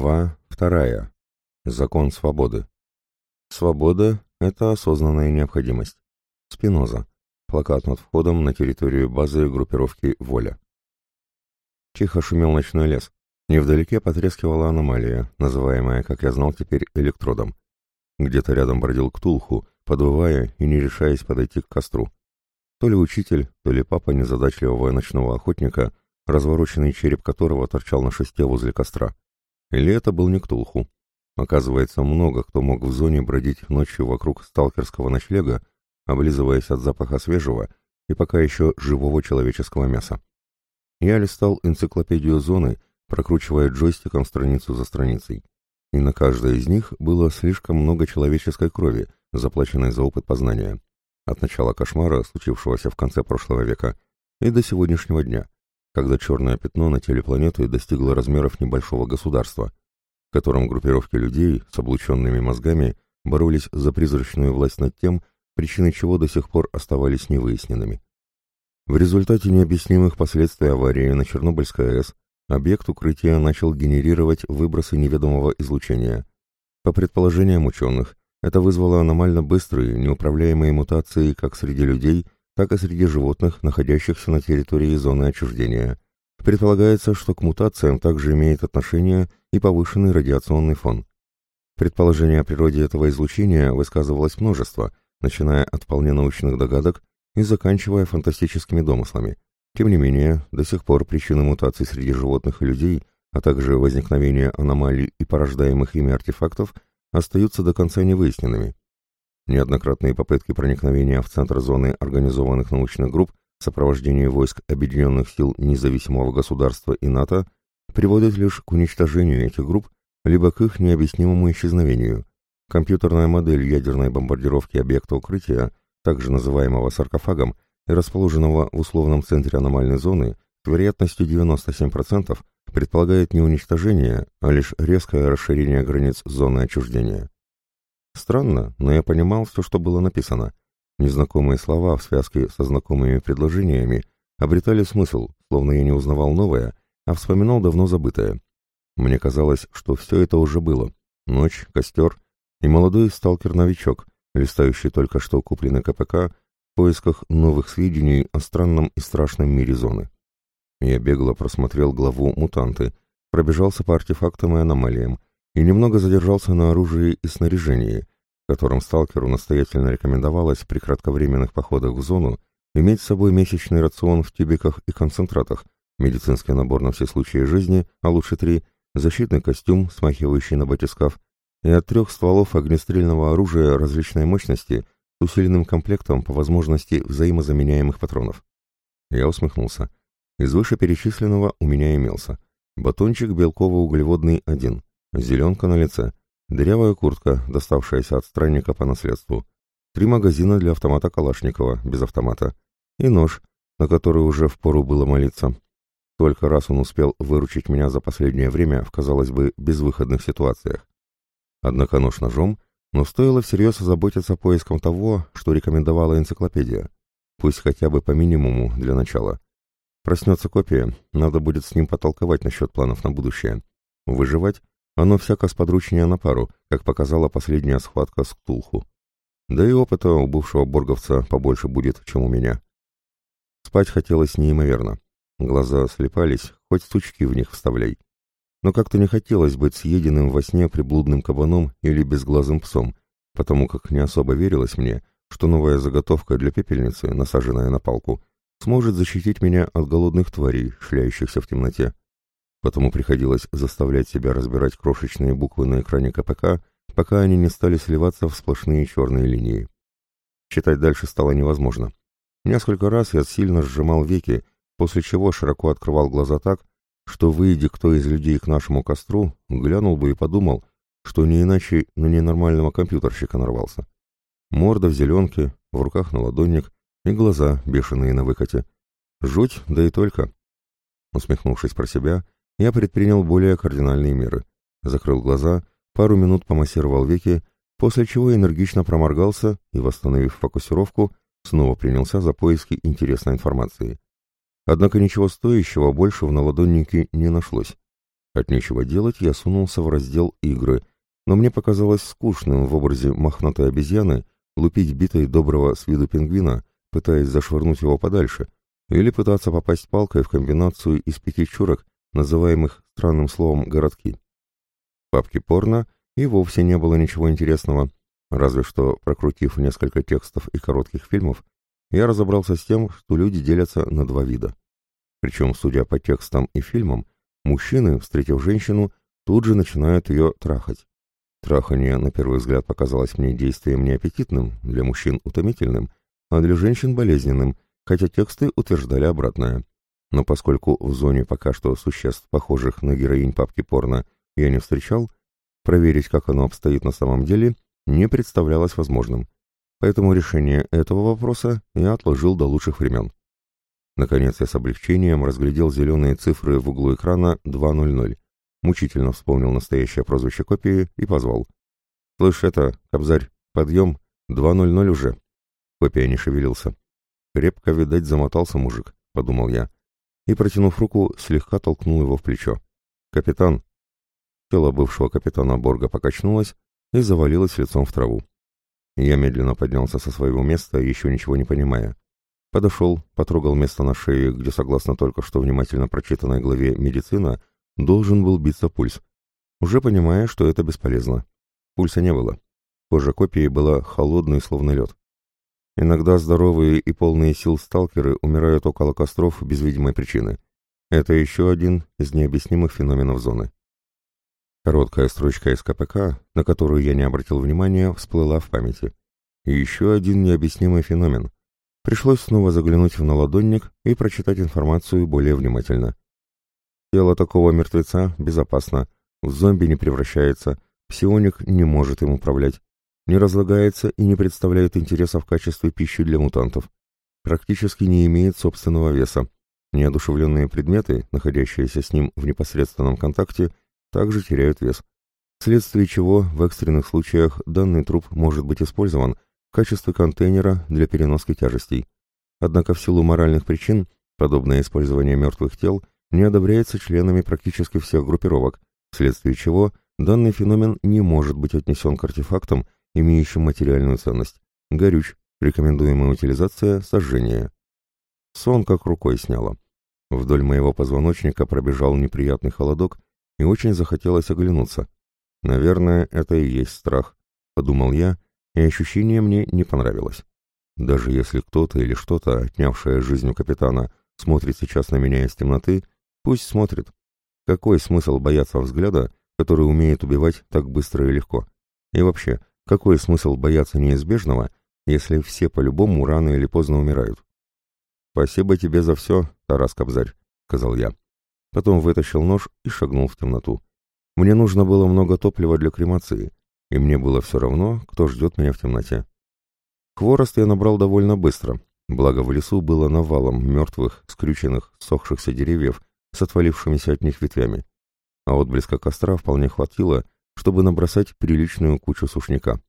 Глава вторая. Закон свободы. Свобода – это осознанная необходимость. Спиноза. Плакат над входом на территорию базы группировки «Воля». Тихо шумел ночной лес. Невдалеке потрескивала аномалия, называемая, как я знал теперь, электродом. Где-то рядом бродил Ктулху, подвывая и не решаясь подойти к костру. То ли учитель, то ли папа незадачливого ночного охотника, развороченный череп которого торчал на шесте возле костра. Или это был не Ктулху. Оказывается, много кто мог в зоне бродить ночью вокруг сталкерского ночлега, облизываясь от запаха свежего и пока еще живого человеческого мяса. Я листал энциклопедию зоны, прокручивая джойстиком страницу за страницей. И на каждой из них было слишком много человеческой крови, заплаченной за опыт познания. От начала кошмара, случившегося в конце прошлого века, и до сегодняшнего дня когда черное пятно на теле планеты достигло размеров небольшого государства, в котором группировки людей с облученными мозгами боролись за призрачную власть над тем, причины чего до сих пор оставались невыясненными. В результате необъяснимых последствий аварии на Чернобыльской АЭС объект укрытия начал генерировать выбросы неведомого излучения. По предположениям ученых, это вызвало аномально быстрые, неуправляемые мутации как среди людей, так и среди животных, находящихся на территории зоны отчуждения. Предполагается, что к мутациям также имеет отношение и повышенный радиационный фон. Предположений о природе этого излучения высказывалось множество, начиная от вполне научных догадок и заканчивая фантастическими домыслами. Тем не менее, до сих пор причины мутаций среди животных и людей, а также возникновения аномалий и порождаемых ими артефактов остаются до конца невыясненными. Неоднократные попытки проникновения в центр зоны организованных научных групп в сопровождении войск Объединенных сил независимого государства и НАТО приводят лишь к уничтожению этих групп, либо к их необъяснимому исчезновению. Компьютерная модель ядерной бомбардировки объекта укрытия, также называемого саркофагом, и расположенного в условном центре аномальной зоны, с вероятностью 97% предполагает не уничтожение, а лишь резкое расширение границ зоны отчуждения. Странно, но я понимал все, что было написано. Незнакомые слова в связке со знакомыми предложениями обретали смысл, словно я не узнавал новое, а вспоминал давно забытое. Мне казалось, что все это уже было. Ночь, костер и молодой сталкер-новичок, листающий только что купленный КПК в поисках новых сведений о странном и страшном мире зоны. Я бегло просмотрел главу «Мутанты», пробежался по артефактам и аномалиям, и немного задержался на оружии и снаряжении, которым сталкеру настоятельно рекомендовалось при кратковременных походах в зону иметь с собой месячный рацион в тюбиках и концентратах, медицинский набор на все случаи жизни, а лучше три, защитный костюм, смахивающий на батискаф, и от трех стволов огнестрельного оружия различной мощности с усиленным комплектом по возможности взаимозаменяемых патронов. Я усмехнулся. Из вышеперечисленного у меня имелся. Батончик белково-углеводный один, Зеленка на лице, дырявая куртка, доставшаяся от странника по наследству, три магазина для автомата Калашникова, без автомата, и нож, на который уже впору было молиться. Только раз он успел выручить меня за последнее время в, казалось бы, безвыходных ситуациях. Однако нож ножом, но стоило всерьез озаботиться поиском того, что рекомендовала энциклопедия. Пусть хотя бы по минимуму для начала. Проснется копия, надо будет с ним потолковать насчет планов на будущее. Выживать оно всяко сподручнее на пару, как показала последняя схватка с Ктулху. Да и опыта у бывшего борговца побольше будет, чем у меня. Спать хотелось неимоверно. Глаза слепались, хоть стучки в них вставляй. Но как-то не хотелось быть съеденным во сне приблудным кабаном или безглазым псом, потому как не особо верилось мне, что новая заготовка для пепельницы, насаженная на палку, сможет защитить меня от голодных тварей, шляющихся в темноте потому приходилось заставлять себя разбирать крошечные буквы на экране КПК, пока они не стали сливаться в сплошные черные линии. Читать дальше стало невозможно. Несколько раз я сильно сжимал веки, после чего широко открывал глаза так, что, выйдя кто из людей к нашему костру, глянул бы и подумал, что не иначе на ненормального компьютерщика нарвался. Морда в зеленке, в руках наладонник и глаза, бешеные на выкате. Жуть, да и только. Усмехнувшись про себя, я предпринял более кардинальные меры. Закрыл глаза, пару минут помассировал веки, после чего энергично проморгался и, восстановив фокусировку, снова принялся за поиски интересной информации. Однако ничего стоящего больше в наладоннике не нашлось. От нечего делать я сунулся в раздел «Игры», но мне показалось скучным в образе мохнатой обезьяны лупить битой доброго с виду пингвина, пытаясь зашвырнуть его подальше, или пытаться попасть палкой в комбинацию из пяти чурок, называемых странным словом «городки». В папке порно и вовсе не было ничего интересного, разве что, прокрутив несколько текстов и коротких фильмов, я разобрался с тем, что люди делятся на два вида. Причем, судя по текстам и фильмам, мужчины, встретив женщину, тут же начинают ее трахать. Трахание, на первый взгляд, показалось мне действием неаппетитным, для мужчин утомительным, а для женщин болезненным, хотя тексты утверждали обратное. Но поскольку в зоне пока что существ, похожих на героинь папки порно, я не встречал, проверить, как оно обстоит на самом деле, не представлялось возможным. Поэтому решение этого вопроса я отложил до лучших времен. Наконец я с облегчением разглядел зеленые цифры в углу экрана 2.00, мучительно вспомнил настоящее прозвище копии и позвал. «Слышь, это, Кобзарь, подъем, 2.00 уже». Копия не шевелился. Крепко, видать, замотался мужик, подумал я, и, протянув руку, слегка толкнул его в плечо. «Капитан!» Тело бывшего капитана Борга покачнулось и завалилось лицом в траву. Я медленно поднялся со своего места, еще ничего не понимая. Подошел, потрогал место на шее, где, согласно только что внимательно прочитанной главе «Медицина», должен был биться пульс. Уже понимая, что это бесполезно. Пульса не было. Кожа копии была холодной, словно лед. Иногда здоровые и полные сил сталкеры умирают около костров без видимой причины. Это еще один из необъяснимых феноменов зоны. Короткая строчка из КПК, на которую я не обратил внимания, всплыла в памяти. И еще один необъяснимый феномен. Пришлось снова заглянуть в наладонник и прочитать информацию более внимательно. Тело такого мертвеца безопасно, в зомби не превращается, псионик не может им управлять, не разлагается и не представляет интереса в качестве пищи для мутантов, практически не имеет собственного веса. Неодушевленные предметы, находящиеся с ним в непосредственном контакте, также теряют вес, вследствие чего в экстренных случаях данный труп может быть использован в качестве контейнера для переноски тяжестей. Однако в силу моральных причин подобное использование мертвых тел не одобряется членами практически всех группировок, вследствие чего данный феномен не может быть отнесен к артефактам, имеющим материальную ценность. Горюч. Рекомендуемая утилизация – сожжение. Сон как рукой сняло. Вдоль моего позвоночника пробежал неприятный холодок, и очень захотелось оглянуться. Наверное, это и есть страх, подумал я, и ощущение мне не понравилось. Даже если кто-то или что-то, отнявшее жизнь у капитана, смотрит сейчас на меня из темноты, пусть смотрит. Какой смысл бояться взгляда, который умеет убивать так быстро и легко? И вообще, какой смысл бояться неизбежного, если все по-любому рано или поздно умирают? «Спасибо тебе за все, Тарас Кобзарь», — сказал я. Потом вытащил нож и шагнул в темноту. Мне нужно было много топлива для кремации, и мне было все равно, кто ждет меня в темноте. Хворост я набрал довольно быстро, благо в лесу было навалом мертвых, скрюченных, сохшихся деревьев с отвалившимися от них ветвями. А вот близко костра вполне хватило, чтобы набросать приличную кучу сушняка.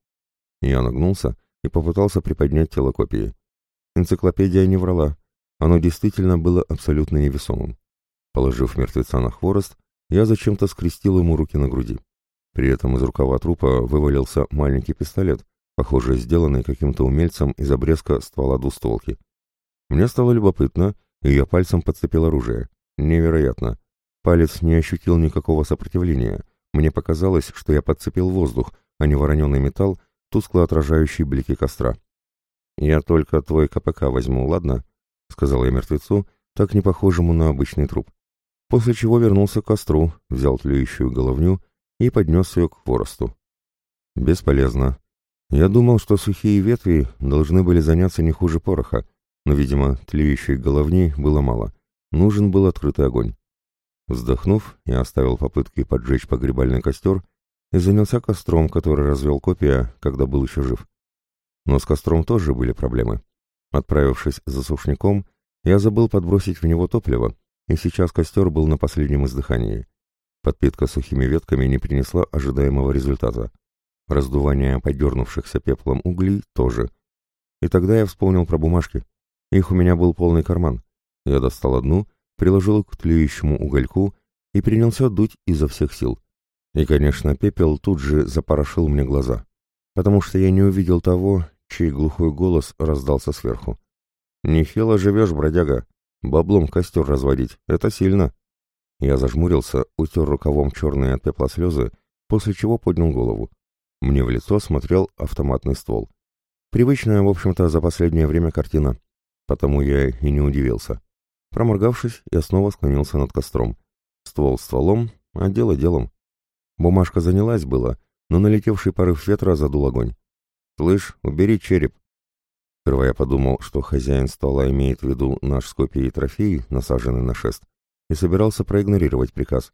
Я нагнулся и попытался приподнять тело копии. Энциклопедия не врала, оно действительно было абсолютно невесомым. Положив мертвеца на хворост, я зачем-то скрестил ему руки на груди. При этом из рукава трупа вывалился маленький пистолет, похоже, сделанный каким-то умельцем из обрезка ствола двустволки. Мне стало любопытно, и я пальцем подцепил оружие. Невероятно. Палец не ощутил никакого сопротивления. Мне показалось, что я подцепил воздух, а не вороненый металл, тускло отражающий блики костра. «Я только твой КПК возьму, ладно?» — сказал я мертвецу, так не похожему на обычный труп после чего вернулся к костру, взял тлеющую головню и поднес ее к хворосту. Бесполезно. Я думал, что сухие ветви должны были заняться не хуже пороха, но, видимо, тлеющей головни было мало. Нужен был открытый огонь. Вздохнув, я оставил попытки поджечь погребальный костер и занялся костром, который развел копия, когда был еще жив. Но с костром тоже были проблемы. Отправившись за сушняком, я забыл подбросить в него топливо, и сейчас костер был на последнем издыхании. Подпитка сухими ветками не принесла ожидаемого результата. Раздувание подернувшихся пеплом углей тоже. И тогда я вспомнил про бумажки. Их у меня был полный карман. Я достал одну, приложил к тлеющему угольку и принялся дуть изо всех сил. И, конечно, пепел тут же запорошил мне глаза, потому что я не увидел того, чей глухой голос раздался сверху. «Нехило живешь, бродяга. Баблом костер разводить — это сильно». Я зажмурился, утер рукавом черные от пепла слезы, после чего поднял голову. Мне в лицо смотрел автоматный ствол. Привычная, в общем-то, за последнее время картина. Потому я и не удивился. Проморгавшись, я снова склонился над костром. Ствол стволом, а дело делом. Бумажка занялась было, но налетевший порыв ветра задул огонь. «Слышь, убери череп!» Сперва я подумал, что хозяин ствола имеет в виду наш с копией трофей, насаженный на шест, и собирался проигнорировать приказ.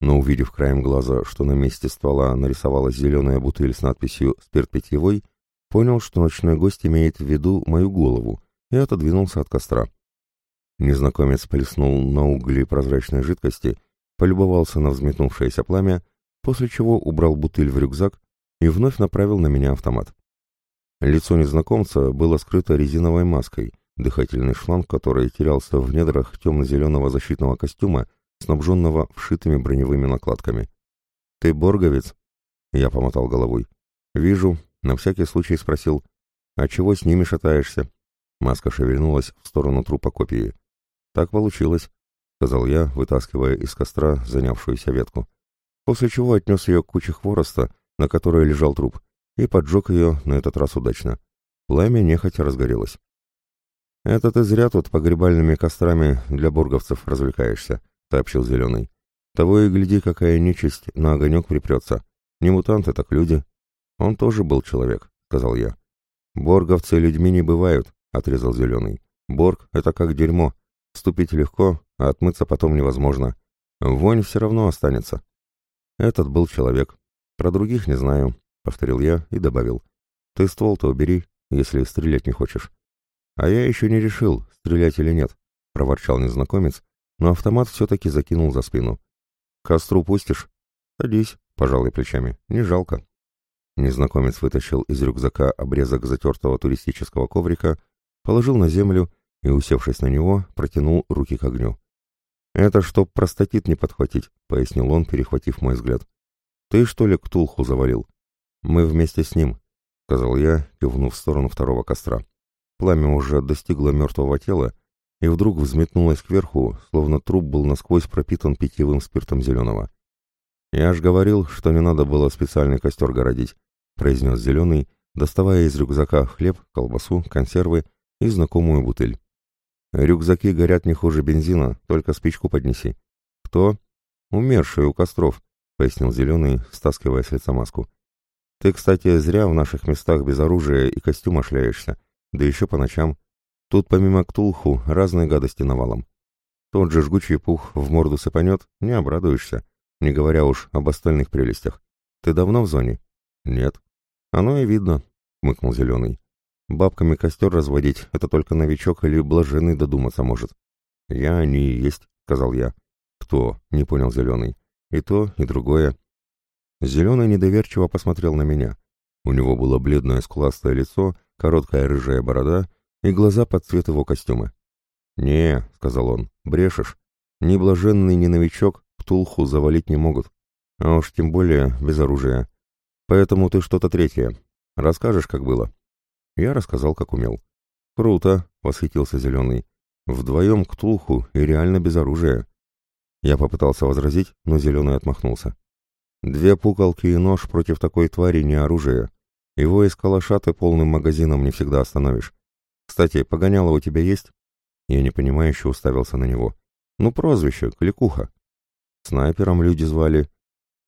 Но увидев краем глаза, что на месте ствола нарисовалась зеленая бутыль с надписью «Спирт питьевой», понял, что ночной гость имеет в виду мою голову, и отодвинулся от костра. Незнакомец плеснул на угли прозрачной жидкости, полюбовался на взметнувшееся пламя, после чего убрал бутыль в рюкзак и вновь направил на меня автомат. Лицо незнакомца было скрыто резиновой маской, дыхательный шланг, который терялся в недрах темно-зеленого защитного костюма, снабженного вшитыми броневыми накладками. «Ты борговец?» Я помотал головой. «Вижу», на всякий случай спросил. «А чего с ними шатаешься?» Маска шевельнулась в сторону трупа копии. «Так получилось», — сказал я, вытаскивая из костра занявшуюся ветку. После чего отнес ее к куче хвороста, на которой лежал труп, и поджег ее на этот раз удачно. Пламя нехотя разгорелось. «Это ты зря тут погребальными кострами для бурговцев развлекаешься», — сообщил Зеленый. «Того и гляди, какая нечисть на огонек припрется. Не мутанты, так люди». «Он тоже был человек», — сказал я. «Борговцы людьми не бывают», — отрезал Зеленый. «Борг — это как дерьмо. Ступить легко, а отмыться потом невозможно. Вонь все равно останется». Этот был человек. Про других не знаю, — повторил я и добавил. Ты ствол-то убери, если стрелять не хочешь. А я еще не решил, стрелять или нет, — проворчал незнакомец, но автомат все-таки закинул за спину. Костру пустишь? Садись, пожалуй, плечами, не жалко. Незнакомец вытащил из рюкзака обрезок затертого туристического коврика, положил на землю и, усевшись на него, протянул руки к огню. «Это чтоб простатит не подхватить», — пояснил он, перехватив мой взгляд. «Ты, что ли, Ктулху завалил?» «Мы вместе с ним», — сказал я, кивнув в сторону второго костра. Пламя уже достигло мертвого тела и вдруг взметнулось кверху, словно труп был насквозь пропитан питьевым спиртом зеленого. «Я ж говорил, что не надо было специальный костер городить», — произнес зеленый, доставая из рюкзака хлеб, колбасу, консервы и знакомую бутыль. Рюкзаки горят не хуже бензина, только спичку поднеси. Кто? Умерший у костров, пояснил Зеленый, стаскивая с лица маску. Ты, кстати, зря в наших местах без оружия и костюма шляешься, да еще по ночам. Тут помимо ктулху разные гадости навалом. Тот же жгучий пух в морду сыпанет, не обрадуешься, не говоря уж об остальных прелестях. Ты давно в зоне? Нет. Оно и видно, мыкнул Зеленый. Бабками костер разводить — это только новичок или блаженный додуматься может. Я они и есть, — сказал я. Кто? — не понял Зеленый. И то, и другое. Зеленый недоверчиво посмотрел на меня. У него было бледное скуластое лицо, короткая рыжая борода и глаза под цвет его костюма. «Не», — сказал он, — «брешешь. Ни блаженный, ни новичок Птулху завалить не могут. А уж тем более без оружия. Поэтому ты что-то третье. Расскажешь, как было?» Я рассказал, как умел. «Круто!» — восхитился Зеленый. «Вдвоем к Тулху и реально без оружия». Я попытался возразить, но Зеленый отмахнулся. «Две пукалки и нож против такой твари не оружие. Его из калаша ты полным магазином не всегда остановишь. Кстати, погоняло у тебя есть?» Я непонимающе уставился на него. «Ну, прозвище, Кликуха». Снайпером люди звали.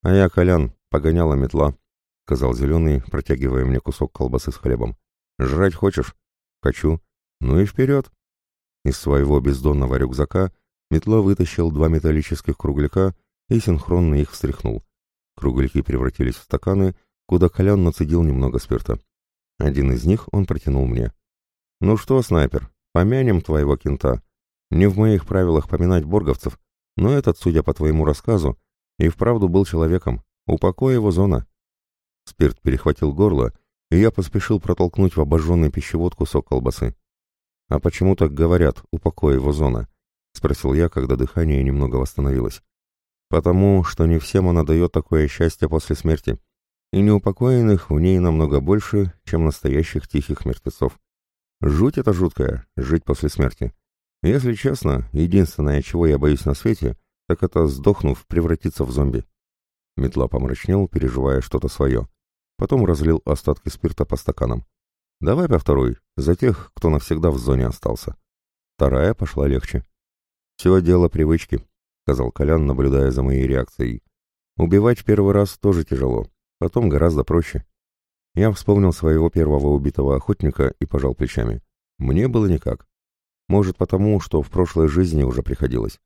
«А я Колян, погоняла метла», — сказал Зеленый, протягивая мне кусок колбасы с хлебом. «Жрать хочешь?» «Хочу». «Ну и вперед!» Из своего бездонного рюкзака метла вытащил два металлических кругляка и синхронно их встряхнул. Кругляки превратились в стаканы, куда Колян нацедил немного спирта. Один из них он протянул мне. «Ну что, снайпер, помянем твоего кента. Не в моих правилах поминать борговцев, но этот, судя по твоему рассказу, и вправду был человеком. Упокой его зона». Спирт перехватил горло, и я поспешил протолкнуть в обожженный пищевод кусок колбасы. «А почему так говорят, упокой его зона?» — спросил я, когда дыхание немного восстановилось. Потому что не всем она дает такое счастье после смерти. И неупокоенных в ней намного больше, чем настоящих тихих мертвецов. Жуть это жуткая, жить после смерти. Если честно, единственное, чего я боюсь на свете, так это, сдохнув, превратиться в зомби. Метла помрачнел, переживая что-то свое. Потом разлил остатки спирта по стаканам. «Давай по второй, за тех, кто навсегда в зоне остался». Вторая пошла легче. «Все дело привычки», — сказал Колян, наблюдая за моей реакцией. «Убивать в первый раз тоже тяжело, потом гораздо проще». Я вспомнил своего первого убитого охотника и пожал плечами. Мне было никак. Может, потому, что в прошлой жизни уже приходилось.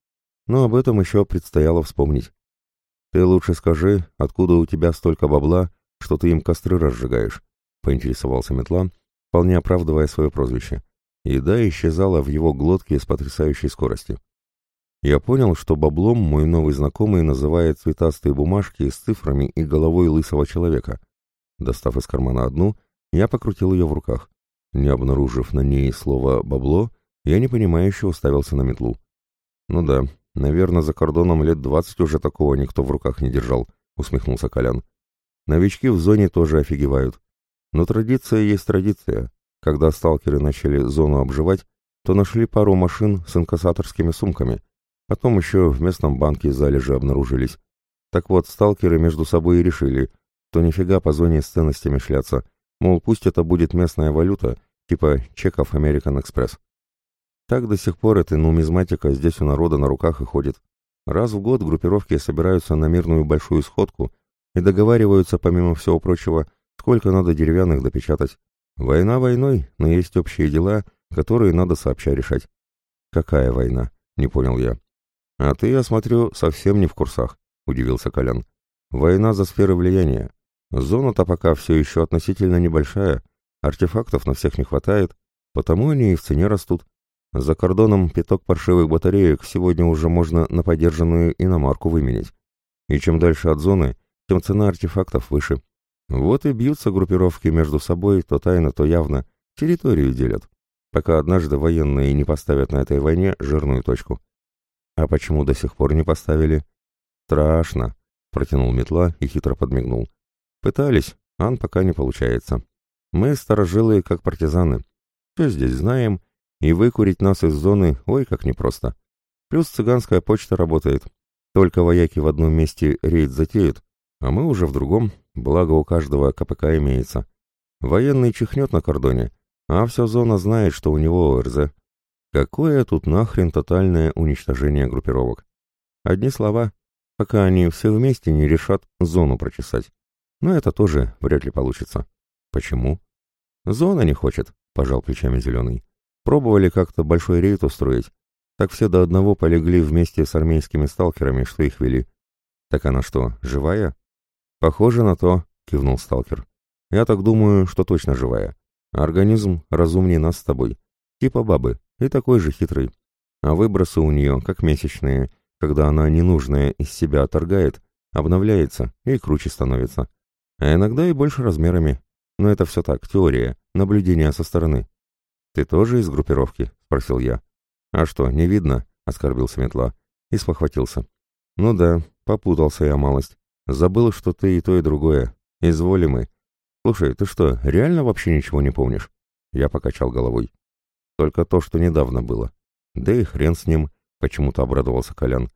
Но об этом еще предстояло вспомнить. «Ты лучше скажи, откуда у тебя столько бабла, что ты им костры разжигаешь?» — поинтересовался Метла, вполне оправдывая свое прозвище. Еда исчезала в его глотке с потрясающей скоростью. Я понял, что баблом мой новый знакомый называет цветастые бумажки с цифрами и головой лысого человека. Достав из кармана одну, я покрутил ее в руках. Не обнаружив на ней слово «бабло», я непонимающе уставился на метлу. Ну да, наверное, за кордоном лет двадцать уже такого никто в руках не держал, усмехнулся Колян. Новички в зоне тоже офигевают. Но традиция есть традиция. Когда сталкеры начали зону обживать, то нашли пару машин с инкассаторскими сумками. Потом еще в местном банке залежи обнаружились. Так вот, сталкеры между собой и решили, что нифига по зоне с ценностями шляться, мол, пусть это будет местная валюта, типа чеков American Express. Так до сих пор эта нумизматика здесь у народа на руках и ходит. Раз в год группировки собираются на мирную большую сходку и договариваются, помимо всего прочего, сколько надо деревянных допечатать. Война войной, но есть общие дела, которые надо сообща решать. Какая война? Не понял я. А ты, я смотрю, совсем не в курсах, удивился Колян. Война за сферы влияния. Зона-то пока все еще относительно небольшая, артефактов на всех не хватает, потому они и в цене растут. За кордоном пяток паршивых батареек сегодня уже можно на подержанную иномарку выменять. И чем дальше от зоны, тем цена артефактов выше. Вот и бьются группировки между собой, то тайно, то явно, территорию делят, пока однажды военные не поставят на этой войне жирную точку. А почему до сих пор не поставили? Страшно, протянул метла и хитро подмигнул. Пытались, ан пока не получается. Мы старожилые, как партизаны. Все здесь знаем, и выкурить нас из зоны, ой, как непросто. Плюс цыганская почта работает. Только вояки в одном месте рейд затеют, а мы уже в другом, благо у каждого КПК имеется. Военный чихнет на кордоне, а вся зона знает, что у него ОРЗ. Какое тут нахрен тотальное уничтожение группировок? Одни слова, пока они все вместе не решат зону прочесать. Но это тоже вряд ли получится. Почему? Зона не хочет, пожал плечами Зеленый. Пробовали как-то большой рейд устроить. Так все до одного полегли вместе с армейскими сталкерами, что их вели. Так она что, живая? Похоже на то, кивнул сталкер. Я так думаю, что точно живая. Организм разумнее нас с тобой. Типа бабы, и такой же хитрый. А выбросы у нее, как месячные, когда она ненужное из себя оторгает, обновляется и круче становится. А иногда и больше размерами. Но это все так, теория, наблюдение со стороны. «Ты тоже из группировки?» — спросил я. «А что, не видно?» — оскорбился Метла. И спохватился. «Ну да, попутался я малость. Забыл, что ты и то, и другое. Изволи мы. Слушай, ты что, реально вообще ничего не помнишь?» Я покачал головой. «Только то, что недавно было. Да и хрен с ним», — почему-то обрадовался Колян.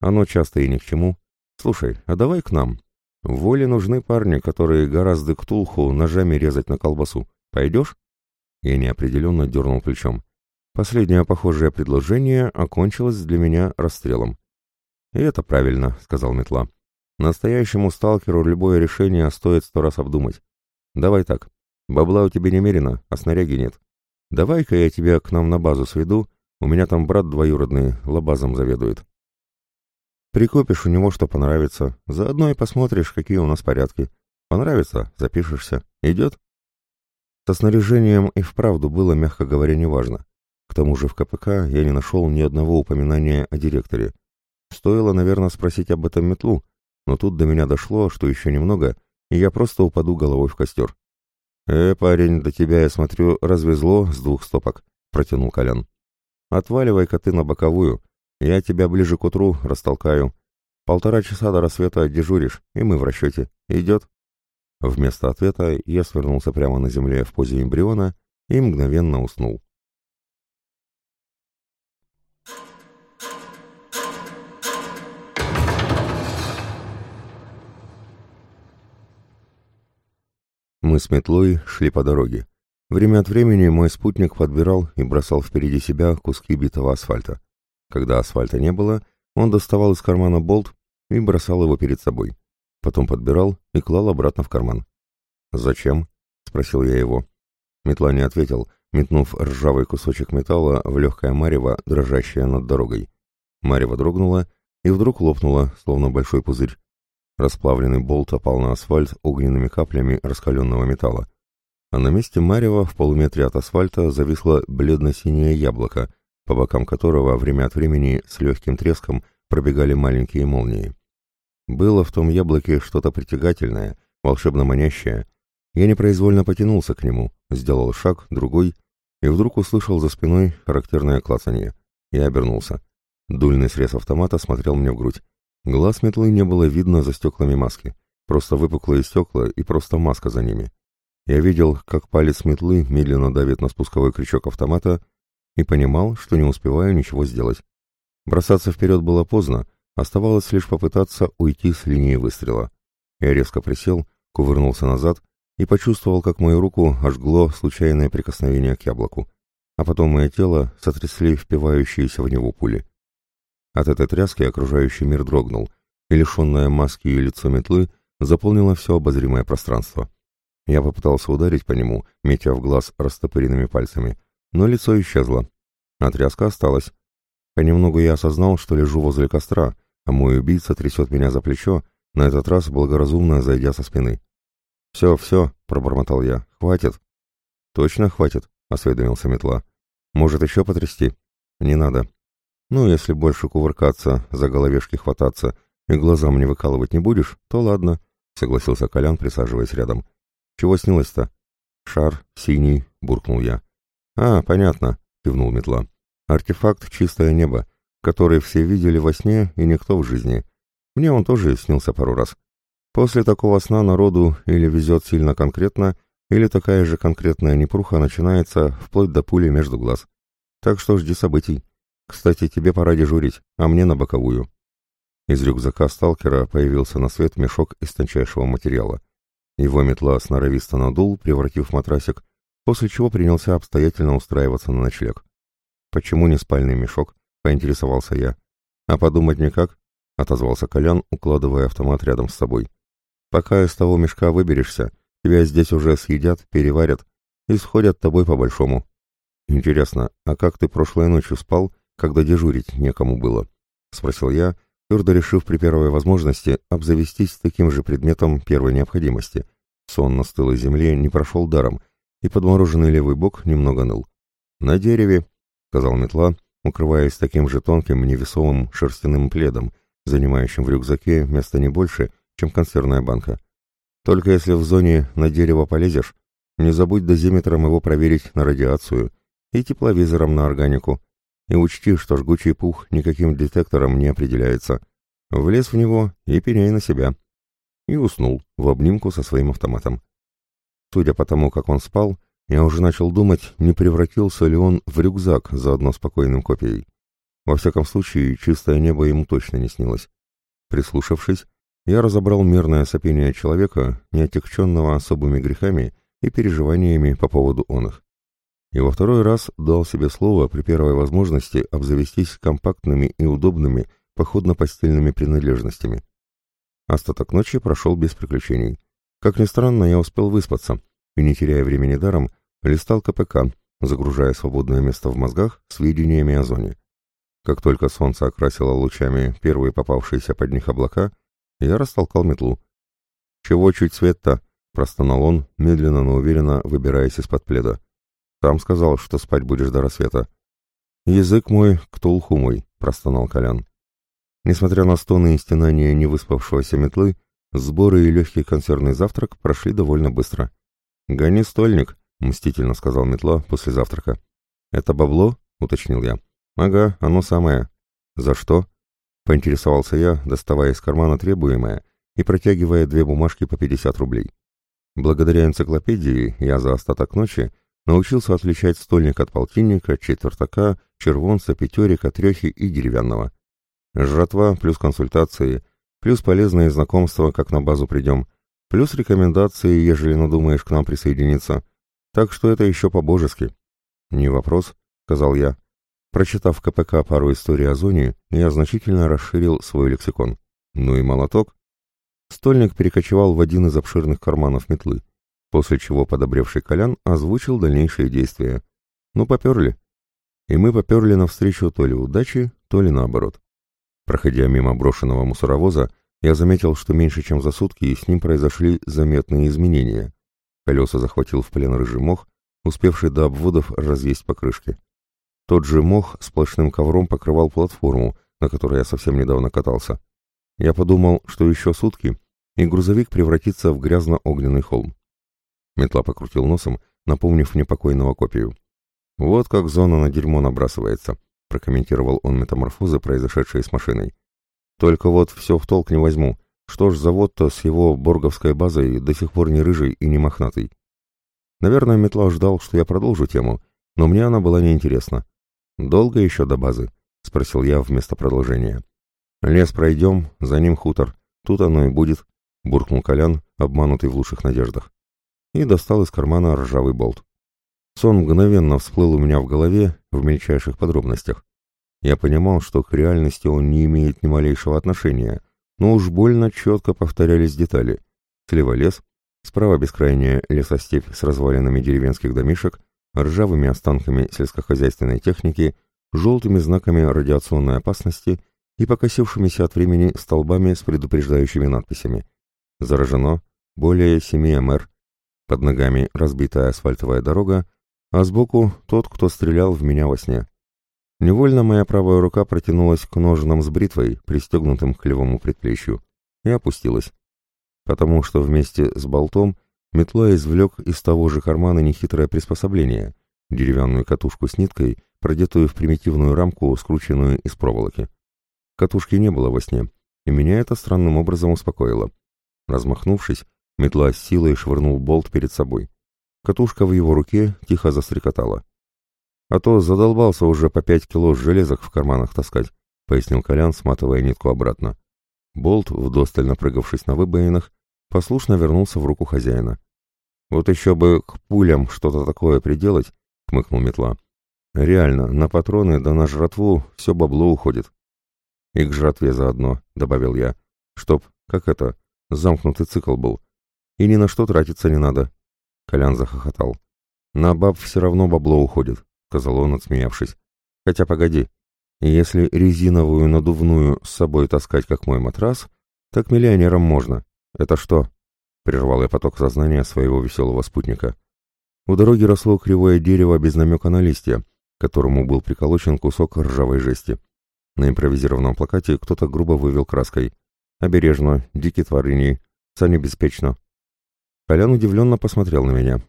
«Оно часто и ни к чему. Слушай, а давай к нам. В воле нужны парни, которые гораздо ктулху ножами резать на колбасу. Пойдешь?» Я неопределенно дернул плечом. Последнее похожее предложение окончилось для меня расстрелом. «И это правильно», — сказал Метла. «Настоящему сталкеру любое решение стоит сто раз обдумать. Давай так. Бабла у тебя немерено, а снаряги нет. Давай-ка я тебя к нам на базу сведу, у меня там брат двоюродный, лабазом заведует. Прикопишь у него, что понравится, заодно и посмотришь, какие у нас порядки. Понравится — запишешься. Идет?» Со снаряжением и вправду было, мягко говоря, неважно. К тому же в КПК я не нашел ни одного упоминания о директоре. Стоило, наверное, спросить об этом метлу, но тут до меня дошло, что еще немного, и я просто упаду головой в костер. «Э, парень, до тебя, я смотрю, развезло с двух стопок», — протянул Колян. «Отваливай-ка ты на боковую, я тебя ближе к утру растолкаю. Полтора часа до рассвета дежуришь, и мы в расчете. Идет?» Вместо ответа я свернулся прямо на земле в позе эмбриона и мгновенно уснул. Мы с метлой шли по дороге. Время от времени мой спутник подбирал и бросал впереди себя куски битого асфальта. Когда асфальта не было, он доставал из кармана болт и бросал его перед собой. Потом подбирал и клал обратно в карман. «Зачем?» — спросил я его. Метла не ответил, метнув ржавый кусочек металла в легкое марево, дрожащее над дорогой. Марево дрогнуло и вдруг лопнуло, словно большой пузырь. Расплавленный болт опал на асфальт огненными каплями раскаленного металла а на месте Марева в полуметре от асфальта зависло бледно-синее яблоко, по бокам которого время от времени с легким треском пробегали маленькие молнии. Было в том яблоке что-то притягательное, волшебно манящее. Я непроизвольно потянулся к нему, сделал шаг, другой, и вдруг услышал за спиной характерное клацанье. Я обернулся. Дульный срез автомата смотрел мне в грудь. Глаз метлы не было видно за стеклами маски. Просто выпуклые стекла и просто маска за ними. Я видел, как палец метлы медленно давит на спусковой крючок автомата и понимал, что не успеваю ничего сделать. Бросаться вперед было поздно, оставалось лишь попытаться уйти с линии выстрела. Я резко присел, кувырнулся назад и почувствовал, как мою руку ожгло случайное прикосновение к яблоку, а потом мое тело сотрясли впивающиеся в него пули. От этой тряски окружающий мир дрогнул, и лишенное маски и лицо метлы заполнило все обозримое пространство. Я попытался ударить по нему, метя в глаз растопыренными пальцами, но лицо исчезло, а тряска осталась. Понемногу я осознал, что лежу возле костра, а мой убийца трясет меня за плечо, на этот раз благоразумно зайдя со спины. «Все, все», — пробормотал я, — «хватит». «Точно хватит», — осведомился метла. «Может, еще потрясти?» «Не надо». «Ну, если больше кувыркаться, за головешки хвататься и глазам не выкалывать не будешь, то ладно», — согласился Колян, присаживаясь рядом. «Чего снилось-то?» «Шар, синий», — буркнул я. «А, понятно», — кивнул метла. «Артефакт «Чистое небо», который все видели во сне и никто в жизни. Мне он тоже снился пару раз. После такого сна народу или везет сильно конкретно, или такая же конкретная непруха начинается вплоть до пули между глаз. Так что жди событий. Кстати, тебе пора дежурить, а мне на боковую». Из рюкзака сталкера появился на свет мешок из тончайшего материала. Его метла сноровисто надул, превратив матрасик, после чего принялся обстоятельно устраиваться на ночлег. «Почему не спальный мешок?» — поинтересовался я. «А подумать никак?» — отозвался Колян, укладывая автомат рядом с собой. «Пока из того мешка выберешься, тебя здесь уже съедят, переварят и сходят тобой по-большому. Интересно, а как ты прошлой ночью спал, когда дежурить некому было?» — спросил я, — твердо решив при первой возможности обзавестись таким же предметом первой необходимости. Сон на стылой земле не прошел даром, и подмороженный левый бок немного ныл. «На дереве», — сказал метла, укрываясь таким же тонким, невесомым шерстяным пледом, занимающим в рюкзаке место не больше, чем консервная банка. «Только если в зоне на дерево полезешь, не забудь дозиметром его проверить на радиацию и тепловизором на органику. И учти, что жгучий пух никаким детектором не определяется. Влез в него и пеняй на себя. И уснул в обнимку со своим автоматом. Судя по тому, как он спал, я уже начал думать, не превратился ли он в рюкзак заодно спокойным копией. Во всяком случае, чистое небо ему точно не снилось. Прислушавшись, я разобрал мерное сопение человека, не отягченного особыми грехами и переживаниями по поводу он их и во второй раз дал себе слово при первой возможности обзавестись компактными и удобными походно-постельными принадлежностями. Остаток ночи прошел без приключений. Как ни странно, я успел выспаться, и, не теряя времени даром, листал КПК, загружая свободное место в мозгах сведениями о зоне. Как только солнце окрасило лучами первые попавшиеся под них облака, я растолкал метлу. «Чего чуть свет-то?» — простонал он, медленно, но уверенно выбираясь из-под пледа. Сам сказал, что спать будешь до рассвета. Язык мой, ктулху мой, простонал Колян. Несмотря на стоны и стенания невыспавшегося метлы, сборы и легкий консервный завтрак прошли довольно быстро. «Гони стольник», — мстительно сказал метла после завтрака. «Это бабло?» — уточнил я. «Ага, оно самое». «За что?» Поинтересовался я, доставая из кармана требуемое и протягивая две бумажки по 50 рублей. Благодаря энциклопедии я за остаток ночи научился отличать стольник от полтинника, четвертака, червонца, пятерика, трехи и деревянного. Жратва плюс консультации, плюс полезные знакомства, как на базу придем, плюс рекомендации, ежели надумаешь к нам присоединиться. Так что это еще по-божески. «Не вопрос», — сказал я. Прочитав в КПК пару историй о зоне, я значительно расширил свой лексикон. Ну и молоток. Стольник перекочевал в один из обширных карманов метлы, после чего подобревший Колян озвучил дальнейшие действия. Ну, поперли. И мы поперли навстречу то ли удачи, то ли наоборот. Проходя мимо брошенного мусоровоза, я заметил, что меньше чем за сутки с ним произошли заметные изменения. Колеса захватил в плен рыжий мох, успевший до обводов разъесть покрышки. Тот же мох сплошным ковром покрывал платформу, на которой я совсем недавно катался. Я подумал, что еще сутки, и грузовик превратится в грязно-огненный холм. Метла покрутил носом, напомнив мне покойного копию. «Вот как зона на дерьмо набрасывается», — прокомментировал он метаморфозы, произошедшие с машиной. «Только вот все в толк не возьму. Что ж завод-то с его борговской базой до сих пор не рыжий и не мохнатый?» Наверное, Метла ждал, что я продолжу тему, но мне она была неинтересна. «Долго еще до базы?» — спросил я вместо продолжения. «Лес пройдем, за ним хутор. Тут оно и будет», — буркнул Колян, обманутый в лучших надеждах. И достал из кармана ржавый болт. Сон мгновенно всплыл у меня в голове в мельчайших подробностях. Я понимал, что к реальности он не имеет ни малейшего отношения, но уж больно четко повторялись детали. Слева лес, справа бескрайняя лесостепь с развалинами деревенских домишек, ржавыми останками сельскохозяйственной техники, желтыми знаками радиационной опасности и покосившимися от времени столбами с предупреждающими надписями. Заражено, более 7 МР, под ногами разбитая асфальтовая дорога, а сбоку тот, кто стрелял в меня во сне. Невольно моя правая рука протянулась к ножнам с бритвой, пристегнутым к левому предплечью, и опустилась, потому что вместе с болтом – Метла извлек из того же кармана нехитрое приспособление, деревянную катушку с ниткой, продетую в примитивную рамку, скрученную из проволоки. Катушки не было во сне, и меня это странным образом успокоило. Размахнувшись, метла с силой швырнул болт перед собой. Катушка в его руке тихо застрекотала. «А то задолбался уже по пять кило железок в карманах таскать», — пояснил Колян, сматывая нитку обратно. Болт, вдосталь напрыгавшись на выбоинах, послушно вернулся в руку хозяина. «Вот еще бы к пулям что-то такое приделать», — хмыкнул метла. «Реально, на патроны да на жратву все бабло уходит». «И к жратве заодно», — добавил я. «Чтоб, как это, замкнутый цикл был. И ни на что тратиться не надо». Колян захохотал. «На баб все равно бабло уходит», — сказал он, отсмеявшись. «Хотя погоди, если резиновую надувную с собой таскать, как мой матрас, так миллионерам можно. «Это что?» — прервал я поток сознания своего веселого спутника. У дороги росло кривое дерево без намека на листья, которому был приколочен кусок ржавой жести. На импровизированном плакате кто-то грубо вывел краской. «Обережно, дикие тварини, сани беспечно». Колян удивленно посмотрел на меня.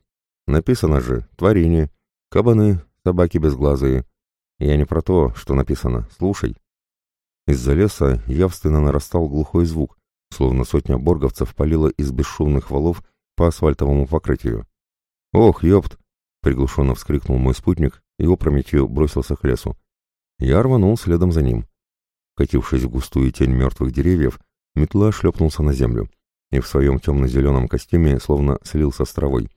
«Написано же, тварини, кабаны, собаки безглазые. Я не про то, что написано, слушай». Из-за леса явственно нарастал глухой звук, словно сотня борговцев палила из бесшумных валов по асфальтовому покрытию. «Ох, ёпт!» — приглушенно вскрикнул мой спутник и опрометью бросился к лесу. Я рванул следом за ним. Катившись в густую тень мертвых деревьев, метла шлепнулся на землю и в своем темно-зеленом костюме словно слился с травой.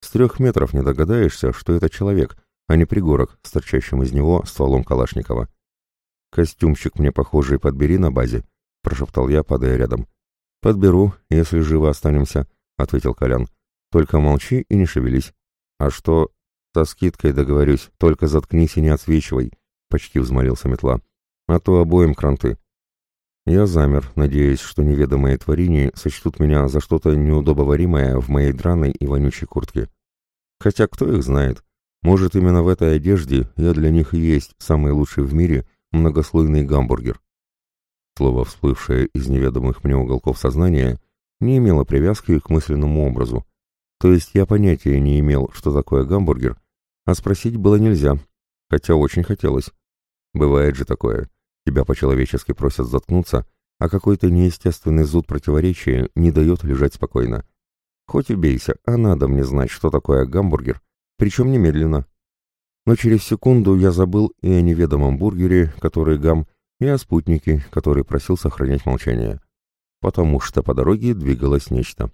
С трех метров не догадаешься, что это человек, а не пригорок с торчащим из него стволом Калашникова. Костюмчик мне похожий подбери на базе, — прошептал я, падая рядом. «Подберу, если живы останемся», — ответил Колян. «Только молчи и не шевелись». «А что?» «Со скидкой договорюсь, только заткнись и не отсвечивай», — почти взмолился метла. «А то обоим кранты». Я замер, надеясь, что неведомые творения сочтут меня за что-то неудобоваримое в моей драной и вонючей куртке. Хотя кто их знает? Может, именно в этой одежде я для них и есть самый лучший в мире многослойный гамбургер. Слово, всплывшее из неведомых мне уголков сознания, не имело привязки к мысленному образу. То есть я понятия не имел, что такое гамбургер, а спросить было нельзя, хотя очень хотелось. Бывает же такое. Тебя по-человечески просят заткнуться, а какой-то неестественный зуд противоречия не дает лежать спокойно. Хоть убейся, а надо мне знать, что такое гамбургер, причем немедленно. Но через секунду я забыл и о неведомом бургере, который гам, и о спутнике, который просил сохранять молчание. Потому что по дороге двигалось нечто.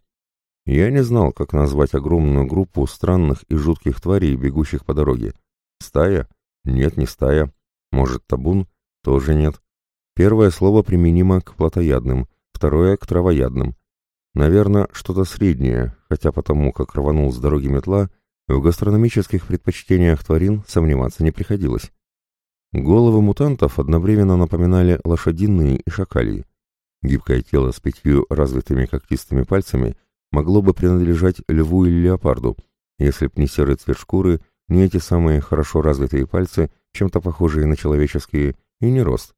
Я не знал, как назвать огромную группу странных и жутких тварей, бегущих по дороге. Стая? Нет, не стая. Может, табун? Тоже нет. Первое слово применимо к плотоядным, второе — к травоядным. Наверное, что-то среднее, хотя потому, как рванул с дороги метла, в гастрономических предпочтениях тварин сомневаться не приходилось. Головы мутантов одновременно напоминали лошадиные и шакалии. Гибкое тело с пятью развитыми когтистыми пальцами могло бы принадлежать льву или леопарду, если б не серый цвет шкуры, не эти самые хорошо развитые пальцы, чем-то похожие на человеческие, и не рост.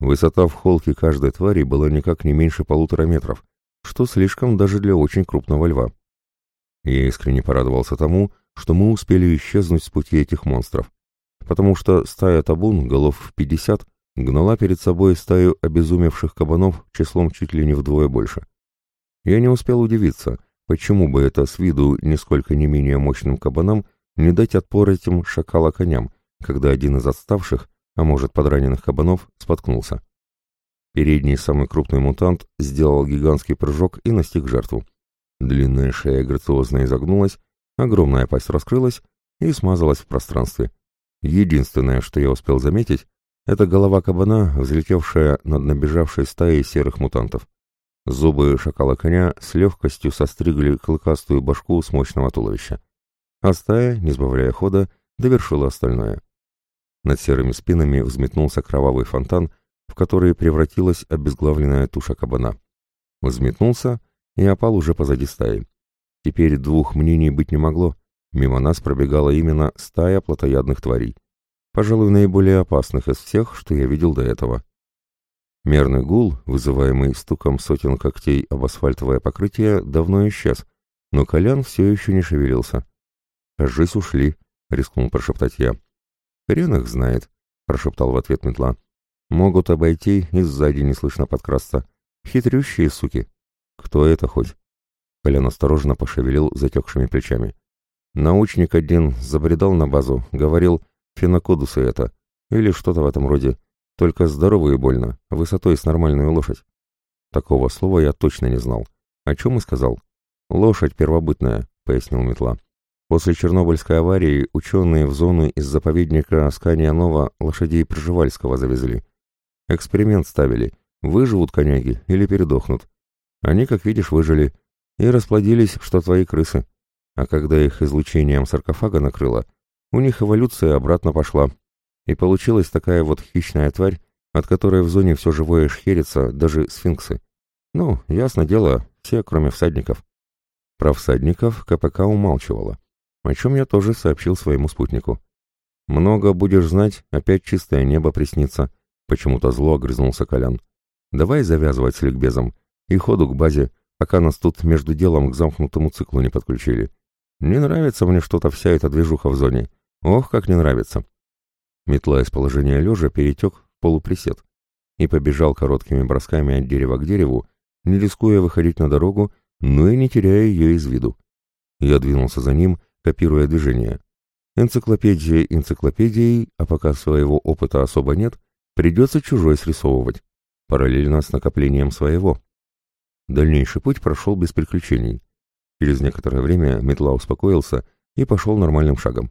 Высота в холке каждой твари была никак не меньше полутора метров, что слишком даже для очень крупного льва. Я искренне порадовался тому, что мы успели исчезнуть с пути этих монстров, потому что стая табун, голов в пятьдесят, гнала перед собой стаю обезумевших кабанов числом чуть ли не вдвое больше. Я не успел удивиться, почему бы это с виду нисколько не менее мощным кабанам не дать отпор этим шакала-коням, когда один из отставших, а может подраненных кабанов, споткнулся. Передний самый крупный мутант сделал гигантский прыжок и настиг жертву. Длинная шея грациозно изогнулась, огромная пасть раскрылась и смазалась в пространстве. Единственное, что я успел заметить, это голова кабана, взлетевшая над набежавшей стаей серых мутантов. Зубы шакала-коня с легкостью состригли клыкастую башку с мощного туловища. А стая, не сбавляя хода, довершила остальное. Над серыми спинами взметнулся кровавый фонтан, в который превратилась обезглавленная туша кабана. Взметнулся и опал уже позади стаи. Теперь двух мнений быть не могло. Мимо нас пробегала именно стая плотоядных тварей. Пожалуй, наиболее опасных из всех, что я видел до этого. Мерный гул, вызываемый стуком сотен когтей об асфальтовое покрытие, давно исчез, но Колян все еще не шевелился. «Кажись, ушли», — рискнул прошептать я. «Хрен их знает», — прошептал в ответ метла. «Могут обойти и сзади неслышно подкрасться. Хитрющие суки». «Кто это хоть?» Колян осторожно пошевелил затекшими плечами. «Научник один забредал на базу, говорил, фенокодусы это, или что-то в этом роде. Только здорово и больно, высотой с нормальную лошадь. Такого слова я точно не знал. О чем и сказал. Лошадь первобытная, пояснил Метла. После Чернобыльской аварии ученые в зоны из заповедника Скания-Нова лошадей Пржевальского завезли. Эксперимент ставили, выживут коняги или передохнут. Они, как видишь, выжили и расплодились, что твои крысы. А когда их излучением саркофага накрыло, у них эволюция обратно пошла, и получилась такая вот хищная тварь, от которой в зоне все живое шхерится, даже сфинксы. Ну, ясно дело, все, кроме всадников. Про всадников КПК умалчивала, о чем я тоже сообщил своему спутнику. «Много будешь знать, опять чистое небо приснится», — почему-то зло огрызнулся Колян. «Давай завязывать с ликбезом и ходу к базе, пока нас тут между делом к замкнутому циклу не подключили. Не нравится мне что-то вся эта движуха в зоне. Ох, как не нравится. Метла из положения лежа перетек в полуприсед и побежал короткими бросками от дерева к дереву, не рискуя выходить на дорогу, но и не теряя ее из виду. Я двинулся за ним, копируя движение. Энциклопедия энциклопедией, а пока своего опыта особо нет, придется чужой срисовывать, параллельно с накоплением своего. Дальнейший путь прошел без приключений. Через некоторое время метла успокоился и пошел нормальным шагом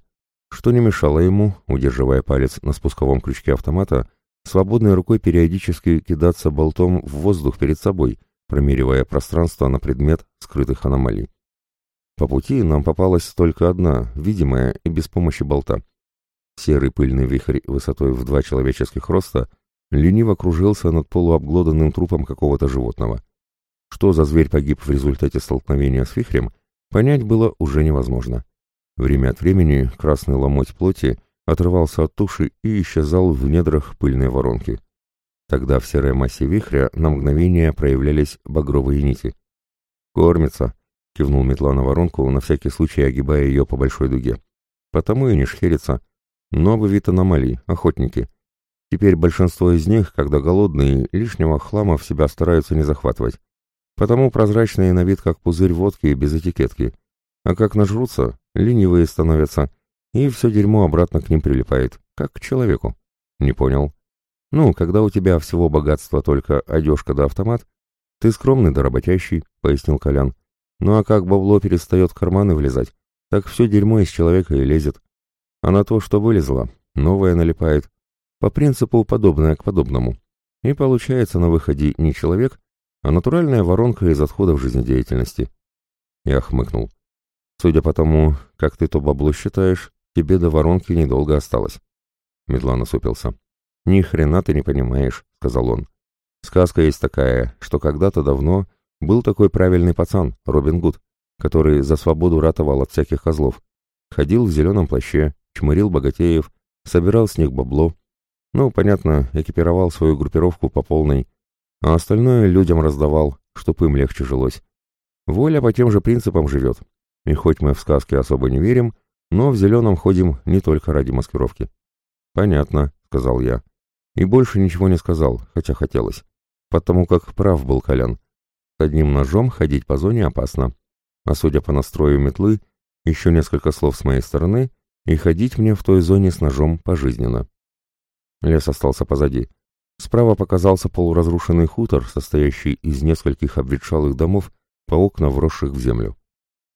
что не мешало ему, удерживая палец на спусковом крючке автомата, свободной рукой периодически кидаться болтом в воздух перед собой, промеривая пространство на предмет скрытых аномалий. По пути нам попалась только одна, видимая и без помощи болта. Серый пыльный вихрь высотой в два человеческих роста лениво кружился над полуобглоданным трупом какого-то животного. Что за зверь погиб в результате столкновения с вихрем, понять было уже невозможно. Время от времени красный ломоть плоти отрывался от туши и исчезал в недрах пыльной воронки. Тогда в серой массе вихря на мгновение проявлялись багровые нити. «Кормится», — кивнул метла на воронку, на всякий случай огибая ее по большой дуге. «Потому и не шхерится. Новый вид аномалий, охотники. Теперь большинство из них, когда голодные, лишнего хлама в себя стараются не захватывать. Потому прозрачные на вид как пузырь водки без этикетки. А как нажрутся, ленивые становятся, и все дерьмо обратно к ним прилипает, как к человеку. Не понял. Ну, когда у тебя всего богатства только одежка да автомат, ты скромный да работящий, пояснил Колян. Ну а как бабло перестает в карманы влезать, так все дерьмо из человека и лезет. А на то, что вылезло, новое налипает. По принципу подобное к подобному. И получается на выходе не человек, а натуральная воронка из отходов жизнедеятельности. Я хмыкнул. Судя по тому, как ты то бабло считаешь, тебе до воронки недолго осталось. Медла насупился. «Ни хрена ты не понимаешь», — сказал он. «Сказка есть такая, что когда-то давно был такой правильный пацан, Робин Гуд, который за свободу ратовал от всяких козлов. Ходил в зеленом плаще, чмырил богатеев, собирал с них бабло. Ну, понятно, экипировал свою группировку по полной, а остальное людям раздавал, чтоб им легче жилось. Воля по тем же принципам живет. И хоть мы в сказки особо не верим, но в зеленом ходим не только ради маскировки. «Понятно», — сказал я. И больше ничего не сказал, хотя хотелось. Потому как прав был Колян. Одним ножом ходить по зоне опасно. А судя по настрою метлы, еще несколько слов с моей стороны, и ходить мне в той зоне с ножом пожизненно. Лес остался позади. Справа показался полуразрушенный хутор, состоящий из нескольких обветшалых домов, по окна вросших в землю.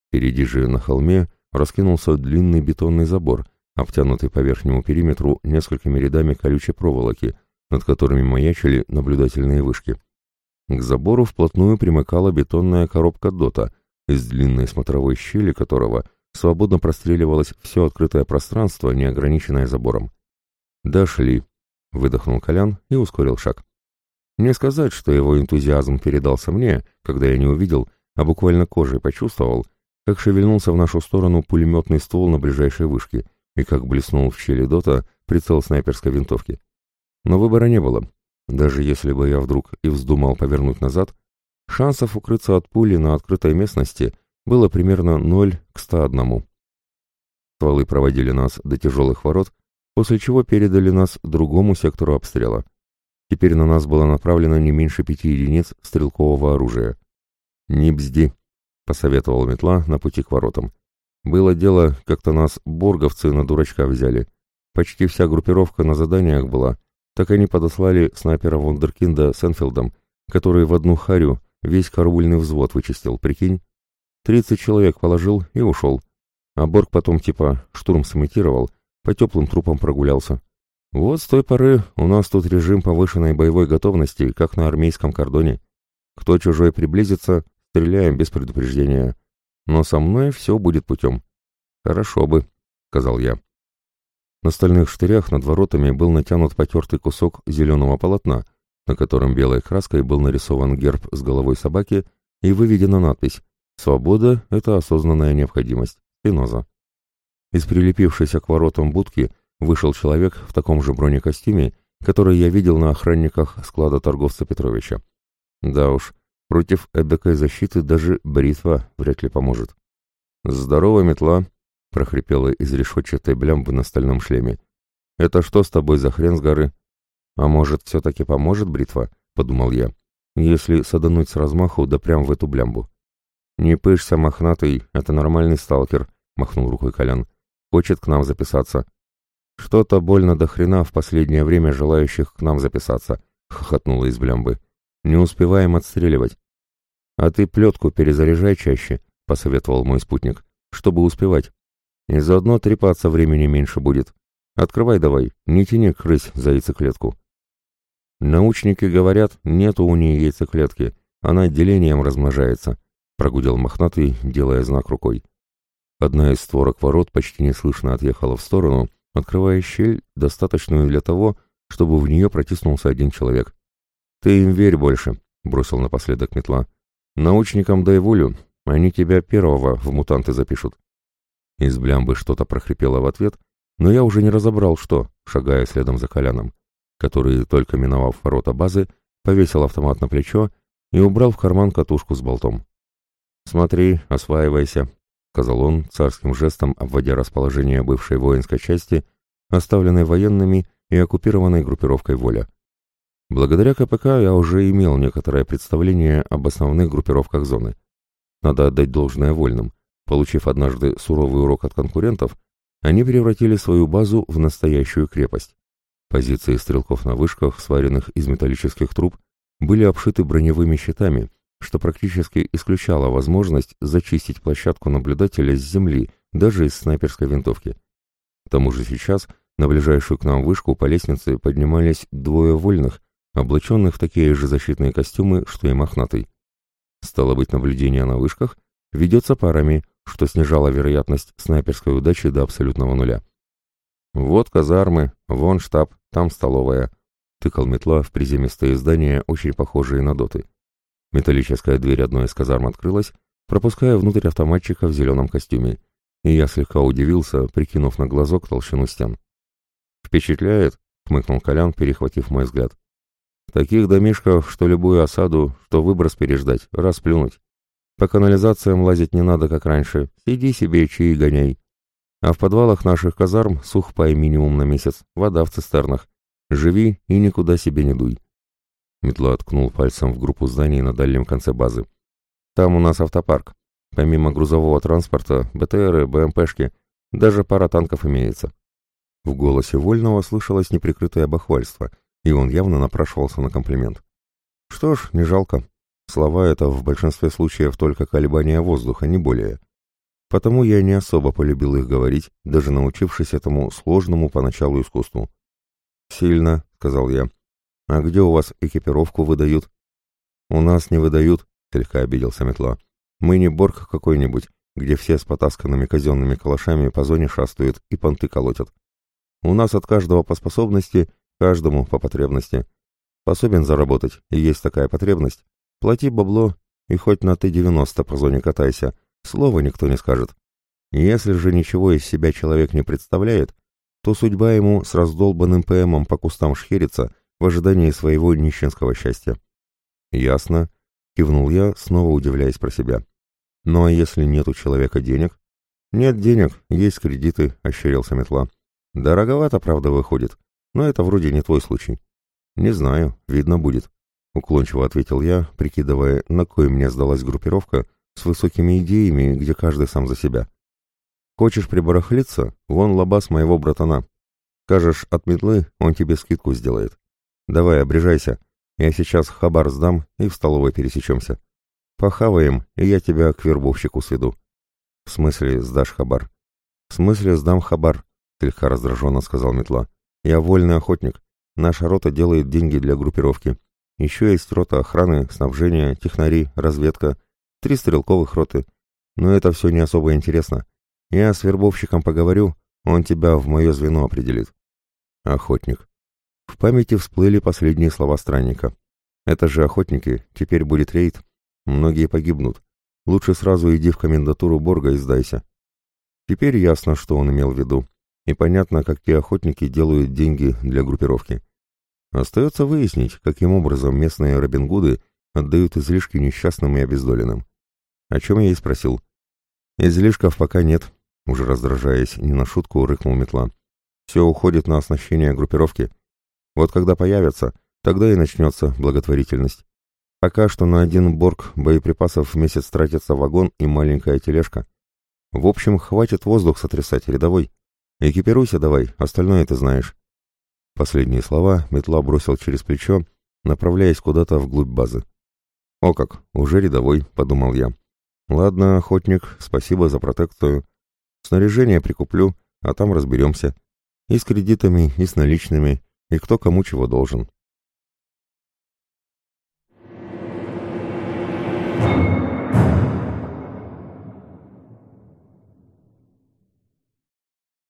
Впереди же на холме раскинулся длинный бетонный забор, обтянутый по верхнему периметру несколькими рядами колючей проволоки, над которыми маячили наблюдательные вышки. К забору вплотную примыкала бетонная коробка ДОТа, из длинной смотровой щели которого свободно простреливалось все открытое пространство, не ограниченное забором. «Дошли», — выдохнул Колян и ускорил шаг. Не сказать, что его энтузиазм передался мне, когда я не увидел, а буквально кожей почувствовал, как шевельнулся в нашу сторону пулеметный ствол на ближайшей вышке и как блеснул в щели дота прицел снайперской винтовки. Но выбора не было. Даже если бы я вдруг и вздумал повернуть назад, шансов укрыться от пули на открытой местности было примерно 0 к 101. Стволы проводили нас до тяжелых ворот, после чего передали нас другому сектору обстрела. Теперь на нас было направлено не меньше пяти единиц стрелкового оружия. «Не бзди», — посоветовал метла на пути к воротам. «Было дело, как-то нас борговцы на дурачка взяли. Почти вся группировка на заданиях была. Так они подослали снайпера Вундеркинда с Энфилдом, который в одну харю весь караульный взвод вычистил, прикинь? Тридцать человек положил и ушел. А Борг потом типа штурм сымитировал, по теплым трупам прогулялся. Вот с той поры у нас тут режим повышенной боевой готовности, как на армейском кордоне. Кто чужой приблизится, стреляем без предупреждения. Но со мной все будет путем. Хорошо бы, сказал я. На стальных штырях над воротами был натянут потертый кусок зеленого полотна, на котором белой краской был нарисован герб с головой собаки и выведена надпись «Свобода — это осознанная необходимость. Спиноза». Из прилепившейся к воротам будки вышел человек в таком же бронекостюме, который я видел на охранниках склада торговца Петровича. Да уж, против эдакой защиты даже бритва вряд ли поможет. «Здорово, метла!» — прохрипела из решетчатой блямбы на стальном шлеме. «Это что с тобой за хрен с горы?» «А может, все-таки поможет бритва?» — подумал я. «Если садануть с размаху, да прям в эту блямбу». «Не пышься, мохнатый, это нормальный сталкер», — махнул рукой Колян. Хочет к нам записаться. Что-то больно до хрена в последнее время желающих к нам записаться, хохотнула из блямбы. Не успеваем отстреливать. А ты плетку перезаряжай чаще, посоветовал мой спутник, чтобы успевать. И заодно трепаться времени меньше будет. Открывай давай, не тяни крысь за яйцеклетку. Научники говорят, нету у нее яйцеклетки, она делением размножается, прогудел мохнатый, делая знак рукой. Одна из створок ворот почти неслышно отъехала в сторону, открывая щель, достаточную для того, чтобы в нее протиснулся один человек. «Ты им верь больше», — бросил напоследок метла. «Научникам дай волю, они тебя первого в мутанты запишут». Из блямбы что-то прохрипело в ответ, но я уже не разобрал, что, шагая следом за Коляном, который, только миновав ворота базы, повесил автомат на плечо и убрал в карман катушку с болтом. «Смотри, осваивайся», — сказал он, царским жестом обводя расположение бывшей воинской части, оставленной военными и оккупированной группировкой «Воля». Благодаря КПК я уже имел некоторое представление об основных группировках зоны. Надо отдать должное вольным. Получив однажды суровый урок от конкурентов, они превратили свою базу в настоящую крепость. Позиции стрелков на вышках, сваренных из металлических труб, были обшиты броневыми щитами, что практически исключало возможность зачистить площадку наблюдателя с земли, даже из снайперской винтовки. К тому же сейчас на ближайшую к нам вышку по лестнице поднимались двое вольных, облаченных в такие же защитные костюмы, что и мохнатый. Стало быть, наблюдение на вышках ведется парами, что снижало вероятность снайперской удачи до абсолютного нуля. «Вот казармы, вон штаб, там столовая», — тыкал метла в приземистые здания, очень похожие на доты. Металлическая дверь одной из казарм открылась, пропуская внутрь автоматчика в зеленом костюме, и я слегка удивился, прикинув на глазок толщину стен. «Впечатляет?» — хмыкнул Колян, перехватив мой взгляд. Таких домишках, что любую осаду, что выброс переждать, расплюнуть. По канализациям лазить не надо, как раньше. Сиди себе, чаи гоняй. А в подвалах наших казарм сухпай минимум на месяц, вода в цистернах. Живи и никуда себе не дуй. Метла ткнул пальцем в группу зданий на дальнем конце базы. Там у нас автопарк. Помимо грузового транспорта, БТРы, БМПшки, даже пара танков имеется. В голосе Вольного слышалось неприкрытое бахвальство — и он явно напрашивался на комплимент. Что ж, не жалко. Слова — это в большинстве случаев только колебания воздуха, не более. Потому я не особо полюбил их говорить, даже научившись этому сложному поначалу искусству. «Сильно», — сказал я. «А где у вас экипировку выдают?» «У нас не выдают», — слегка обиделся метла. «Мы не борг какой-нибудь, где все с потасканными казенными калашами по зоне шастают и понты колотят. У нас от каждого по способности Каждому по потребности. Способен заработать, и есть такая потребность. Плати бабло, и хоть на Т-90 по зоне катайся, слова никто не скажет. Если же ничего из себя человек не представляет, то судьба ему с раздолбанным ПМом по кустам шхерится в ожидании своего нищенского счастья. «Ясно», — кивнул я, снова удивляясь про себя. «Ну а если нет у человека денег?» «Нет денег, есть кредиты», — ощерился метла. «Дороговато, правда, выходит. Но это вроде не твой случай. Не знаю, видно будет. Уклончиво ответил я, прикидывая, на кой мне сдалась группировка с высокими идеями, где каждый сам за себя. Хочешь прибарахлиться? Вон лабаз моего братана. Скажешь от метлы, он тебе скидку сделает. Давай, обрежайся. Я сейчас хабар сдам и в столовой пересечемся. Похаваем, и я тебя к вербовщику сведу. В смысле сдашь хабар? В смысле сдам хабар, слегка раздраженно сказал метла. Я вольный охотник. Наша рота делает деньги для группировки. Еще есть рота охраны, снабжения, технари, разведка, три стрелковых роты. Но это все не особо интересно. Я с вербовщиком поговорю, он тебя в мое звено определит. Охотник. В памяти всплыли последние слова странника. Это же охотники, теперь будет рейд. Многие погибнут. Лучше сразу иди в комендатуру Борга и сдайся. Теперь ясно, что он имел в виду и понятно, как те охотники делают деньги для группировки. Остается выяснить, каким образом местные Робингуды отдают излишки несчастным и обездоленным. О чем я и спросил. Излишков пока нет, уже раздражаясь, не на шутку рыкнул метла. Все уходит на оснащение группировки. Вот когда появятся, тогда и начнется благотворительность. Пока что на один борг боеприпасов в месяц тратится вагон и маленькая тележка. В общем, хватит воздух сотрясать, рядовой. «Экипируйся давай, остальное ты знаешь». Последние слова метла бросил через плечо, направляясь куда-то вглубь базы. «О как, уже рядовой», — подумал я. «Ладно, охотник, спасибо за протекцию. Снаряжение прикуплю, а там разберемся. И с кредитами, и с наличными, и кто кому чего должен».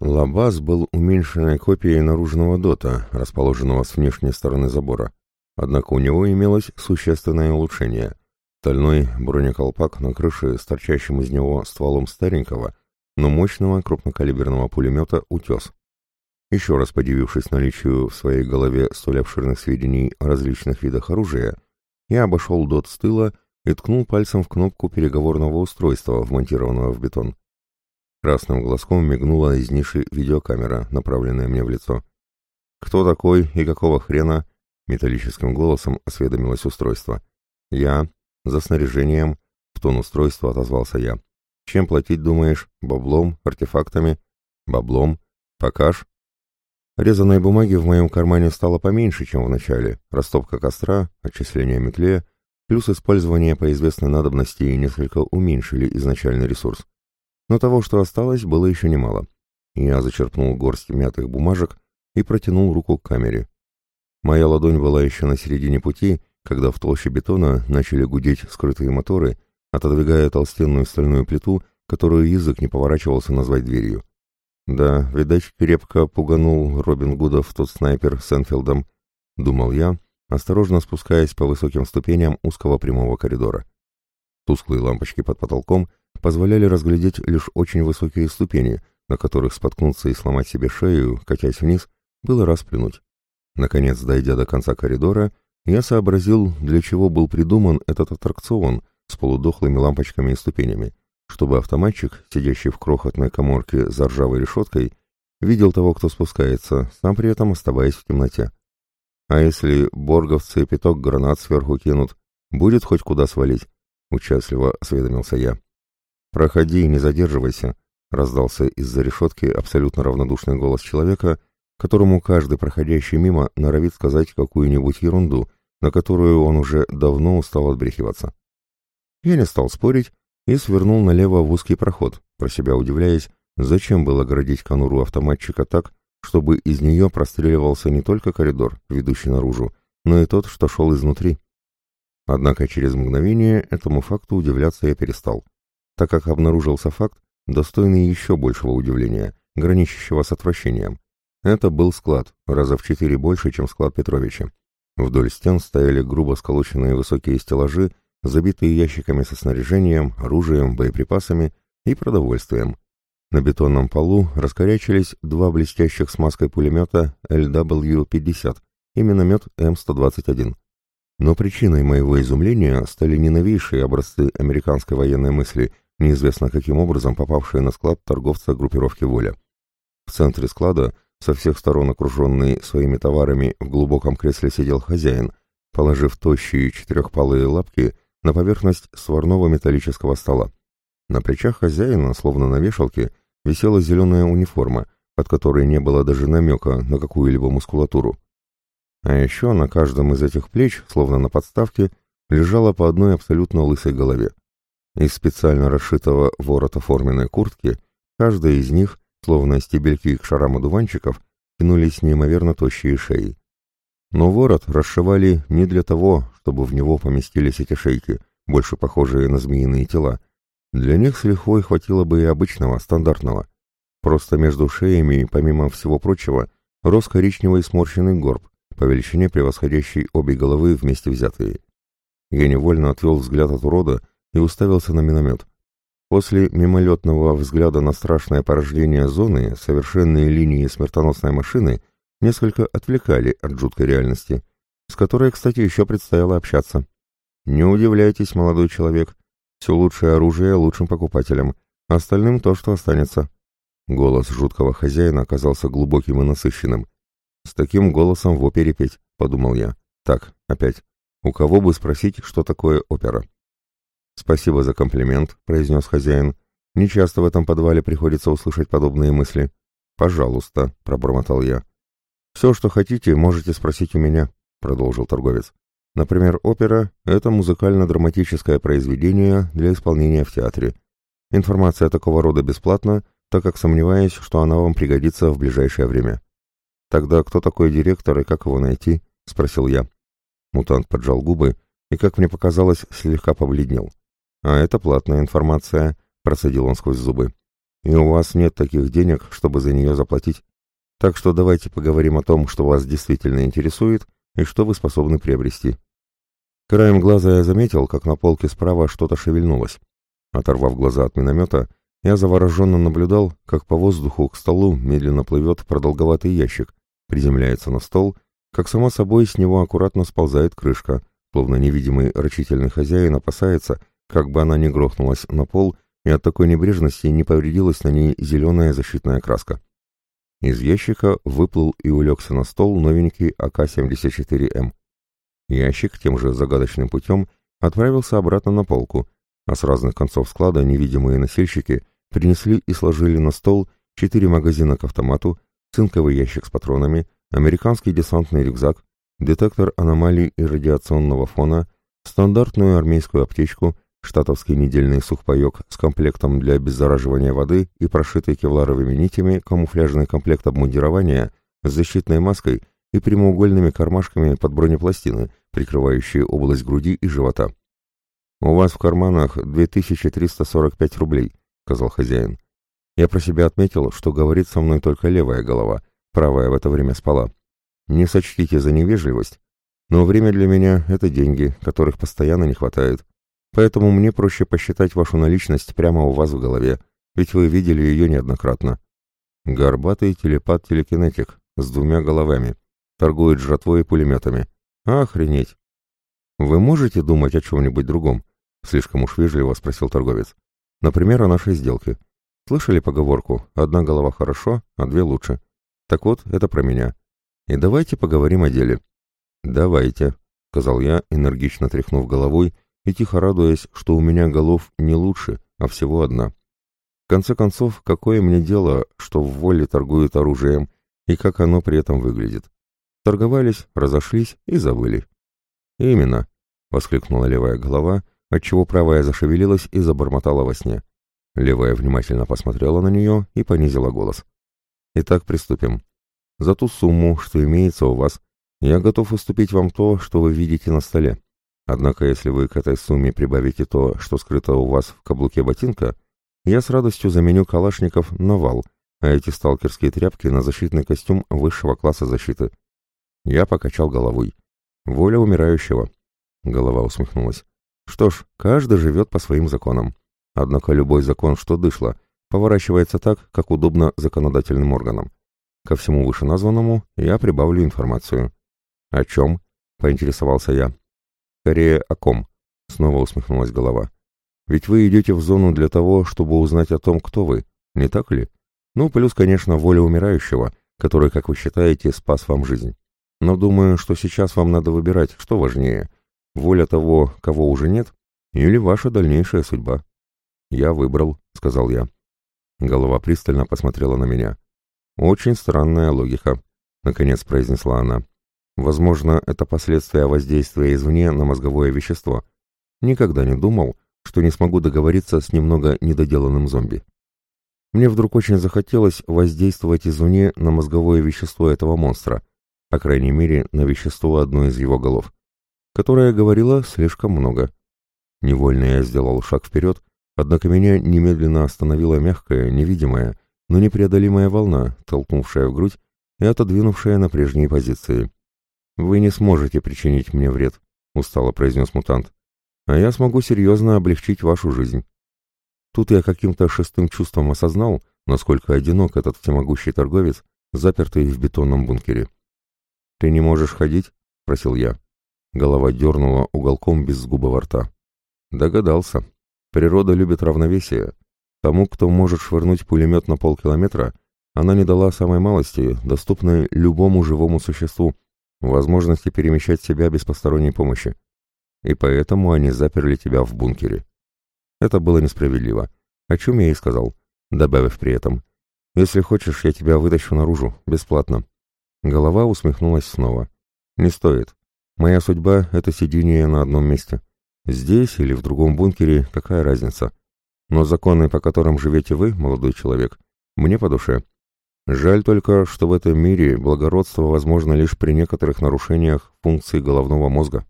Лабаз был уменьшенной копией наружного дота, расположенного с внешней стороны забора. Однако у него имелось существенное улучшение. Стальной бронеколпак на крыше с торчащим из него стволом старенького, но мощного крупнокалиберного пулемета «Утес». Еще раз подивившись наличию в своей голове столь обширных сведений о различных видах оружия, я обошел дот с тыла и ткнул пальцем в кнопку переговорного устройства, вмонтированного в бетон. Красным глазком мигнула из ниши видеокамера, направленная мне в лицо. «Кто такой и какого хрена?» — металлическим голосом осведомилось устройство. «Я. За снаряжением». В тон устройства отозвался я. «Чем платить, думаешь? Баблом? Артефактами?» «Баблом. Покаж». Резаной бумаги в моем кармане стало поменьше, чем в начале. Растопка костра, отчисление метле, плюс использование по известной надобности несколько уменьшили изначальный ресурс. Но того, что осталось, было еще немало. Я зачерпнул горсть мятых бумажек и протянул руку к камере. Моя ладонь была еще на середине пути, когда в толще бетона начали гудеть скрытые моторы, отодвигая толстенную стальную плиту, которую язык не поворачивался назвать дверью. Да, видать, крепко пуганул Робин Гудов тот снайпер с Энфилдом, думал я, осторожно спускаясь по высоким ступеням узкого прямого коридора. Тусклые лампочки под потолком позволяли разглядеть лишь очень высокие ступени, на которых споткнуться и сломать себе шею, катясь вниз, было расплюнуть. Наконец, дойдя до конца коридора, я сообразил, для чего был придуман этот аттракцион с полудохлыми лампочками и ступенями чтобы автоматчик, сидящий в крохотной коморке за ржавой решеткой, видел того, кто спускается, сам при этом оставаясь в темноте. А если борговцы пяток гранат сверху кинут, будет хоть куда свалить? Участливо осведомился я. «Проходи, не задерживайся», — раздался из-за решетки абсолютно равнодушный голос человека, которому каждый проходящий мимо норовит сказать какую-нибудь ерунду, на которую он уже давно устал отбрехиваться. Я не стал спорить и свернул налево в узкий проход, про себя удивляясь, зачем было оградить конуру автоматчика так, чтобы из нее простреливался не только коридор, ведущий наружу, но и тот, что шел изнутри. Однако через мгновение этому факту удивляться я перестал, так как обнаружился факт, достойный еще большего удивления, граничащего с отвращением. Это был склад, раза в четыре больше, чем склад Петровича. Вдоль стен стояли грубо сколоченные высокие стеллажи забитые ящиками со снаряжением, оружием, боеприпасами и продовольствием. На бетонном полу раскорячились два блестящих смазкой пулемета LW-50 и миномет М121. Но причиной моего изумления стали не новейшие образцы американской военной мысли, неизвестно каким образом попавшие на склад торговца группировки «Воля». В центре склада, со всех сторон окруженный своими товарами, в глубоком кресле сидел хозяин, положив тощие четырехпалые лапки на поверхность сварного металлического стола. На плечах хозяина, словно на вешалке, висела зеленая униформа, под которой не было даже намека на какую-либо мускулатуру. А еще на каждом из этих плеч, словно на подставке, лежала по одной абсолютно лысой голове. Из специально расшитого ворота форменной куртки, каждая из них, словно стебельки к шарам одуванчиков, тянулись неимоверно тощие шеи. Но ворот расшивали не для того, чтобы в него поместились эти шейки, больше похожие на змеиные тела. Для них с лихвой хватило бы и обычного, стандартного. Просто между шеями, помимо всего прочего, рос коричневый сморщенный горб, по величине превосходящий обе головы вместе взятые. Я невольно отвел взгляд от урода и уставился на миномет. После мимолетного взгляда на страшное порождение зоны, совершенные линии смертоносной машины — несколько отвлекали от жуткой реальности, с которой, кстати, еще предстояло общаться. Не удивляйтесь, молодой человек, все лучшее оружие лучшим покупателям, остальным то, что останется. Голос жуткого хозяина оказался глубоким и насыщенным. С таким голосом в опере петь, подумал я. Так, опять. У кого бы спросить, что такое опера? Спасибо за комплимент, произнес хозяин. Не часто в этом подвале приходится услышать подобные мысли. Пожалуйста, пробормотал я. «Все, что хотите, можете спросить у меня», — продолжил торговец. «Например, опера — это музыкально-драматическое произведение для исполнения в театре. Информация такого рода бесплатна, так как сомневаюсь, что она вам пригодится в ближайшее время». «Тогда кто такой директор и как его найти?» — спросил я. Мутант поджал губы и, как мне показалось, слегка побледнел. «А это платная информация», — процедил он сквозь зубы. «И у вас нет таких денег, чтобы за нее заплатить. Так что давайте поговорим о том, что вас действительно интересует и что вы способны приобрести. Краем глаза я заметил, как на полке справа что-то шевельнулось. Оторвав глаза от миномета, я завороженно наблюдал, как по воздуху к столу медленно плывет продолговатый ящик, приземляется на стол, как само собой с него аккуратно сползает крышка, словно невидимый рачительный хозяин опасается, как бы она не грохнулась на пол и от такой небрежности не повредилась на ней зеленая защитная краска. Из ящика выплыл и улегся на стол новенький АК-74М. Ящик тем же загадочным путем отправился обратно на полку, а с разных концов склада невидимые носильщики принесли и сложили на стол четыре магазина к автомату, цинковый ящик с патронами, американский десантный рюкзак, детектор аномалий и радиационного фона, стандартную армейскую аптечку, штатовский недельный сухпайок с комплектом для обеззараживания воды и прошитый кевларовыми нитями камуфляжный комплект обмундирования с защитной маской и прямоугольными кармашками под бронепластины, прикрывающие область груди и живота. «У вас в карманах 2345 рублей», — сказал хозяин. Я про себя отметил, что говорит со мной только левая голова, правая в это время спала. Не сочтите за невежливость, но время для меня — это деньги, которых постоянно не хватает. Поэтому мне проще посчитать вашу наличность прямо у вас в голове, ведь вы видели ее неоднократно. Горбатый телепат-телекинетик с двумя головами. Торгует жратвой и пулеметами. Охренеть! Вы можете думать о чем-нибудь другом? Слишком уж вежливо спросил торговец. Например, о нашей сделке. Слышали поговорку «одна голова хорошо, а две лучше»? Так вот, это про меня. И давайте поговорим о деле. Давайте, сказал я, энергично тряхнув головой и тихо радуясь, что у меня голов не лучше, а всего одна. В конце концов, какое мне дело, что в воле торгуют оружием и как оно при этом выглядит? Торговались, разошлись и забыли. «Именно», — воскликнула левая голова, отчего правая зашевелилась и забормотала во сне. Левая внимательно посмотрела на нее и понизила голос. «Итак, приступим. За ту сумму, что имеется у вас, я готов уступить вам то, что вы видите на столе. Однако, если вы к этой сумме прибавите то, что скрыто у вас в каблуке ботинка, я с радостью заменю калашников на вал, а эти сталкерские тряпки на защитный костюм высшего класса защиты. Я покачал головой. Воля умирающего. Голова усмехнулась. Что ж, каждый живет по своим законам. Однако любой закон, что дышло, поворачивается так, как удобно законодательным органам. Ко всему вышеназванному я прибавлю информацию. «О чем?» — поинтересовался я. «Скорее, о ком?» — снова усмехнулась голова. «Ведь вы идете в зону для того, чтобы узнать о том, кто вы, не так ли? Ну, плюс, конечно, воля умирающего, который, как вы считаете, спас вам жизнь. Но думаю, что сейчас вам надо выбирать, что важнее, воля того, кого уже нет, или ваша дальнейшая судьба». «Я выбрал», — сказал я. Голова пристально посмотрела на меня. «Очень странная логика», — наконец произнесла она. «Возможно, это последствия воздействия извне на мозговое вещество. Никогда не думал, что не смогу договориться с немного недоделанным зомби. Мне вдруг очень захотелось воздействовать извне на мозговое вещество этого монстра, по крайней мере, на вещество одной из его голов, которое говорило слишком много. Невольно я сделал шаг вперед, однако меня немедленно остановила мягкая, невидимая, но непреодолимая волна, толкнувшая в грудь и отодвинувшая на прежние позиции. «Вы не сможете причинить мне вред», — устало произнес мутант. «А я смогу серьезно облегчить вашу жизнь». Тут я каким-то шестым чувством осознал, насколько одинок этот всемогущий торговец, запертый в бетонном бункере. «Ты не можешь ходить?» — спросил я. Голова дернула уголком беззгубого рта. «Догадался. Природа любит равновесие, Тому, кто может швырнуть пулемет на полкилометра, она не дала самой малости, доступной любому живому существу, возможности перемещать себя без посторонней помощи. И поэтому они заперли тебя в бункере. Это было несправедливо, о чем я и сказал, добавив при этом. «Если хочешь, я тебя вытащу наружу, бесплатно». Голова усмехнулась снова. «Не стоит. Моя судьба — это сидение на одном месте. Здесь или в другом бункере, какая разница? Но законы, по которым живете вы, молодой человек, мне по душе. Жаль только, что в этом мире благородство возможно лишь при некоторых нарушениях функций головного мозга.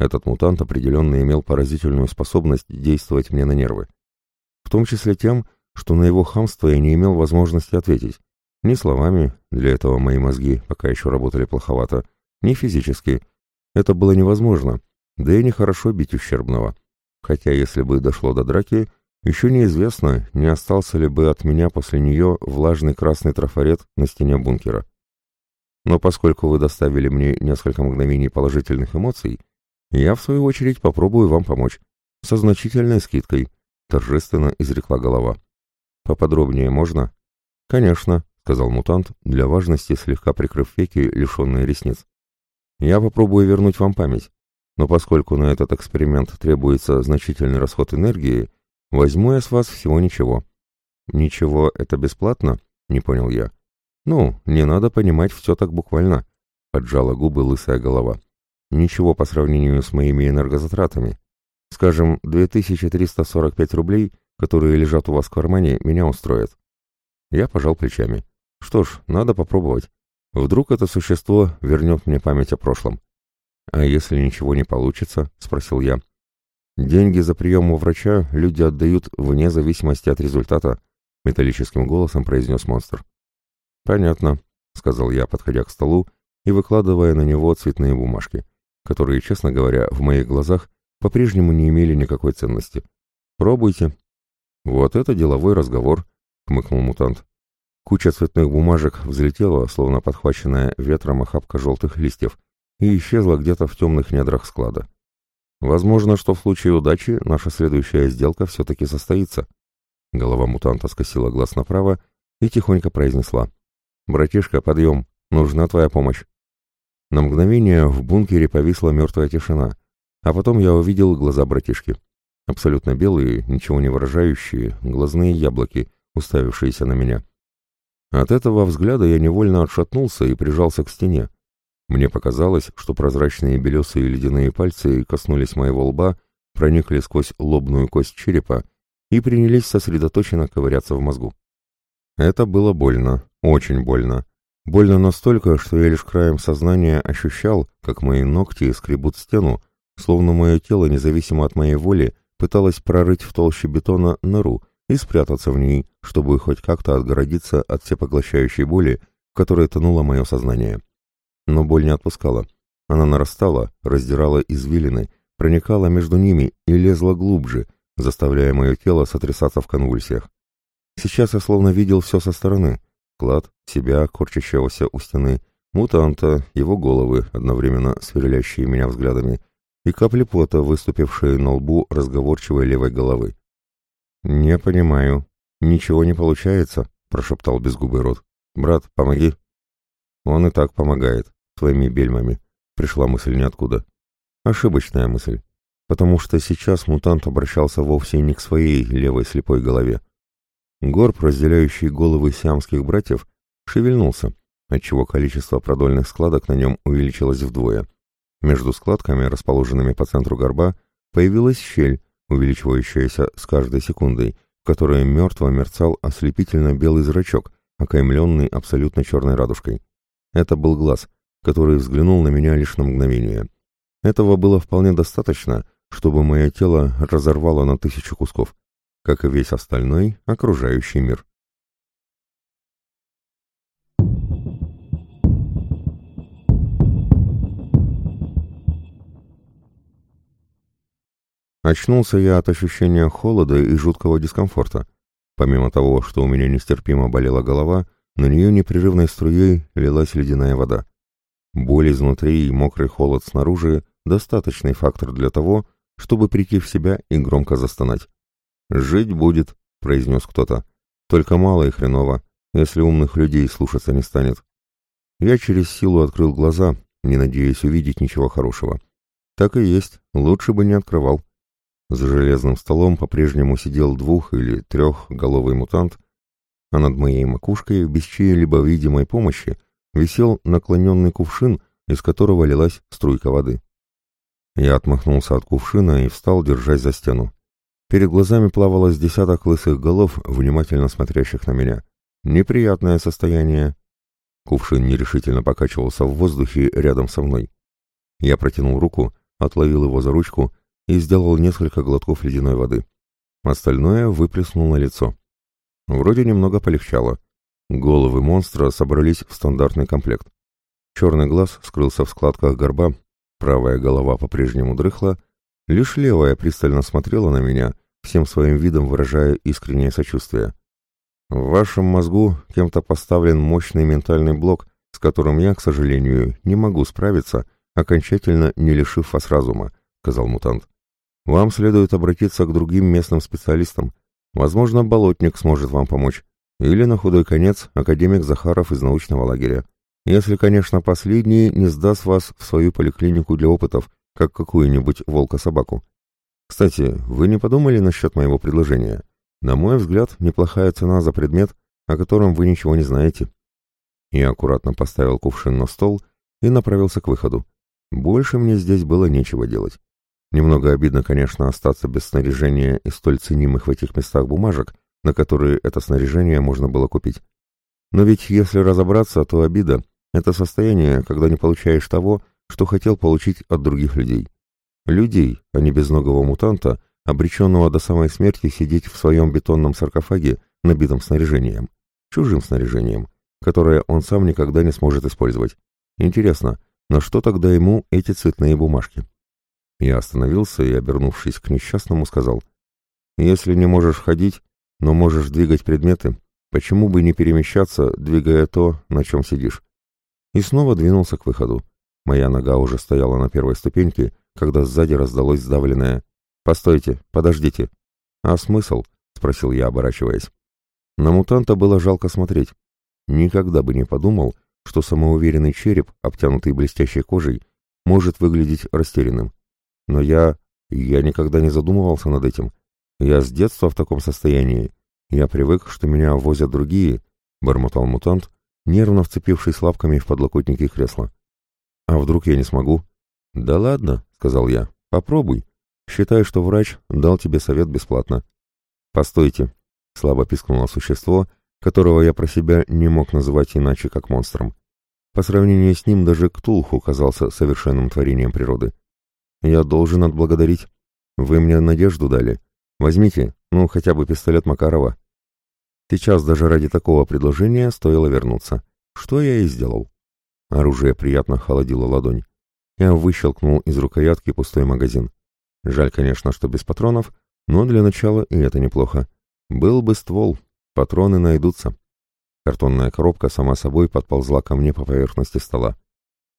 Этот мутант определенно имел поразительную способность действовать мне на нервы. В том числе тем, что на его хамство я не имел возможности ответить. Ни словами, для этого мои мозги пока еще работали плоховато, ни физически. Это было невозможно, да и нехорошо бить ущербного. Хотя если бы дошло до драки, еще неизвестно, не остался ли бы от меня после нее влажный красный трафарет на стене бункера. Но поскольку вы доставили мне несколько мгновений положительных эмоций, я, в свою очередь, попробую вам помочь. Со значительной скидкой, торжественно изрекла голова. Поподробнее можно? Конечно, сказал мутант, для важности слегка прикрыв веки, лишенные ресниц. «Я попробую вернуть вам память, но поскольку на этот эксперимент требуется значительный расход энергии, возьму я с вас всего ничего». «Ничего, это бесплатно?» — не понял я. «Ну, не надо понимать все так буквально», — поджала губы лысая голова. «Ничего по сравнению с моими энергозатратами. Скажем, 2345 рублей, которые лежат у вас в кармане, меня устроят». Я пожал плечами. «Что ж, надо попробовать. Вдруг это существо вернет мне память о прошлом». «А если ничего не получится?» — спросил я. «Деньги за прием у врача люди отдают вне зависимости от результата», — металлическим голосом произнес монстр. «Понятно», — сказал я, подходя к столу и выкладывая на него цветные бумажки, которые, честно говоря, в моих глазах по-прежнему не имели никакой ценности. «Пробуйте». «Вот это деловой разговор», — хмыкнул мутант. Куча цветных бумажек взлетела, словно подхваченная ветром охапка желтых листьев, и исчезла где-то в темных недрах склада. Возможно, что в случае удачи наша следующая сделка все-таки состоится. Голова мутанта скосила глаз направо и тихонько произнесла. «Братишка, подъем, нужна твоя помощь». На мгновение в бункере повисла мертвая тишина, а потом я увидел глаза братишки. Абсолютно белые, ничего не выражающие, глазные яблоки, уставившиеся на меня. От этого взгляда я невольно отшатнулся и прижался к стене. Мне показалось, что прозрачные белесые ледяные пальцы коснулись моего лба, проникли сквозь лобную кость черепа и принялись сосредоточенно ковыряться в мозгу. Это было больно, очень больно. Больно настолько, что я лишь краем сознания ощущал, как мои ногти скребут стену, словно мое тело, независимо от моей воли, пыталось прорыть в толще бетона нору и спрятаться в ней, чтобы хоть как-то отгородиться от всепоглощающей боли, в которой тонуло мое сознание. Но боль не отпускала. Она нарастала, раздирала извилины, проникала между ними и лезла глубже, заставляя мое тело сотрясаться в конвульсиях. Сейчас я словно видел все со стороны. Клад, себя, корчащегося у стены, мутанта, его головы, одновременно сверлящие меня взглядами, и капли пота, выступившие на лбу разговорчивой левой головы. «Не понимаю. Ничего не получается», — прошептал безгубый рот. «Брат, помоги». «Он и так помогает, твоими бельмами», — пришла мысль ниоткуда. Ошибочная мысль, потому что сейчас мутант обращался вовсе не к своей левой слепой голове. Горб, разделяющий головы сиамских братьев, шевельнулся, отчего количество продольных складок на нем увеличилось вдвое. Между складками, расположенными по центру горба, появилась щель, увеличивающаяся с каждой секундой, в которой мертво мерцал ослепительно белый зрачок, окаймленный абсолютно черной радужкой. Это был глаз, который взглянул на меня лишь на мгновение. Этого было вполне достаточно, чтобы мое тело разорвало на тысячу кусков как и весь остальной окружающий мир. Очнулся я от ощущения холода и жуткого дискомфорта. Помимо того, что у меня нестерпимо болела голова, на нее непрерывной струей лилась ледяная вода. Боль изнутри и мокрый холод снаружи — достаточный фактор для того, чтобы прийти в себя и громко застонать. «Жить будет», — произнес кто-то. «Только мало и хреново, если умных людей слушаться не станет». Я через силу открыл глаза, не надеясь увидеть ничего хорошего. Так и есть, лучше бы не открывал. За железным столом по-прежнему сидел двух- или трехголовый мутант, а над моей макушкой, без чьей-либо видимой помощи, висел наклоненный кувшин, из которого лилась струйка воды. Я отмахнулся от кувшина и встал, держась за стену. Перед глазами плавало с десяток лысых голов, внимательно смотрящих на меня. Неприятное состояние. Кувшин нерешительно покачивался в воздухе рядом со мной. Я протянул руку, отловил его за ручку и сделал несколько глотков ледяной воды. Остальное выплеснул на лицо. Вроде немного полегчало. Головы монстра собрались в стандартный комплект. Черный глаз скрылся в складках горба, правая голова по-прежнему дрыхла, лишь левая пристально смотрела на меня, всем своим видом выражая искреннее сочувствие. В вашем мозгу кем-то поставлен мощный ментальный блок, с которым я, к сожалению, не могу справиться, окончательно не лишив вас разума, сказал мутант. Вам следует обратиться к другим местным специалистам. Возможно, болотник сможет вам помочь. Или, на худой конец, академик Захаров из научного лагеря. Если, конечно, последний не сдаст вас в свою поликлинику для опытов, как какую-нибудь волка-собаку. Кстати, вы не подумали насчет моего предложения? На мой взгляд, неплохая цена за предмет, о котором вы ничего не знаете. Я аккуратно поставил кувшин на стол и направился к выходу. Больше мне здесь было нечего делать. Немного обидно, конечно, остаться без снаряжения и столь ценимых в этих местах бумажек, на которые это снаряжение можно было купить. Но ведь если разобраться, то обида — это состояние, когда не получаешь того, что хотел получить от других людей. Людей, а не безногого мутанта, обреченного до самой смерти сидеть в своем бетонном саркофаге, набитом снаряжением, чужим снаряжением, которое он сам никогда не сможет использовать. Интересно, на что тогда ему эти цветные бумажки? Я остановился и, обернувшись к несчастному, сказал, «Если не можешь ходить, но можешь двигать предметы, почему бы не перемещаться, двигая то, на чем сидишь?» И снова двинулся к выходу. Моя нога уже стояла на первой ступеньке, когда сзади раздалось сдавленное «Постойте, подождите». «А смысл?» — спросил я, оборачиваясь. На мутанта было жалко смотреть. Никогда бы не подумал, что самоуверенный череп, обтянутый блестящей кожей, может выглядеть растерянным. Но я... я никогда не задумывался над этим. Я с детства в таком состоянии. Я привык, что меня возят другие, — бормотал мутант, нервно вцепившись лапками в подлокотники кресла. А вдруг я не смогу? Да ладно, — сказал я, — попробуй. Считай, что врач дал тебе совет бесплатно. Постойте, — слабо пискнуло существо, которого я про себя не мог называть иначе, как монстром. По сравнению с ним даже Ктулху казался совершенным творением природы. «Я должен отблагодарить. Вы мне надежду дали. Возьмите, ну, хотя бы пистолет Макарова». Сейчас даже ради такого предложения стоило вернуться. Что я и сделал. Оружие приятно холодило ладонь. Я выщелкнул из рукоятки пустой магазин. Жаль, конечно, что без патронов, но для начала и это неплохо. Был бы ствол, патроны найдутся. Картонная коробка сама собой подползла ко мне по поверхности стола.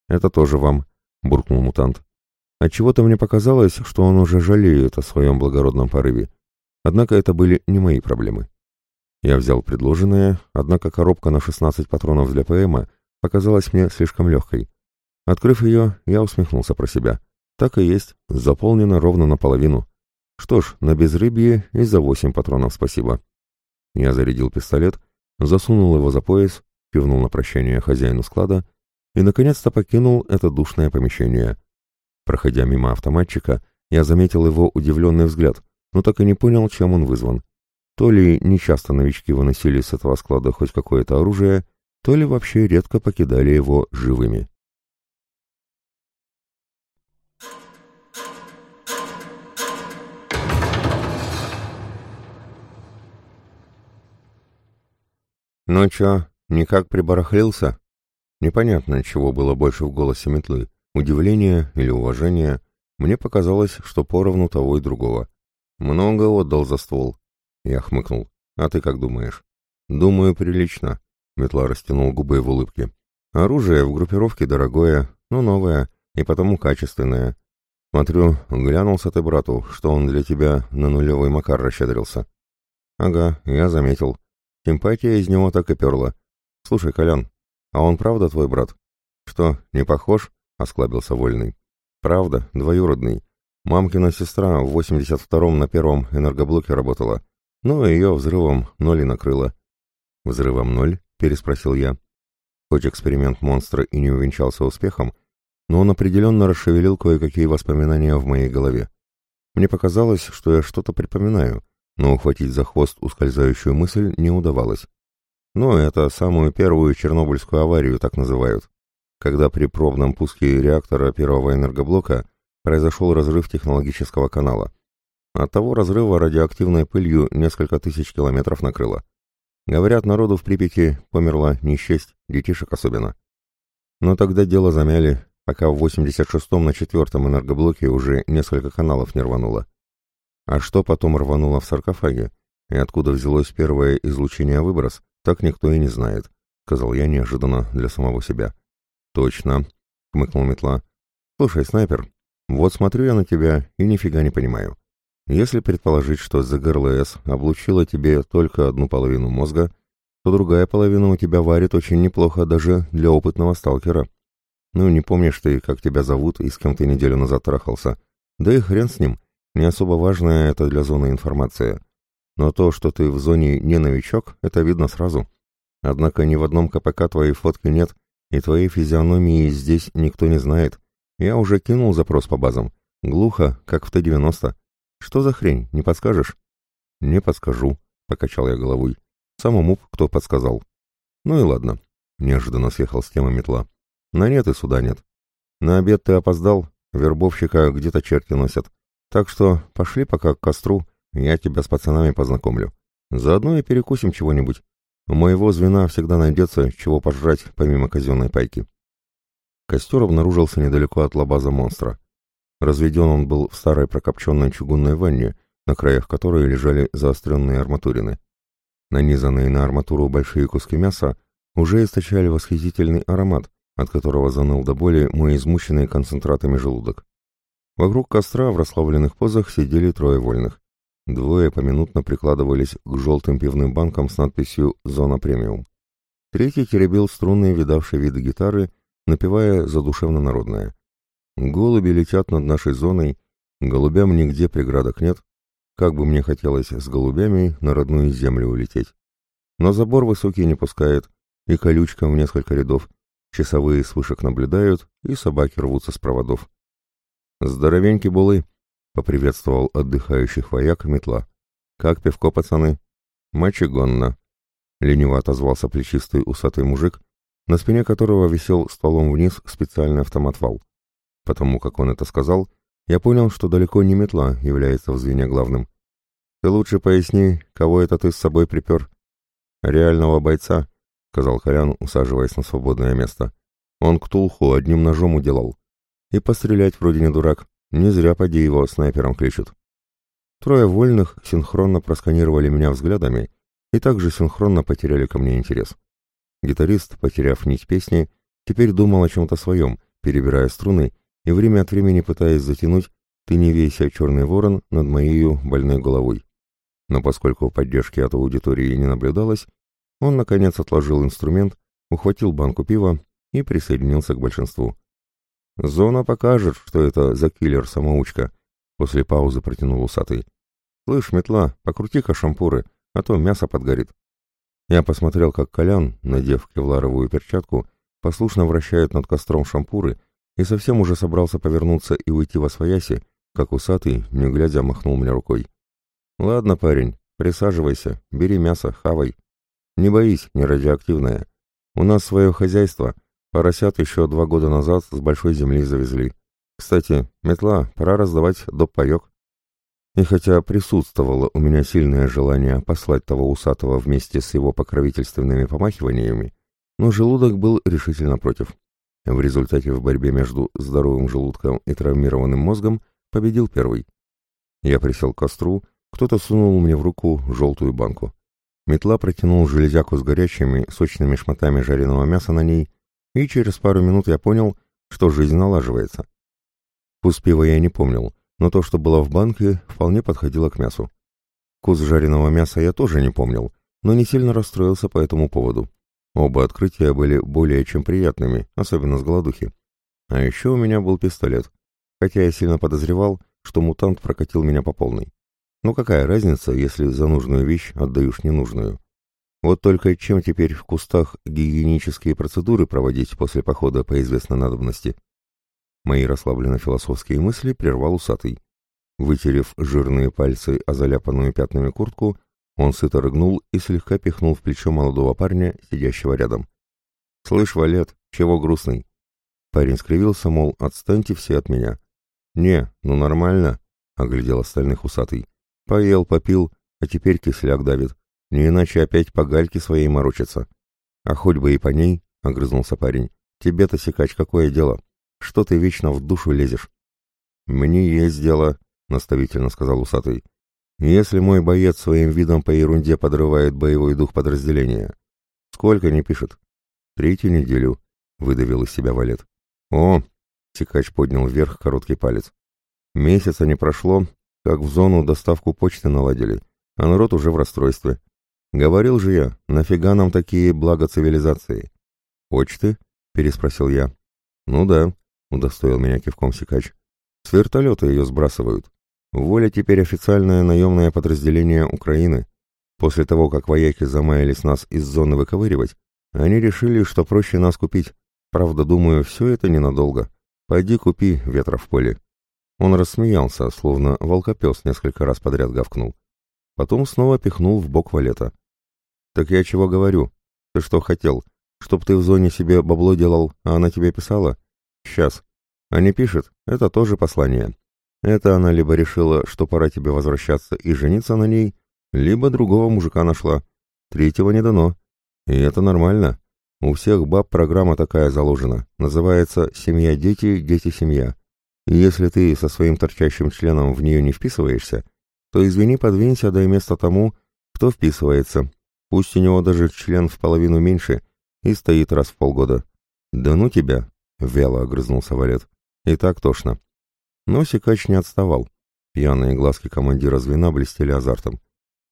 «Это тоже вам», — буркнул мутант. Отчего-то мне показалось, что он уже жалеет о своем благородном порыве. Однако это были не мои проблемы. Я взял предложенное, однако коробка на 16 патронов для ПМа показалась мне слишком легкой. Открыв ее, я усмехнулся про себя. Так и есть, заполнено ровно наполовину. Что ж, на безрыбье и за восемь патронов спасибо. Я зарядил пистолет засунул его за пояс, кивнул на прощание хозяину склада и, наконец-то, покинул это душное помещение. Проходя мимо автоматчика, я заметил его удивленный взгляд, но так и не понял, чем он вызван. То ли нечасто новички выносили с этого склада хоть какое-то оружие, то ли вообще редко покидали его живыми. «Ну чё, никак прибарахлился?» Непонятно, чего было больше в голосе метлы, удивление или уважение. Мне показалось, что поровну того и другого. «Много отдал за ствол». Я хмыкнул. «А ты как думаешь?» «Думаю, прилично», — метла растянул губы в улыбке. «Оружие в группировке дорогое, но новое и потому качественное. Смотрю, глянулся ты брату, что он для тебя на нулевой макар расщедрился». «Ага, я заметил. Симпатия из него так и перла. Слушай, Колян, а он правда твой брат? Что, не похож? Осклабился Вольный. Правда, двоюродный. Мамкина сестра в 82-м на первом энергоблоке работала. Ну, ее взрывом ноль и накрыло. «Взрывом ноль?» — переспросил я. Хоть эксперимент монстра и не увенчался успехом, но он определенно расшевелил кое-какие воспоминания в моей голове. Мне показалось, что я что-то припоминаю, но ухватить за хвост ускользающую мысль не удавалось. Но это самую первую Чернобыльскую аварию так называют, когда при пробном пуске реактора первого энергоблока произошел разрыв технологического канала. От того разрыва радиоактивной пылью несколько тысяч километров накрыло. Говорят, народу в Припяти померла не счесть, детишек особенно. Но тогда дело замяли, пока в 86-м на четвертом энергоблоке уже несколько каналов не рвануло. А что потом рвануло в саркофаге? И откуда взялось первое излучение-выброс, так никто и не знает, сказал я неожиданно для самого себя. Точно, хмыкнул метла. Слушай, снайпер, вот смотрю я на тебя и нифига не понимаю. Если предположить, что ЗГРЛС облучила тебе только одну половину мозга, то другая половина у тебя варит очень неплохо даже для опытного сталкера. Ну, не помнишь ты, как тебя зовут и с кем ты неделю назад трахался. Да и хрен с ним, не особо важная это для зоны информация. Но то, что ты в зоне не новичок, это видно сразу. Однако ни в одном КПК твоей фотки нет, и твоей физиономии здесь никто не знает. Я уже кинул запрос по базам. Глухо, как в Т-90. Что за хрень, не подскажешь? Не подскажу, покачал я головой. Самому кто подсказал. Ну и ладно. Неожиданно съехал с темы метла. На нет и суда нет. На обед ты опоздал, вербовщика где-то черти носят. Так что пошли пока к костру, я тебя с пацанами познакомлю. Заодно и перекусим чего-нибудь. У моего звена всегда найдется, чего пожрать, помимо казенной пайки. Костер обнаружился недалеко от лабаза монстра. Разведен он был в старой прокопченной чугунной ванне, на краях которой лежали заостренные арматурины. Нанизанные на арматуру большие куски мяса уже источали восхитительный аромат, от которого заныл до боли мой измученный концентратами желудок. Вокруг костра в расслабленных позах сидели трое вольных. Двое поминутно прикладывались к желтым пивным банкам с надписью «Зона премиум». Третий теребил струнные видавшие виды гитары, напевая задушевно народное. Голуби летят над нашей зоной, голубям нигде преградок нет, как бы мне хотелось с голубями на родную землю улететь. Но забор высокий не пускает, и колючкам в несколько рядов, часовые с вышек наблюдают, и собаки рвутся с проводов. «Здоровенький булы!» — поприветствовал отдыхающих вояк метла. «Как пивко, пацаны?» «Мочегонно!» — лениво отозвался плечистый усатый мужик, на спине которого висел стволом вниз специальный автомат-вал. Потому как он это сказал, я понял, что далеко не метла является в звене главным. «Ты лучше поясни, кого это ты с собой припер?» «Реального бойца», — сказал Колян, усаживаясь на свободное место. «Он Ктулху одним ножом уделал. И пострелять вроде не дурак, не зря поди его снайпером кличут». Трое вольных синхронно просканировали меня взглядами и также синхронно потеряли ко мне интерес. Гитарист, потеряв нить песни, теперь думал о чем-то своем, перебирая струны и время от времени пытаясь затянуть «Ты не вейся, черный ворон» над моей больной головой. Но поскольку поддержки от аудитории не наблюдалось, он, наконец, отложил инструмент, ухватил банку пива и присоединился к большинству. «Зона покажет, что это за киллер-самоучка», — после паузы протянул усатый. «Слышь, метла, покрути-ка шампуры, а то мясо подгорит». Я посмотрел, как Колян, надев кевларовую перчатку, послушно вращает над костром шампуры и совсем уже собрался повернуться и уйти во свояси, как усатый, не глядя, махнул мне рукой. «Ладно, парень, присаживайся, бери мясо, хавай. Не боись, не радиоактивное. У нас свое хозяйство, поросят еще два года назад с большой земли завезли. Кстати, метла, пора раздавать доп. паек». И хотя присутствовало у меня сильное желание послать того усатого вместе с его покровительственными помахиваниями, но желудок был решительно против. В результате в борьбе между здоровым желудком и травмированным мозгом победил первый. Я присел к костру, кто-то сунул мне в руку желтую банку. Метла протянул железяку с горячими, сочными шматами жареного мяса на ней, и через пару минут я понял, что жизнь налаживается. Вкус пива я не помнил, но то, что было в банке, вполне подходило к мясу. Вкус жареного мяса я тоже не помнил, но не сильно расстроился по этому поводу. Оба открытия были более чем приятными, особенно с голодухи. А еще у меня был пистолет, хотя я сильно подозревал, что мутант прокатил меня по полной. Ну какая разница, если за нужную вещь отдаешь ненужную? Вот только чем теперь в кустах гигиенические процедуры проводить после похода по известной надобности? Мои расслабленно-философские мысли прервал усатый. Вытерев жирные пальцы о заляпанную пятнами куртку, он сыто рыгнул и слегка пихнул в плечо молодого парня, сидящего рядом. «Слышь, Валет, чего грустный?» Парень скривился, мол, отстаньте все от меня. «Не, ну нормально», — оглядел остальных усатый. «Поел, попил, а теперь кисляк давит. Не иначе опять по гальке своей морочится». «А хоть бы и по ней», — огрызнулся парень. «Тебе-то, секач, какое дело? Что ты вечно в душу лезешь?» «Мне есть дело», — наставительно сказал усатый. Если мой боец своим видом по ерунде подрывает боевой дух подразделения. Сколько не пишет? Третью неделю, выдавил из себя Валет. О, Тикач поднял вверх короткий палец. Месяца не прошло, как в зону доставку почты наладили, а народ уже в расстройстве. Говорил же я, нафига нам такие блага цивилизации? Почты? Переспросил я. Ну да, удостоил меня кивком Сикач. С вертолета ее сбрасывают. Воля теперь официальное наемное подразделение Украины. После того, как вояки замаялись нас из зоны выковыривать, они решили, что проще нас купить. Правда, думаю, все это ненадолго. Пойди купи ветра в поле. Он рассмеялся, словно волкопес несколько раз подряд гавкнул. Потом снова пихнул в бок валета. «Так я чего говорю? Ты что хотел? Чтоб ты в зоне себе бабло делал, а она тебе писала? Сейчас. А не пишет, это тоже послание. Это она либо решила, что пора тебе возвращаться и жениться на ней, либо другого мужика нашла. Третьего не дано. И это нормально. У всех баб программа такая заложена. Называется «семья-дети, дети-семья». И если ты со своим торчащим членом в нее не вписываешься, то извини, подвинься, дай место тому, кто вписывается. Пусть у него даже член в половину меньше и стоит раз в полгода. «Да ну тебя!» — вяло огрызнулся Валет. «И так тошно». Но Сикач не отставал. Пьяные глазки командира звена блестели азартом.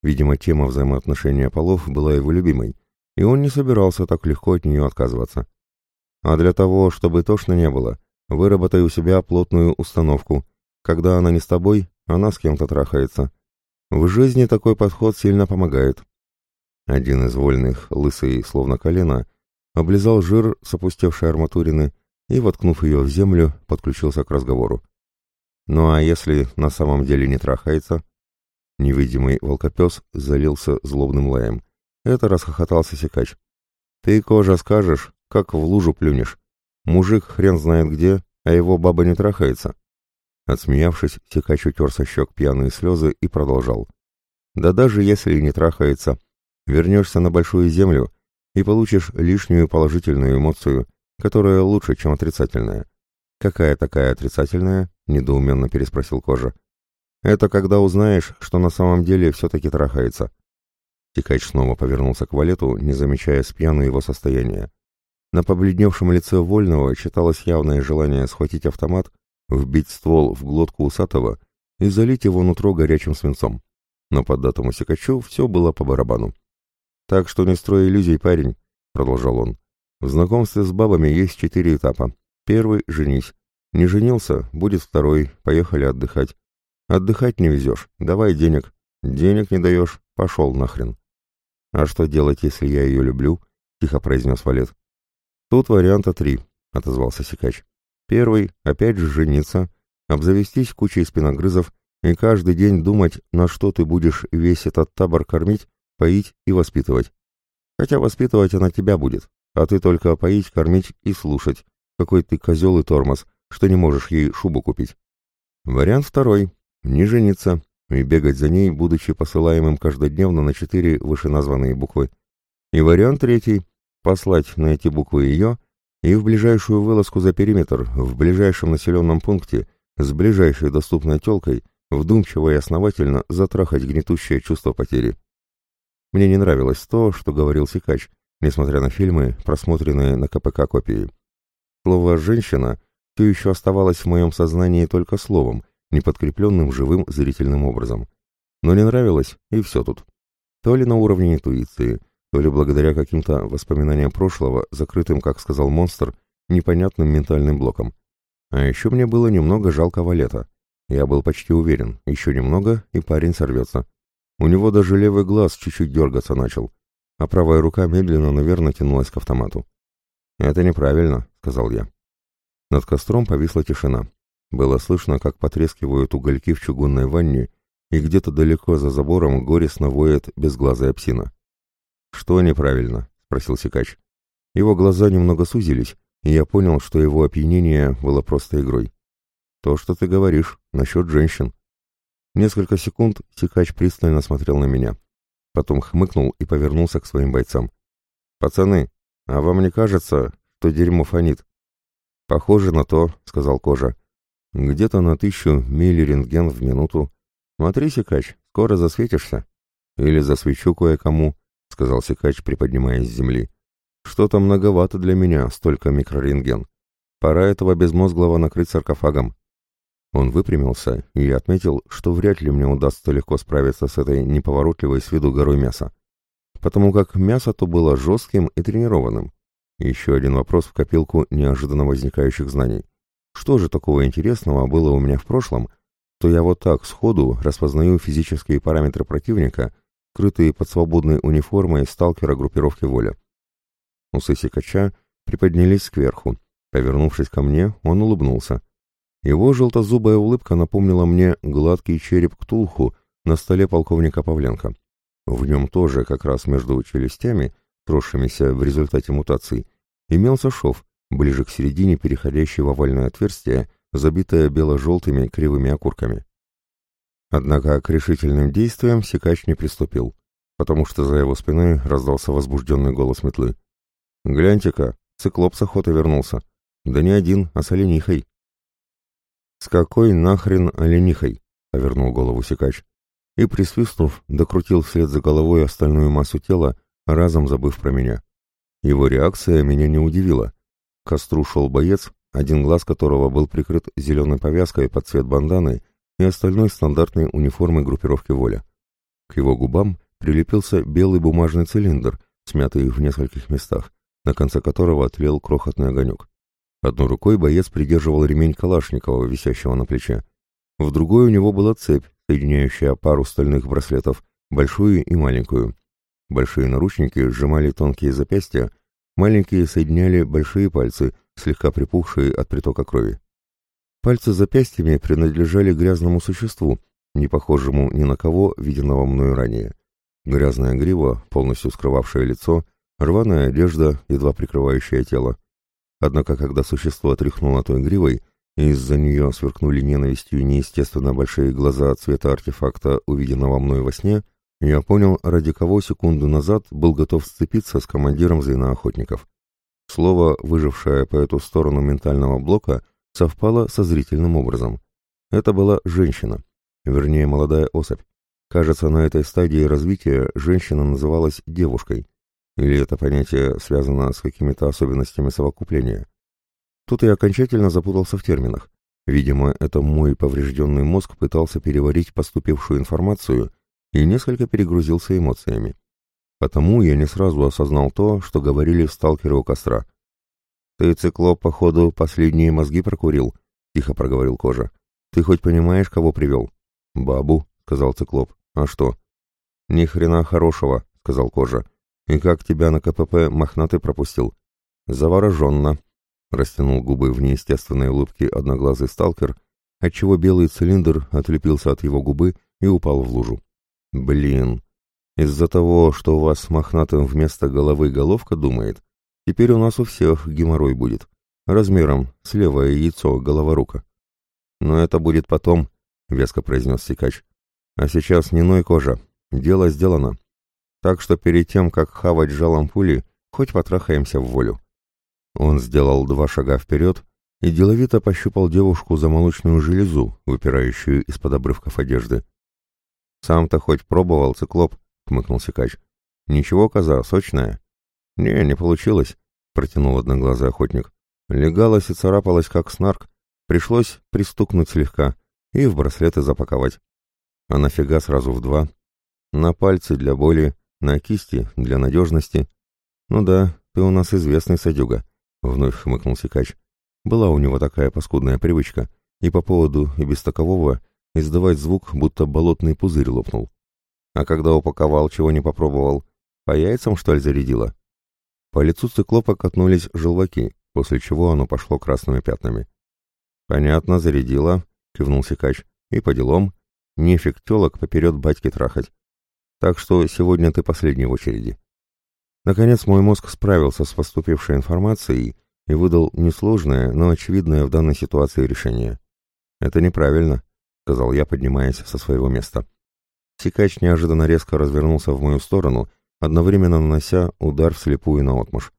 Видимо, тема взаимоотношения полов была его любимой, и он не собирался так легко от нее отказываться. А для того, чтобы тошно не было, выработай у себя плотную установку. Когда она не с тобой, она с кем-то трахается. В жизни такой подход сильно помогает. Один из вольных, лысый, словно колено, облизал жир с опустевшей арматурины и, воткнув ее в землю, подключился к разговору. Ну а если на самом деле не трахается? Невидимый волкопес залился злобным лаем. Это расхохотался секач. Ты, кожа, скажешь, как в лужу плюнешь. Мужик хрен знает где, а его баба не трахается. Отсмеявшись, секач утер со щек пьяные слезы и продолжал. Да даже если не трахается, вернешься на большую землю и получишь лишнюю положительную эмоцию, которая лучше, чем отрицательная. Какая такая отрицательная? недоуменно переспросил Кожа. «Это когда узнаешь, что на самом деле все-таки трахается». Тикач снова повернулся к валету, не замечая с пьяну его состояния. На побледневшем лице Вольного читалось явное желание схватить автомат, вбить ствол в глотку усатого и залить его нутро горячим свинцом. Но под датому Сикачу все было по барабану. «Так что не строй иллюзий, парень», — продолжал он. «В знакомстве с бабами есть четыре этапа. Первый — женись. Не женился, будет второй, поехали отдыхать. Отдыхать не везешь, давай денег. Денег не даешь, пошел нахрен. А что делать, если я ее люблю? Тихо произнес Валет. Тут варианта три, отозвался Сикач. Первый, опять же жениться, обзавестись кучей спиногрызов и каждый день думать, на что ты будешь весь этот табор кормить, поить и воспитывать. Хотя воспитывать она тебя будет, а ты только поить, кормить и слушать, какой ты козел и тормоз, что не можешь ей шубу купить. Вариант второй — не жениться и бегать за ней, будучи посылаемым каждодневно на четыре вышеназванные буквы. И вариант третий — послать на эти буквы ее и в ближайшую вылазку за периметр, в ближайшем населенном пункте, с ближайшей доступной телкой, вдумчиво и основательно затрахать гнетущее чувство потери. Мне не нравилось то, что говорил Сикач, несмотря на фильмы, просмотренные на КПК копии. Слово «женщина» все еще оставалось в моем сознании только словом, не подкрепленным живым зрительным образом. Но не нравилось, и все тут. То ли на уровне интуиции, то ли благодаря каким-то воспоминаниям прошлого, закрытым, как сказал монстр, непонятным ментальным блоком. А еще мне было немного жалко Валета. Я был почти уверен, еще немного, и парень сорвется. У него даже левый глаз чуть-чуть дергаться начал, а правая рука медленно, наверное, тянулась к автомату. «Это неправильно», — сказал я. Над костром повисла тишина. Было слышно, как потрескивают угольки в чугунной ванне, и где-то далеко за забором горестно воет безглазая псина. «Что неправильно?» — спросил Сикач. Его глаза немного сузились, и я понял, что его опьянение было просто игрой. «То, что ты говоришь, насчет женщин». Несколько секунд Сикач пристально смотрел на меня. Потом хмыкнул и повернулся к своим бойцам. «Пацаны, а вам не кажется, что дерьмо фонит?» «Похоже на то», — сказал Кожа. «Где-то на тысячу мили рентген в минуту. Смотри, Сикач, скоро засветишься». «Или засвечу кое-кому», — сказал Сикач, приподнимаясь с земли. «Что-то многовато для меня, столько микрорентген. Пора этого безмозглого накрыть саркофагом». Он выпрямился и отметил, что вряд ли мне удастся легко справиться с этой неповоротливой с виду горой мяса. потому как мясо то было жестким и тренированным. Еще один вопрос в копилку неожиданно возникающих знаний. Что же такого интересного было у меня в прошлом, то я вот так сходу распознаю физические параметры противника, скрытые под свободной униформой сталкера группировки «Воля». Усы секача приподнялись кверху. Повернувшись ко мне, он улыбнулся. Его желтозубая улыбка напомнила мне гладкий череп Ктулху на столе полковника Павленко. В нем тоже, как раз между челюстями, тросшимися в результате мутаций, имелся шов, ближе к середине переходящий в овальное отверстие, забитое бело-желтыми кривыми окурками. Однако к решительным действиям Секач не приступил, потому что за его спиной раздался возбужденный голос метлы. «Гляньте-ка, циклоп с охоты вернулся. Да не один, а с оленихой». «С какой нахрен оленихой?» — повернул голову Секач. И, присвистнув, докрутил вслед за головой остальную массу тела, разом забыв про меня. Его реакция меня не удивила. К костру шел боец, один глаз которого был прикрыт зеленой повязкой под цвет банданы и остальной стандартной униформой группировки «Воля». К его губам прилепился белый бумажный цилиндр, смятый в нескольких местах, на конце которого тлел крохотный огонек. Одной рукой боец придерживал ремень Калашникова, висящего на плече. В другой у него была цепь, соединяющая пару стальных браслетов, большую и маленькую. Большие наручники сжимали тонкие запястья, маленькие соединяли большие пальцы, слегка припухшие от притока крови. Пальцы запястьями принадлежали грязному существу, не похожему ни на кого, виденного мною ранее. Грязная грива, полностью скрывавшая лицо, рваная одежда, едва прикрывающая тело. Однако, когда существо отряхнуло той гривой, и из-за нее сверкнули ненавистью неестественно большие глаза цвета артефакта, увиденного мною во сне, я понял, ради кого секунду назад был готов сцепиться с командиром звена охотников. Слово, выжившее по эту сторону ментального блока, совпало со зрительным образом. Это была женщина, вернее, молодая особь. Кажется, на этой стадии развития женщина называлась девушкой. Или это понятие связано с какими-то особенностями совокупления. Тут я окончательно запутался в терминах. Видимо, это мой поврежденный мозг пытался переварить поступившую информацию и несколько перегрузился эмоциями. Потому я не сразу осознал то, что говорили сталкеры у костра. «Ты, циклоп, походу, последние мозги прокурил», — тихо проговорил Кожа. «Ты хоть понимаешь, кого привел?» «Бабу», — сказал циклоп. «А что?» «Ни хрена хорошего», — сказал Кожа. «И как тебя на КПП мохнатый пропустил?» «Завороженно», — растянул губы в неестественной улыбке одноглазый сталкер, отчего белый цилиндр отлепился от его губы и упал в лужу. «Блин, из-за того, что у вас с мохнатым вместо головы головка думает, теперь у нас у всех геморрой будет, размером с левое яйцо головорука». «Но это будет потом», — веско произнес Сикач. «А сейчас не ной кожа, дело сделано. Так что перед тем, как хавать жалом пули, хоть потрахаемся в волю». Он сделал два шага вперед и деловито пощупал девушку за молочную железу, выпирающую из-под обрывков одежды. «Сам-то хоть пробовал, циклоп?» — хмыкнул Сикач. «Ничего, коза, сочная?» «Не, не получилось», — протянул одноглазый охотник. Легалась и царапалась, как снарк. Пришлось пристукнуть слегка и в браслеты запаковать. А нафига сразу в два? На пальцы для боли, на кисти для надежности. Ну да, ты у нас известный садюга. — вновь хмыкнул Сикач. Была у него такая паскудная привычка, и по поводу и без такового издавать звук, будто болотный пузырь лопнул. А когда упаковал, чего не попробовал, по яйцам, что ли, зарядила? По лицу циклопа катнулись желваки, после чего оно пошло красными пятнами. «Понятно, зарядила», — кивнул Сикач. «И по делам. Нефиг телок поперед батьки трахать. Так что сегодня ты последний в очереди». Наконец мой мозг справился с поступившей информацией и выдал несложное, но очевидное в данной ситуации решение. «Это неправильно», — сказал я, поднимаясь со своего места. Сикач неожиданно резко развернулся в мою сторону, одновременно нанося удар вслепую наотмашь.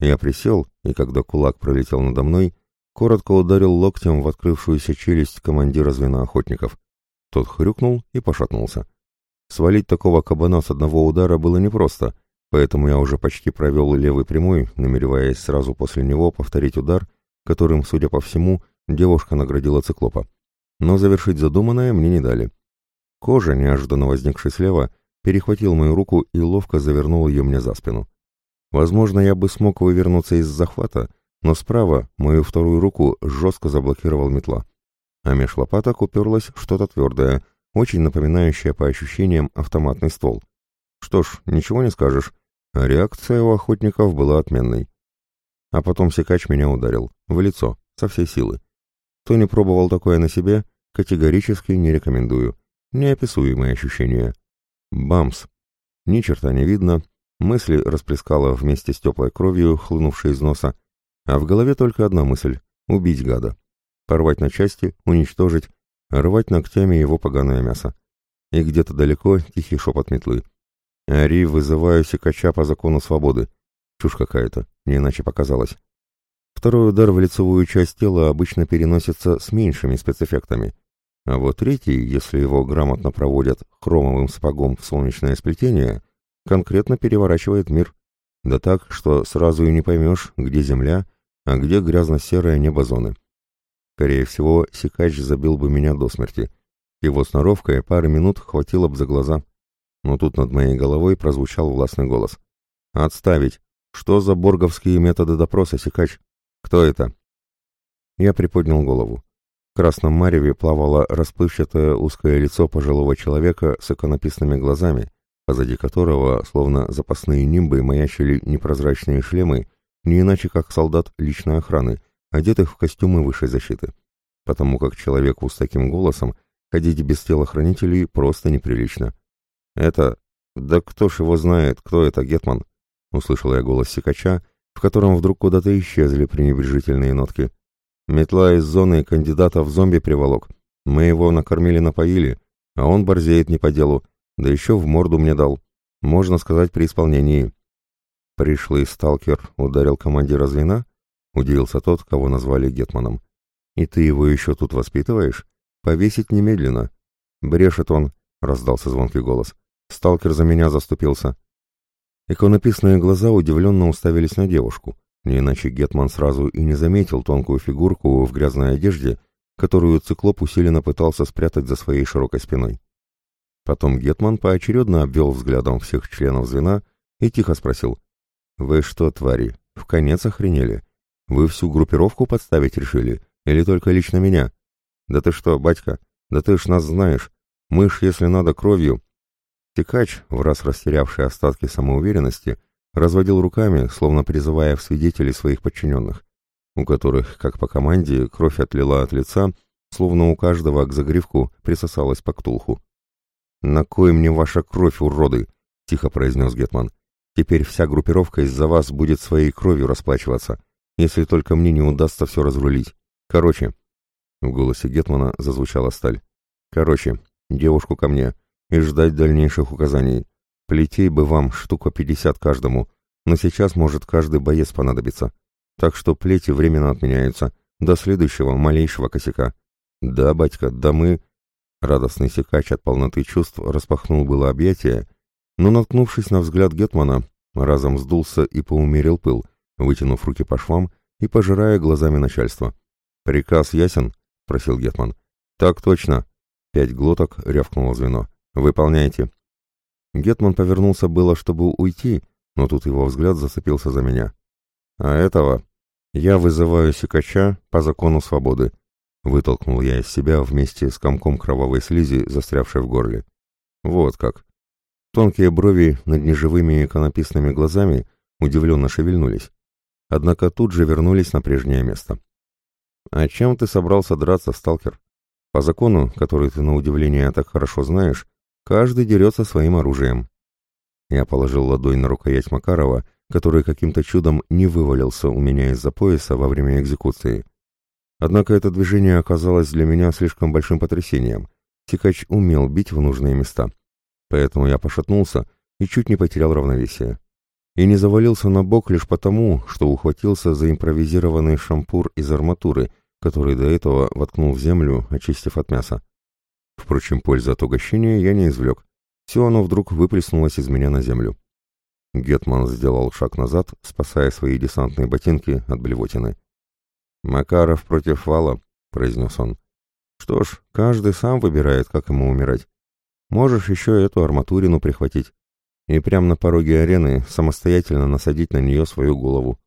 Я присел, и когда кулак пролетел надо мной, коротко ударил локтем в открывшуюся челюсть командира звена охотников. Тот хрюкнул и пошатнулся. Свалить такого кабана с одного удара было непросто — Поэтому я уже почти провел левый прямой, намереваясь сразу после него повторить удар, которым, судя по всему, девушка наградила циклопа. Но завершить задуманное мне не дали. Кожа, неожиданно возникшая слева, перехватил мою руку и ловко завернул ее мне за спину. Возможно, я бы смог вывернуться из захвата, но справа мою вторую руку жестко заблокировал метла. А меж лопаток уперлось что-то твердое, очень напоминающее по ощущениям автоматный ствол. Что ж, ничего не скажешь, реакция у охотников была отменной. А потом секач меня ударил, в лицо, со всей силы. Кто не пробовал такое на себе, категорически не рекомендую. Неописуемые ощущения. Бамс. Ни черта не видно, мысли расплескала вместе с теплой кровью, хлынувшей из носа, а в голове только одна мысль — убить гада. Порвать на части, уничтожить, рвать ногтями его поганое мясо. И где-то далеко тихий шепот метлы. «Ари, вызываю секача по закону свободы». Чушь какая-то, не иначе показалось. Второй удар в лицевую часть тела обычно переносится с меньшими спецэффектами. А вот третий, если его грамотно проводят хромовым сапогом в солнечное сплетение, конкретно переворачивает мир. Да так, что сразу и не поймешь, где земля, а где грязно-серое небо зоны. Скорее всего, Сикач забил бы меня до смерти. Его сноровкой пары минут хватило бы за глаза. Но тут над моей головой прозвучал властный голос. «Отставить! Что за борговские методы допроса, Сикач? Кто это?» Я приподнял голову. В красном мареве плавало расплывчатое узкое лицо пожилого человека с иконописными глазами, позади которого, словно запасные нимбы, маячили непрозрачные шлемы не иначе как солдат личной охраны, одетых в костюмы высшей защиты. Потому как человеку с таким голосом ходить без телохранителей просто неприлично. «Это... Да кто ж его знает, кто это, Гетман?» Услышал я голос Сикача, в котором вдруг куда-то исчезли пренебрежительные нотки. «Метла из зоны кандидата в зомби приволок. Мы его накормили-напоили, а он борзеет не по делу, да еще в морду мне дал. Можно сказать, при исполнении. «Пришлый сталкер ударил командира звена?» — удивился тот, кого назвали Гетманом. «И ты его еще тут воспитываешь? Повесить немедленно!» «Брешет он!» — раздался звонкий голос. «Сталкер за меня заступился!» Иконописные глаза удивленно уставились на девушку, не иначе Гетман сразу и не заметил тонкую фигурку в грязной одежде, которую циклоп усиленно пытался спрятать за своей широкой спиной. Потом Гетман поочередно обвел взглядом всех членов звена и тихо спросил, «Вы что, твари, в конец охренели? Вы всю группировку подставить решили? Или только лично меня? Да ты что, батька, да ты ж нас знаешь. Мы ж, если надо, кровью». Текач, в раз растерявший остатки самоуверенности, разводил руками, словно призывая в свидетели своих подчиненных, у которых, как по команде, кровь отлила от лица, словно у каждого к загривку присосалась по ктулху. «На кой мне ваша кровь, уроды?» — тихо произнес Гетман. Теперь вся группировка из-за вас будет своей кровью расплачиваться, если только мне не удастся все разрулить. Короче...» В голосе Гетмана зазвучала сталь. «Короче, девушку ко мне и ждать дальнейших указаний. Плетей бы вам штука пятьдесят каждому, но сейчас может каждый боец понадобиться. Так что плети временно отменяются, до следующего малейшего косяка. Да, батька, да мы...» Радостный секач от полноты чувств распахнул было объятия, но, наткнувшись на взгляд Гетмана, разом сдулся и поумерил пыл, вытянув руки по швам и пожирая глазами начальства. «Приказ ясен?» — просил Гетман. «Так точно!» — пять глоток рявкнуло звено. «Выполняйте!» Гетман повернулся было, чтобы уйти, но тут его взгляд зацепился за меня. «А этого я вызываю секача по закону свободы», — вытолкнул я из себя вместе с комком кровавой слизи, застрявшей в горле. «Вот как!» Тонкие брови над неживыми иконописными глазами удивленно шевельнулись, однако тут же вернулись на прежнее место. «А чем ты собрался драться, сталкер? По закону, который ты на удивление так хорошо знаешь, каждый дерется своим оружием». Я положил ладонь на рукоять Макарова, который каким-то чудом не вывалился у меня из-за пояса во время экзекуции. Однако это движение оказалось для меня слишком большим потрясением. Тикач умел бить в нужные места поэтому я пошатнулся и чуть не потерял равновесие. И не завалился на бок лишь потому, что ухватился за импровизированный шампур из арматуры, который до этого воткнул в землю, очистив от мяса. Впрочем, пользы от угощения я не извлек. Все оно вдруг выплеснулось из меня на землю. Гетман сделал шаг назад, спасая свои десантные ботинки от блевотины. «Макаров против вала», — произнес он. «Что ж, каждый сам выбирает, как ему умирать. Можешь еще эту арматурину прихватить. И прямо на пороге арены самостоятельно насадить на нее свою голову.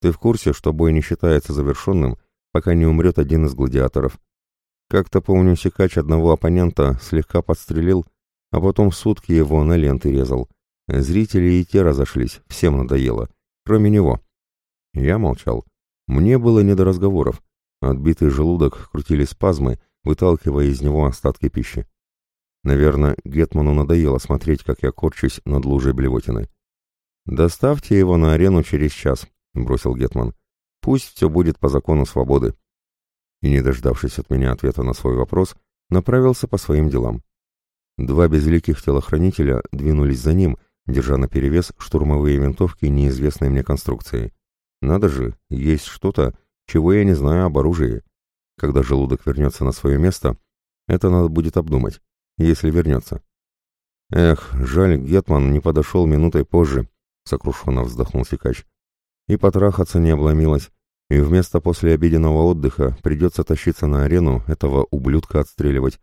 Ты в курсе, что бой не считается завершенным, пока не умрет один из гладиаторов? Как-то, помню, Сикач одного оппонента слегка подстрелил, а потом сутки его на ленты резал. Зрители и те разошлись, всем надоело. Кроме него. Я молчал. Мне было не до разговоров. Отбитый желудок крутили спазмы, выталкивая из него остатки пищи. Наверное, Гетману надоело смотреть, как я корчусь над лужей блевотины. «Доставьте его на арену через час», — бросил Гетман. «Пусть все будет по закону свободы». И, не дождавшись от меня ответа на свой вопрос, направился по своим делам. Два безликих телохранителя двинулись за ним, держа наперевес штурмовые винтовки неизвестной мне конструкции. Надо же, есть что-то, чего я не знаю об оружии. Когда желудок вернется на свое место, это надо будет обдумать, если вернется. Эх, жаль, Гетман не подошел минутой позже, сокрушенно вздохнул Сикач. И потрахаться не обломилось, и вместо послеобеденного отдыха придется тащиться на арену этого ублюдка отстреливать.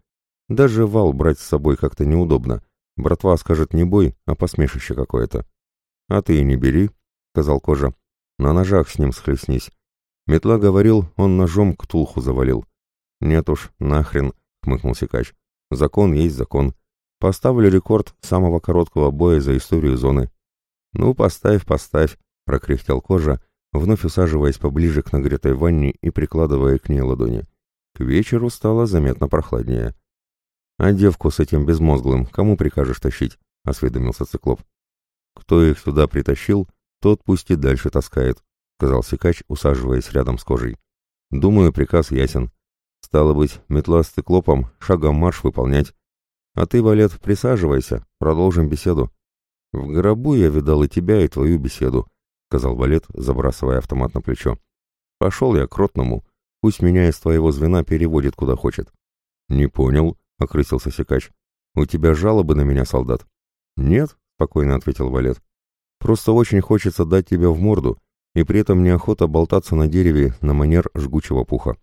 Даже вал брать с собой как-то неудобно. Братва скажет не бой, а посмешище какое-то. А ты и не бери, сказал Кожа. На ножах с ним схлестнись. Метла говорил, он ножом к Тулху завалил. Нет уж, нахрен, хмыкнул Сикач. Закон есть закон. Поставлю рекорд самого короткого боя за историю зоны. Ну, поставь, поставь, прокряхтел Кожа, вновь усаживаясь поближе к нагретой ванне и прикладывая к ней ладони. К вечеру стало заметно прохладнее. «А девку с этим безмозглым кому прикажешь тащить?» — осведомился Циклоп. «Кто их сюда притащил, тот пусть и дальше таскает», — сказал Сикач, усаживаясь рядом с кожей. «Думаю, приказ ясен. Стало быть, метла с циклопом, шагом марш выполнять. А ты, Валет, присаживайся, продолжим беседу». «В гробу я видал и тебя, и твою беседу», — сказал Валет, забрасывая автомат на плечо. «Пошел я к ротному. Пусть меня из твоего звена переводит куда хочет». «Не понял», — окрысился Сикач. «У тебя жалобы на меня, солдат?» «Нет», — спокойно ответил Валет. Просто очень хочется дать тебе в морду, и при этом неохота болтаться на дереве на манер жгучего пуха.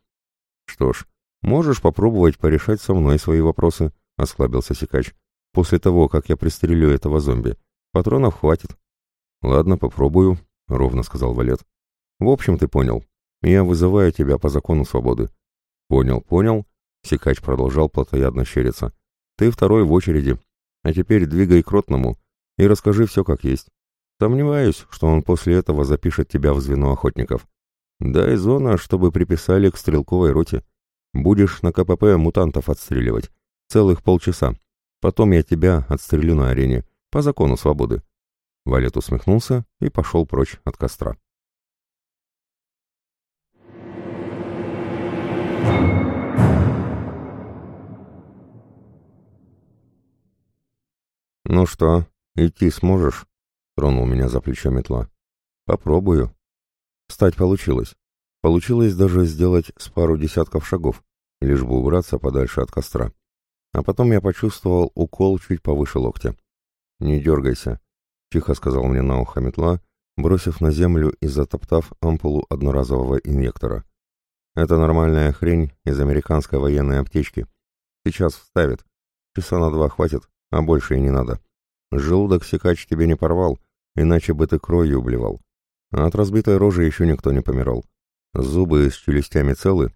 Что ж, можешь попробовать порешать со мной свои вопросы, — осклабился Сикач. После того, как я пристрелю этого зомби. Патронов хватит. Ладно, попробую, — ровно сказал Валет. В общем, ты понял. Я вызываю тебя по закону свободы. Понял, понял. Сикач продолжал плотоядно щериться. Ты второй в очереди. А теперь двигай к ротному и расскажи все как есть. Сомневаюсь, что он после этого запишет тебя в звено охотников. Дай зона, чтобы приписали к стрелковой роте. Будешь на КПП мутантов отстреливать. Целых полчаса. Потом я тебя отстрелю на арене. По закону свободы. Валет усмехнулся и пошел прочь от костра. «Ну что, идти сможешь?» Тронул меня за плечо метла. Попробую. Встать получилось. Получилось даже сделать с пару десятков шагов, лишь бы убраться подальше от костра. А потом я почувствовал укол чуть повыше локтя. «Не дергайся», — тихо сказал мне на ухо метла, бросив на землю и затоптав ампулу одноразового инъектора. «Это нормальная хрень из американской военной аптечки. Сейчас вставит. Часа на два хватит, а больше и не надо. Желудок секач тебе не порвал, иначе бы ты кровью блевал. А от разбитой рожи еще никто не помирал. Зубы с челюстями целы.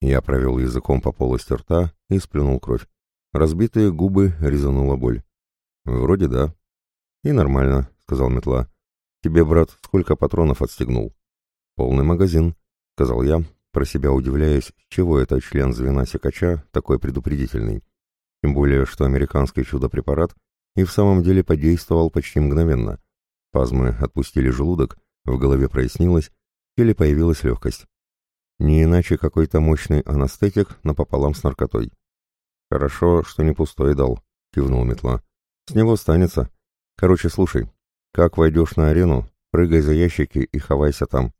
Я провел языком по полости рта и сплюнул кровь. Разбитые губы резанула боль. Вроде да. И нормально, сказал Метла. Тебе, брат, сколько патронов отстегнул? Полный магазин, сказал я, про себя удивляясь, чего это член звена секача такой предупредительный. Тем более, что американский чудо-препарат и в самом деле подействовал почти мгновенно. Спазмы отпустили желудок, в голове прояснилось, теле появилась легкость. Не иначе какой-то мощный анестетик напополам с наркотой. «Хорошо, что не пустой дал», — кивнул метла. «С него станется. Короче, слушай, как войдешь на арену, прыгай за ящики и ховайся там.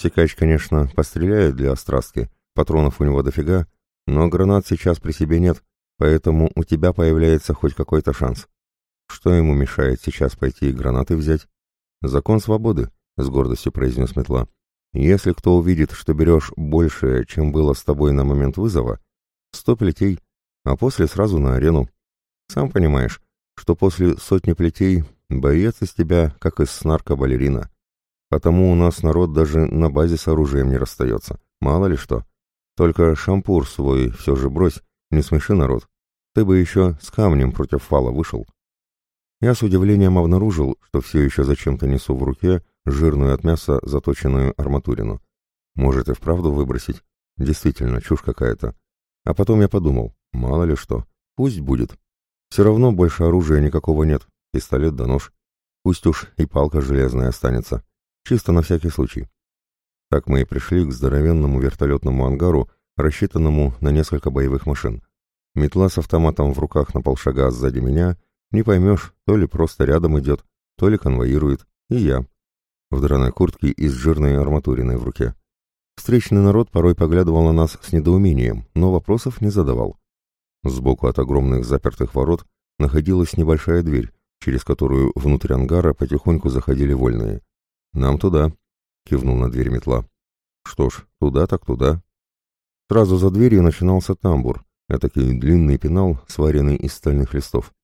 Секач, конечно, постреляет для острастки, патронов у него дофига, но гранат сейчас при себе нет, поэтому у тебя появляется хоть какой-то шанс. Что ему мешает сейчас пойти и гранаты взять? Закон свободы, с гордостью произнес Метла. Если кто увидит, что берешь больше, чем было с тобой на момент вызова, сто плетей, а после сразу на арену. Сам понимаешь, что после сотни плетей боец из тебя, как из снарка балерина. Потому у нас народ даже на базе с оружием не расстается. Мало ли что. Только шампур свой все же брось, не смеши народ. Ты бы еще с камнем против фала вышел. Я с удивлением обнаружил, что все еще зачем-то несу в руке жирную от мяса заточенную арматурину. Может и вправду выбросить? Действительно, чушь какая-то. А потом я подумал, мало ли что, пусть будет. Все равно больше оружия никакого нет, пистолет да нож. Пусть уж и палка железная останется. Чисто на всякий случай. Так мы и пришли к здоровенному вертолетному ангару, рассчитанному на несколько боевых машин. Метла с автоматом в руках на полшага сзади меня, не поймешь, то ли просто рядом идет, то ли конвоирует, и я. В драной куртке и с жирной арматуриной в руке. Встречный народ порой поглядывал на нас с недоумением, но вопросов не задавал. Сбоку от огромных запертых ворот находилась небольшая дверь, через которую внутрь ангара потихоньку заходили вольные. «Нам туда», — кивнул на дверь метла. «Что ж, туда так туда». Сразу за дверью начинался тамбур, этакий длинный пенал, сваренный из стальных листов.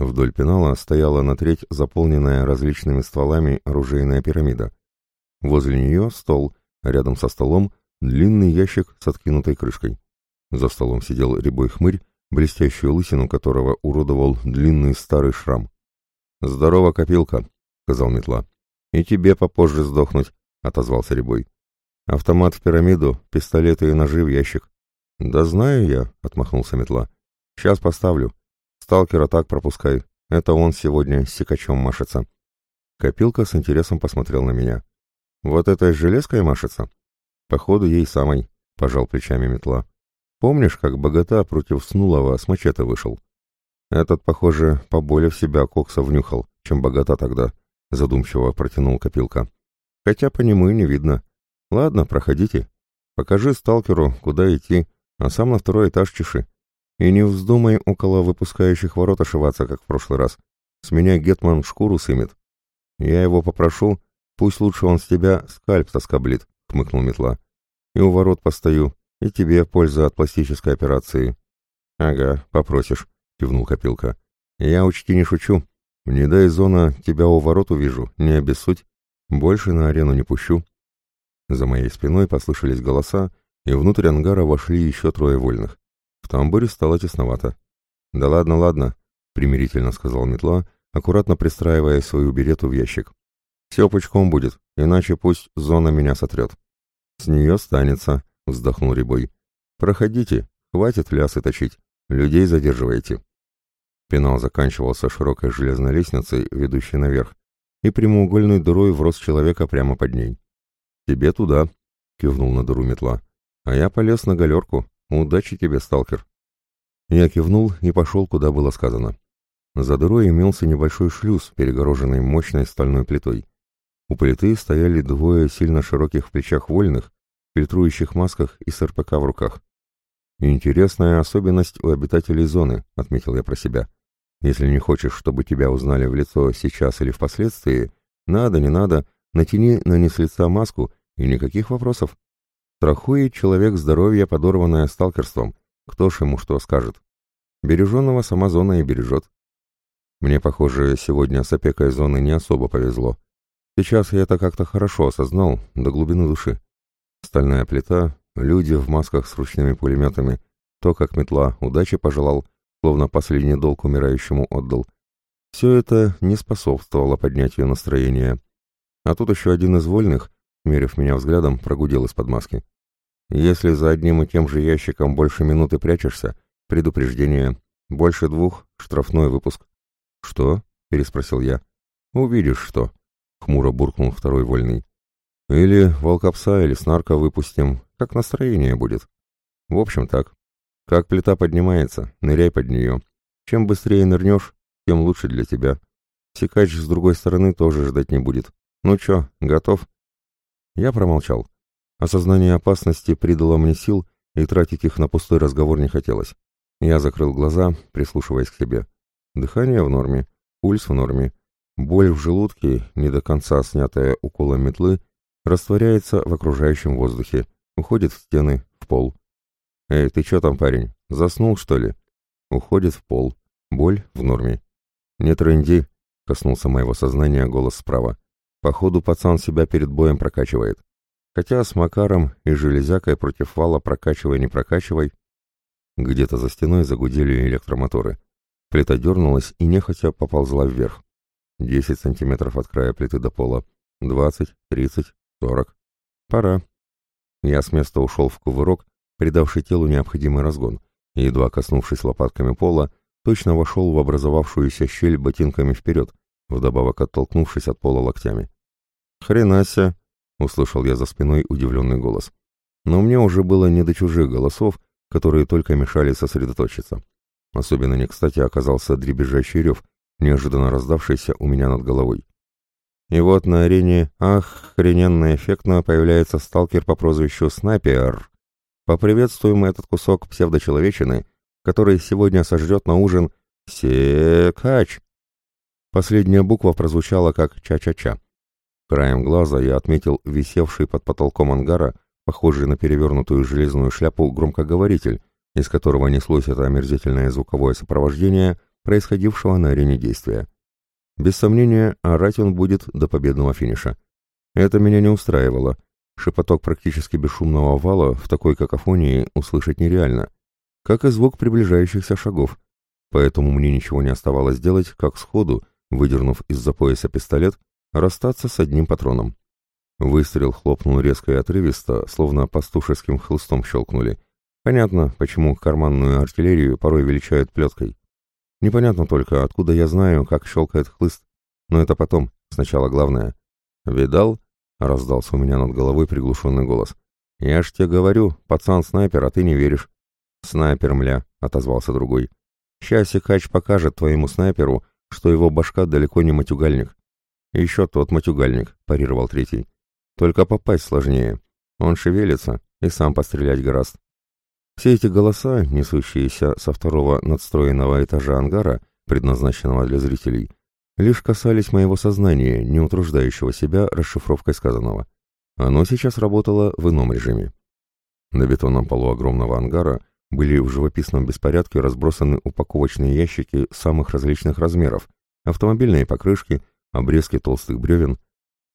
Вдоль пенала стояла на треть заполненная различными стволами оружейная пирамида. Возле нее стол, рядом со столом длинный ящик с откинутой крышкой. За столом сидел рябой хмырь, блестящую лысину которого уродовал длинный старый шрам. «Здорово, копилка», — сказал метла. «И тебе попозже сдохнуть», — отозвался рябой. «Автомат в пирамиду, пистолеты и ножи в ящик». «Да знаю я», — отмахнулся метла. «Сейчас поставлю. Сталкера так пропускай. Это он сегодня с сикачом машется». Копилка с интересом посмотрел на меня. «Вот этой железкой машется?» «Походу, ей самой», — пожал плечами метла. Помнишь, как богата против Снулова с мачете вышел? Этот, похоже, поболее в себя кокса внюхал, чем богата тогда, задумчиво протянул копилка. Хотя по нему и не видно. Ладно, проходите. Покажи сталкеру, куда идти, а сам на второй этаж чеши. И не вздумай около выпускающих ворот ошиваться, как в прошлый раз. С меня Гетман шкуру сымет. Я его попрошу, пусть лучше он с тебя скальп тоскоблит, хмыкнул метла. И у ворот постою, и тебе польза от пластической операции. Ага, попросишь, кивнул Копилка. Я учти не шучу. Не дай зона, тебя у ворот увижу, не обессудь. Больше на арену не пущу. За моей спиной послышались голоса, и внутрь ангара вошли еще трое вольных. Тамбуре стало тесновато. «Да ладно, ладно», — примирительно сказал Метла, аккуратно пристраивая свою берету в ящик. «Все пучком будет, иначе пусть зона меня сотрет». «С нее станется», — вздохнул Рябой. «Проходите, хватит лясы точить, людей задерживаете». Пенал заканчивался широкой железной лестницей, ведущей наверх, и прямоугольной дырой врос человека прямо под ней. «Тебе туда», — кивнул на дыру метла. «А я полез на галерку. Удачи тебе, сталкер». Я кивнул и пошел, куда было сказано. За дырой имелся небольшой шлюз, перегороженный мощной стальной плитой. У плиты стояли двое сильно широких в плечах вольных, фильтрующих масках и с РПК в руках. «Интересная особенность у обитателей зоны», — отметил я про себя. «Если не хочешь, чтобы тебя узнали в лицо сейчас или впоследствии, надо, не надо, натяни на лица маску и никаких вопросов. Страхует человек здоровье, подорванное сталкерством. Кто ж ему что скажет? Береженного сама зона и бережет. Мне, похоже, сегодня с опекой зоны не особо повезло. Сейчас я это как-то хорошо осознал, до глубины души. Стальная плита, люди в масках с ручными пулеметами, то, как метла, удачи пожелал, словно последний долг умирающему отдал. Все это не способствовало поднятию настроения. А тут еще один из вольных, мерив меня взглядом, прогудел из-под маски. Если за одним и тем же ящиком больше минуты прячешься, предупреждение. Больше двух — штрафной выпуск. «Что?» — переспросил я. «Увидишь, что?» — хмуро буркнул второй вольный. Или волкопса, или снарка выпустим, как настроение будет. В общем так. Как плита поднимается, ныряй под нее. Чем быстрее нырнешь, тем лучше для тебя. Секач с другой стороны тоже ждать не будет. Ну чё, готов? Я промолчал. Осознание опасности придало мне сил, и тратить их на пустой разговор не хотелось. Я закрыл глаза, прислушиваясь к себе. Дыхание в норме, пульс в норме. Боль в желудке, не до конца снятая уколом метлы, растворяется в окружающем воздухе, уходит в стены, в пол. «Эй, ты чё там, парень, заснул, что ли?» Уходит в пол. Боль в норме. «Не тренди», — коснулся моего сознания голос справа. «Походу, пацан себя перед боем прокачивает. Хотя с Макаром и железякой против вала прокачивай, не прокачивай». Где-то за стеной загудели электромоторы. Плита дернулась и нехотя поползла вверх. Десять сантиметров от края плиты до пола. Двадцать, тридцать, сорок. Пора. Я с места ушел в кувырок, придавший телу необходимый разгон, едва коснувшись лопатками пола, точно вошел в образовавшуюся щель ботинками вперед, вдобавок оттолкнувшись от пола локтями. «Хренася!» — услышал я за спиной удивленный голос. Но мне уже было не до чужих голосов, которые только мешали сосредоточиться. Особенно не кстати оказался дребезжащий рев, неожиданно раздавшийся у меня над головой. И вот на арене, ах, хрененно эффектно появляется сталкер по прозвищу Снайпер. Поприветствуем этот кусок псевдочеловечины, который сегодня сожрет на ужин Секач. Последняя буква прозвучала как ча-ча-ча. Краем глаза я отметил висевший под потолком ангара, похожий на перевернутую железную шляпу, громкоговоритель, из которого неслось это омерзительное звуковое сопровождение происходившего на арене действия. Без сомнения, орать он будет до победного финиша. Это меня не устраивало. Шепоток практически бесшумного вала в такой какофонии услышать нереально, как и звук приближающихся шагов. Поэтому мне ничего не оставалось делать, как сходу, выдернув из-за пояса пистолет, расстаться с одним патроном. Выстрел хлопнул резко и отрывисто, словно пастушеским хлыстом щелкнули. Понятно, почему карманную артиллерию порой величают плеткой. Непонятно только, откуда я знаю, как щелкает хлыст. Но это потом, сначала главное. «Видал?» — раздался у меня над головой приглушенный голос. «Я ж тебе говорю, пацан-снайпер, а ты не веришь». «Снайпер, мля», — отозвался другой. «Щас Хач покажет твоему снайперу, что его башка далеко не матюгальник». «Еще тот матюгальник», — парировал третий. «Только попасть сложнее. Он шевелится и сам пострелять гораст». Все эти голоса, несущиеся со второго надстроенного этажа ангара, предназначенного для зрителей, лишь касались моего сознания, не утруждающего себя расшифровкой сказанного. Оно сейчас работало в ином режиме. На бетонном полу огромного ангара были в живописном беспорядке разбросаны упаковочные ящики самых различных размеров, автомобильные покрышки, обрезки толстых бревен.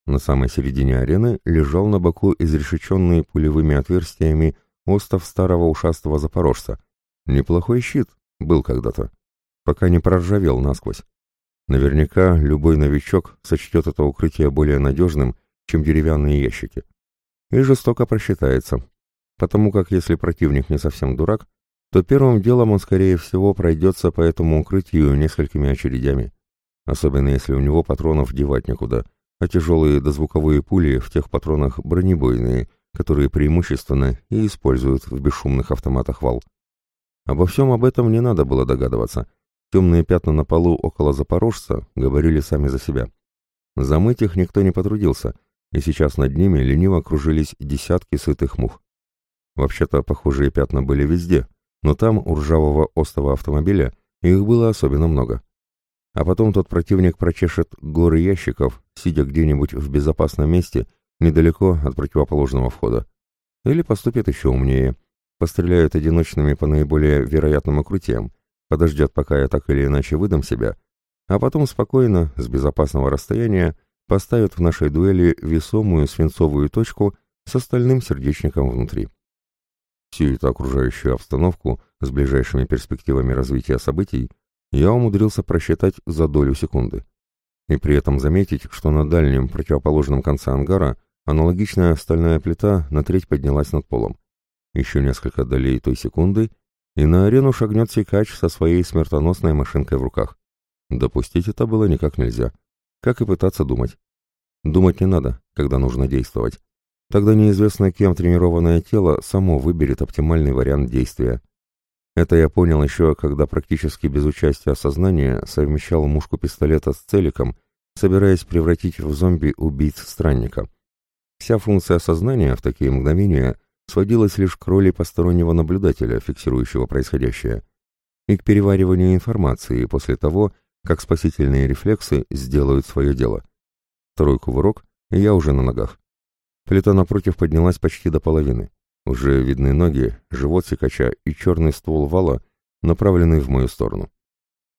На самой середине арены лежал на боку изрешеченный пулевыми отверстиями Остов старого ушастого запорожца. Неплохой щит, был когда-то, пока не проржавел насквозь. Наверняка любой новичок сочтет это укрытие более надежным, чем деревянные ящики. И жестоко просчитается, потому как если противник не совсем дурак, то первым делом он, скорее всего, пройдется по этому укрытию несколькими очередями, особенно если у него патронов девать некуда, а тяжелые дозвуковые пули в тех патронах бронебойные, которые преимущественно и используют в бесшумных автоматах вал. Обо всем об этом не надо было догадываться. Темные пятна на полу около Запорожца говорили сами за себя. Замыть их никто не потрудился, и сейчас над ними лениво кружились десятки сытых мух. Вообще-то похожие пятна были везде, но там у ржавого остого автомобиля их было особенно много. А потом тот противник прочешет горы ящиков, сидя где-нибудь в безопасном месте недалеко от противоположного входа. Или поступит еще умнее. Постреляют одиночными по наиболее вероятным укрытиям, подождет, пока я так или иначе выдам себя, а потом спокойно, с безопасного расстояния, поставят в нашей дуэли весомую свинцовую точку с остальным сердечником внутри. Всю эту окружающую обстановку с ближайшими перспективами развития событий я умудрился просчитать за долю секунды. И при этом заметить, что на дальнем противоположном конце ангара Аналогичная стальная плита на треть поднялась над полом. Еще несколько долей той секунды, и на арену шагнет Сикач со своей смертоносной машинкой в руках. Допустить это было никак нельзя. Как и пытаться думать. Думать не надо, когда нужно действовать. Тогда неизвестно кем тренированное тело само выберет оптимальный вариант действия. Это я понял еще, когда практически без участия сознания совмещал мушку пистолета с целиком, собираясь превратить в зомби убийц странника. Вся функция сознания в такие мгновения сводилась лишь к роли постороннего наблюдателя, фиксирующего происходящее, и к перевариванию информации после того, как спасительные рефлексы сделают свое дело. Второй кувырок, и я уже на ногах. Плита напротив поднялась почти до половины. Уже видны ноги, живот секача и черный ствол вала, направленный в мою сторону.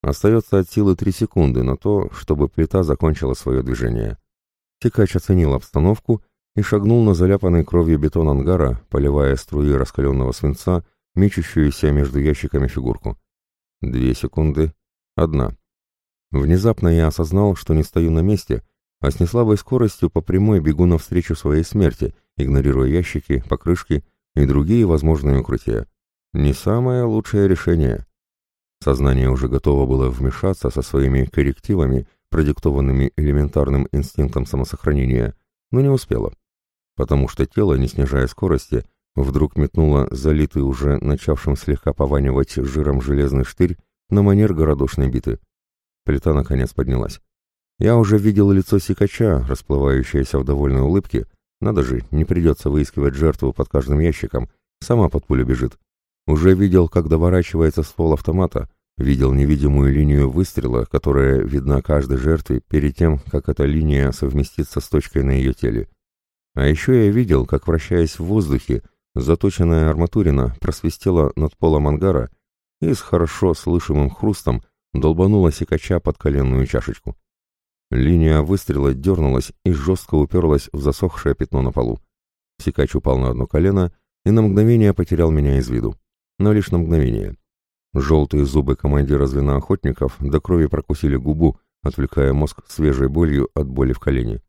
Остается от силы три секунды на то, чтобы плита закончила свое движение. Тикач оценил обстановку и шагнул на заляпанный кровью бетон ангара, поливая струи раскаленного свинца, мечущуюся между ящиками фигурку. Две секунды. Одна. Внезапно я осознал, что не стою на месте, а с неслабой скоростью по прямой бегу навстречу своей смерти, игнорируя ящики, покрышки и другие возможные укрытия. Не самое лучшее решение. Сознание уже готово было вмешаться со своими коррективами, продиктованными элементарным инстинктом самосохранения, но не успело потому что тело, не снижая скорости, вдруг метнуло залитый уже начавшим слегка пованивать жиром железный штырь на манер городошной биты. Плита наконец поднялась. Я уже видел лицо сикача, расплывающееся в довольной улыбке. Надо же, не придется выискивать жертву под каждым ящиком, сама под пулю бежит. Уже видел, как доворачивается ствол автомата, видел невидимую линию выстрела, которая видна каждой жертве перед тем, как эта линия совместится с точкой на ее теле. А еще я видел, как, вращаясь в воздухе, заточенная арматурина просвистела над полом ангара и с хорошо слышимым хрустом долбанула секача под коленную чашечку. Линия выстрела дернулась и жестко уперлась в засохшее пятно на полу. Секач упал на одно колено и на мгновение потерял меня из виду. Но лишь на мгновение. Желтые зубы командира звена охотников до крови прокусили губу, отвлекая мозг свежей болью от боли в колене.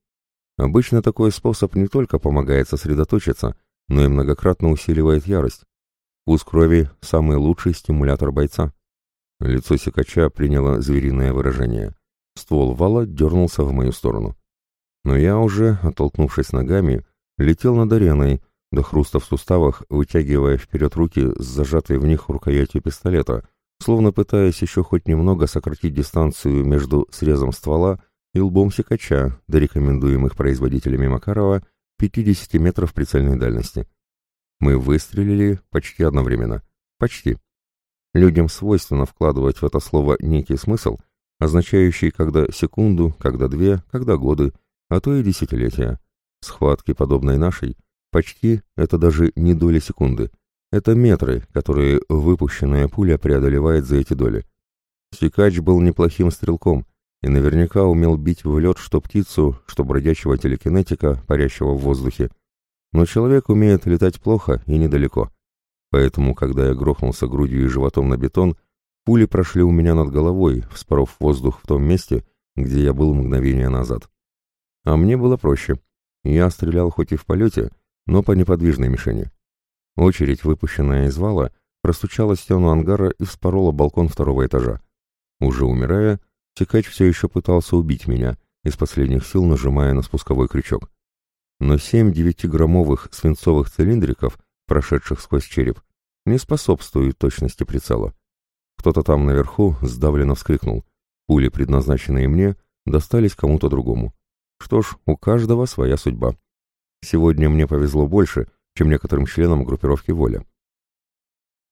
Обычно такой способ не только помогает сосредоточиться, но и многократно усиливает ярость. Вкус крови – самый лучший стимулятор бойца. Лицо секача приняло звериное выражение. Ствол вала дернулся в мою сторону. Но я уже, оттолкнувшись ногами, летел над ареной, до хруста в суставах, вытягивая вперед руки с зажатой в них рукоятью пистолета, словно пытаясь еще хоть немного сократить дистанцию между срезом ствола и лбом секача, до рекомендуемых производителями Макарова 50 метров прицельной дальности. Мы выстрелили почти одновременно. Почти. Людям свойственно вкладывать в это слово некий смысл, означающий когда секунду, когда две, когда годы, а то и десятилетия. Схватки, подобной нашей, почти это даже не доли секунды. Это метры, которые выпущенная пуля преодолевает за эти доли. Сикач был неплохим стрелком, и наверняка умел бить в лед что птицу, что бродячего телекинетика, парящего в воздухе. Но человек умеет летать плохо и недалеко. Поэтому, когда я грохнулся грудью и животом на бетон, пули прошли у меня над головой, вспоров воздух в том месте, где я был мгновение назад. А мне было проще. Я стрелял хоть и в полете, но по неподвижной мишени. Очередь, выпущенная из вала, простучала стену ангара и вспорола балкон второго этажа. Уже умирая, Тикач все еще пытался убить меня, из последних сил нажимая на спусковой крючок. Но семь девятиграммовых свинцовых цилиндриков, прошедших сквозь череп, не способствуют точности прицела. Кто-то там наверху сдавленно вскрикнул. Пули, предназначенные мне, достались кому-то другому. Что ж, у каждого своя судьба. Сегодня мне повезло больше, чем некоторым членам группировки «Воля».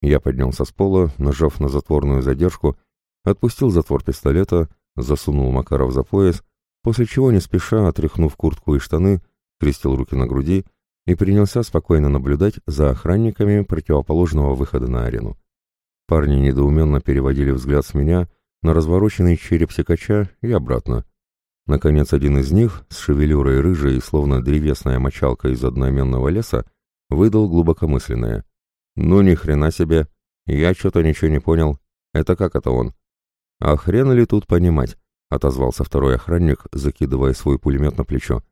Я поднялся с пола, нажав на затворную задержку отпустил затвор пистолета, засунул Макаров за пояс, после чего, не спеша, отряхнув куртку и штаны, крестил руки на груди и принялся спокойно наблюдать за охранниками противоположного выхода на арену. Парни недоуменно переводили взгляд с меня на развороченный череп секача и обратно. Наконец, один из них, с шевелюрой рыжей, словно древесная мочалка из одноименного леса, выдал глубокомысленное. «Ну ни хрена себе! Я что-то ничего не понял. Это как это он?» «А хрен ли тут понимать?» — отозвался второй охранник, закидывая свой пулемет на плечо.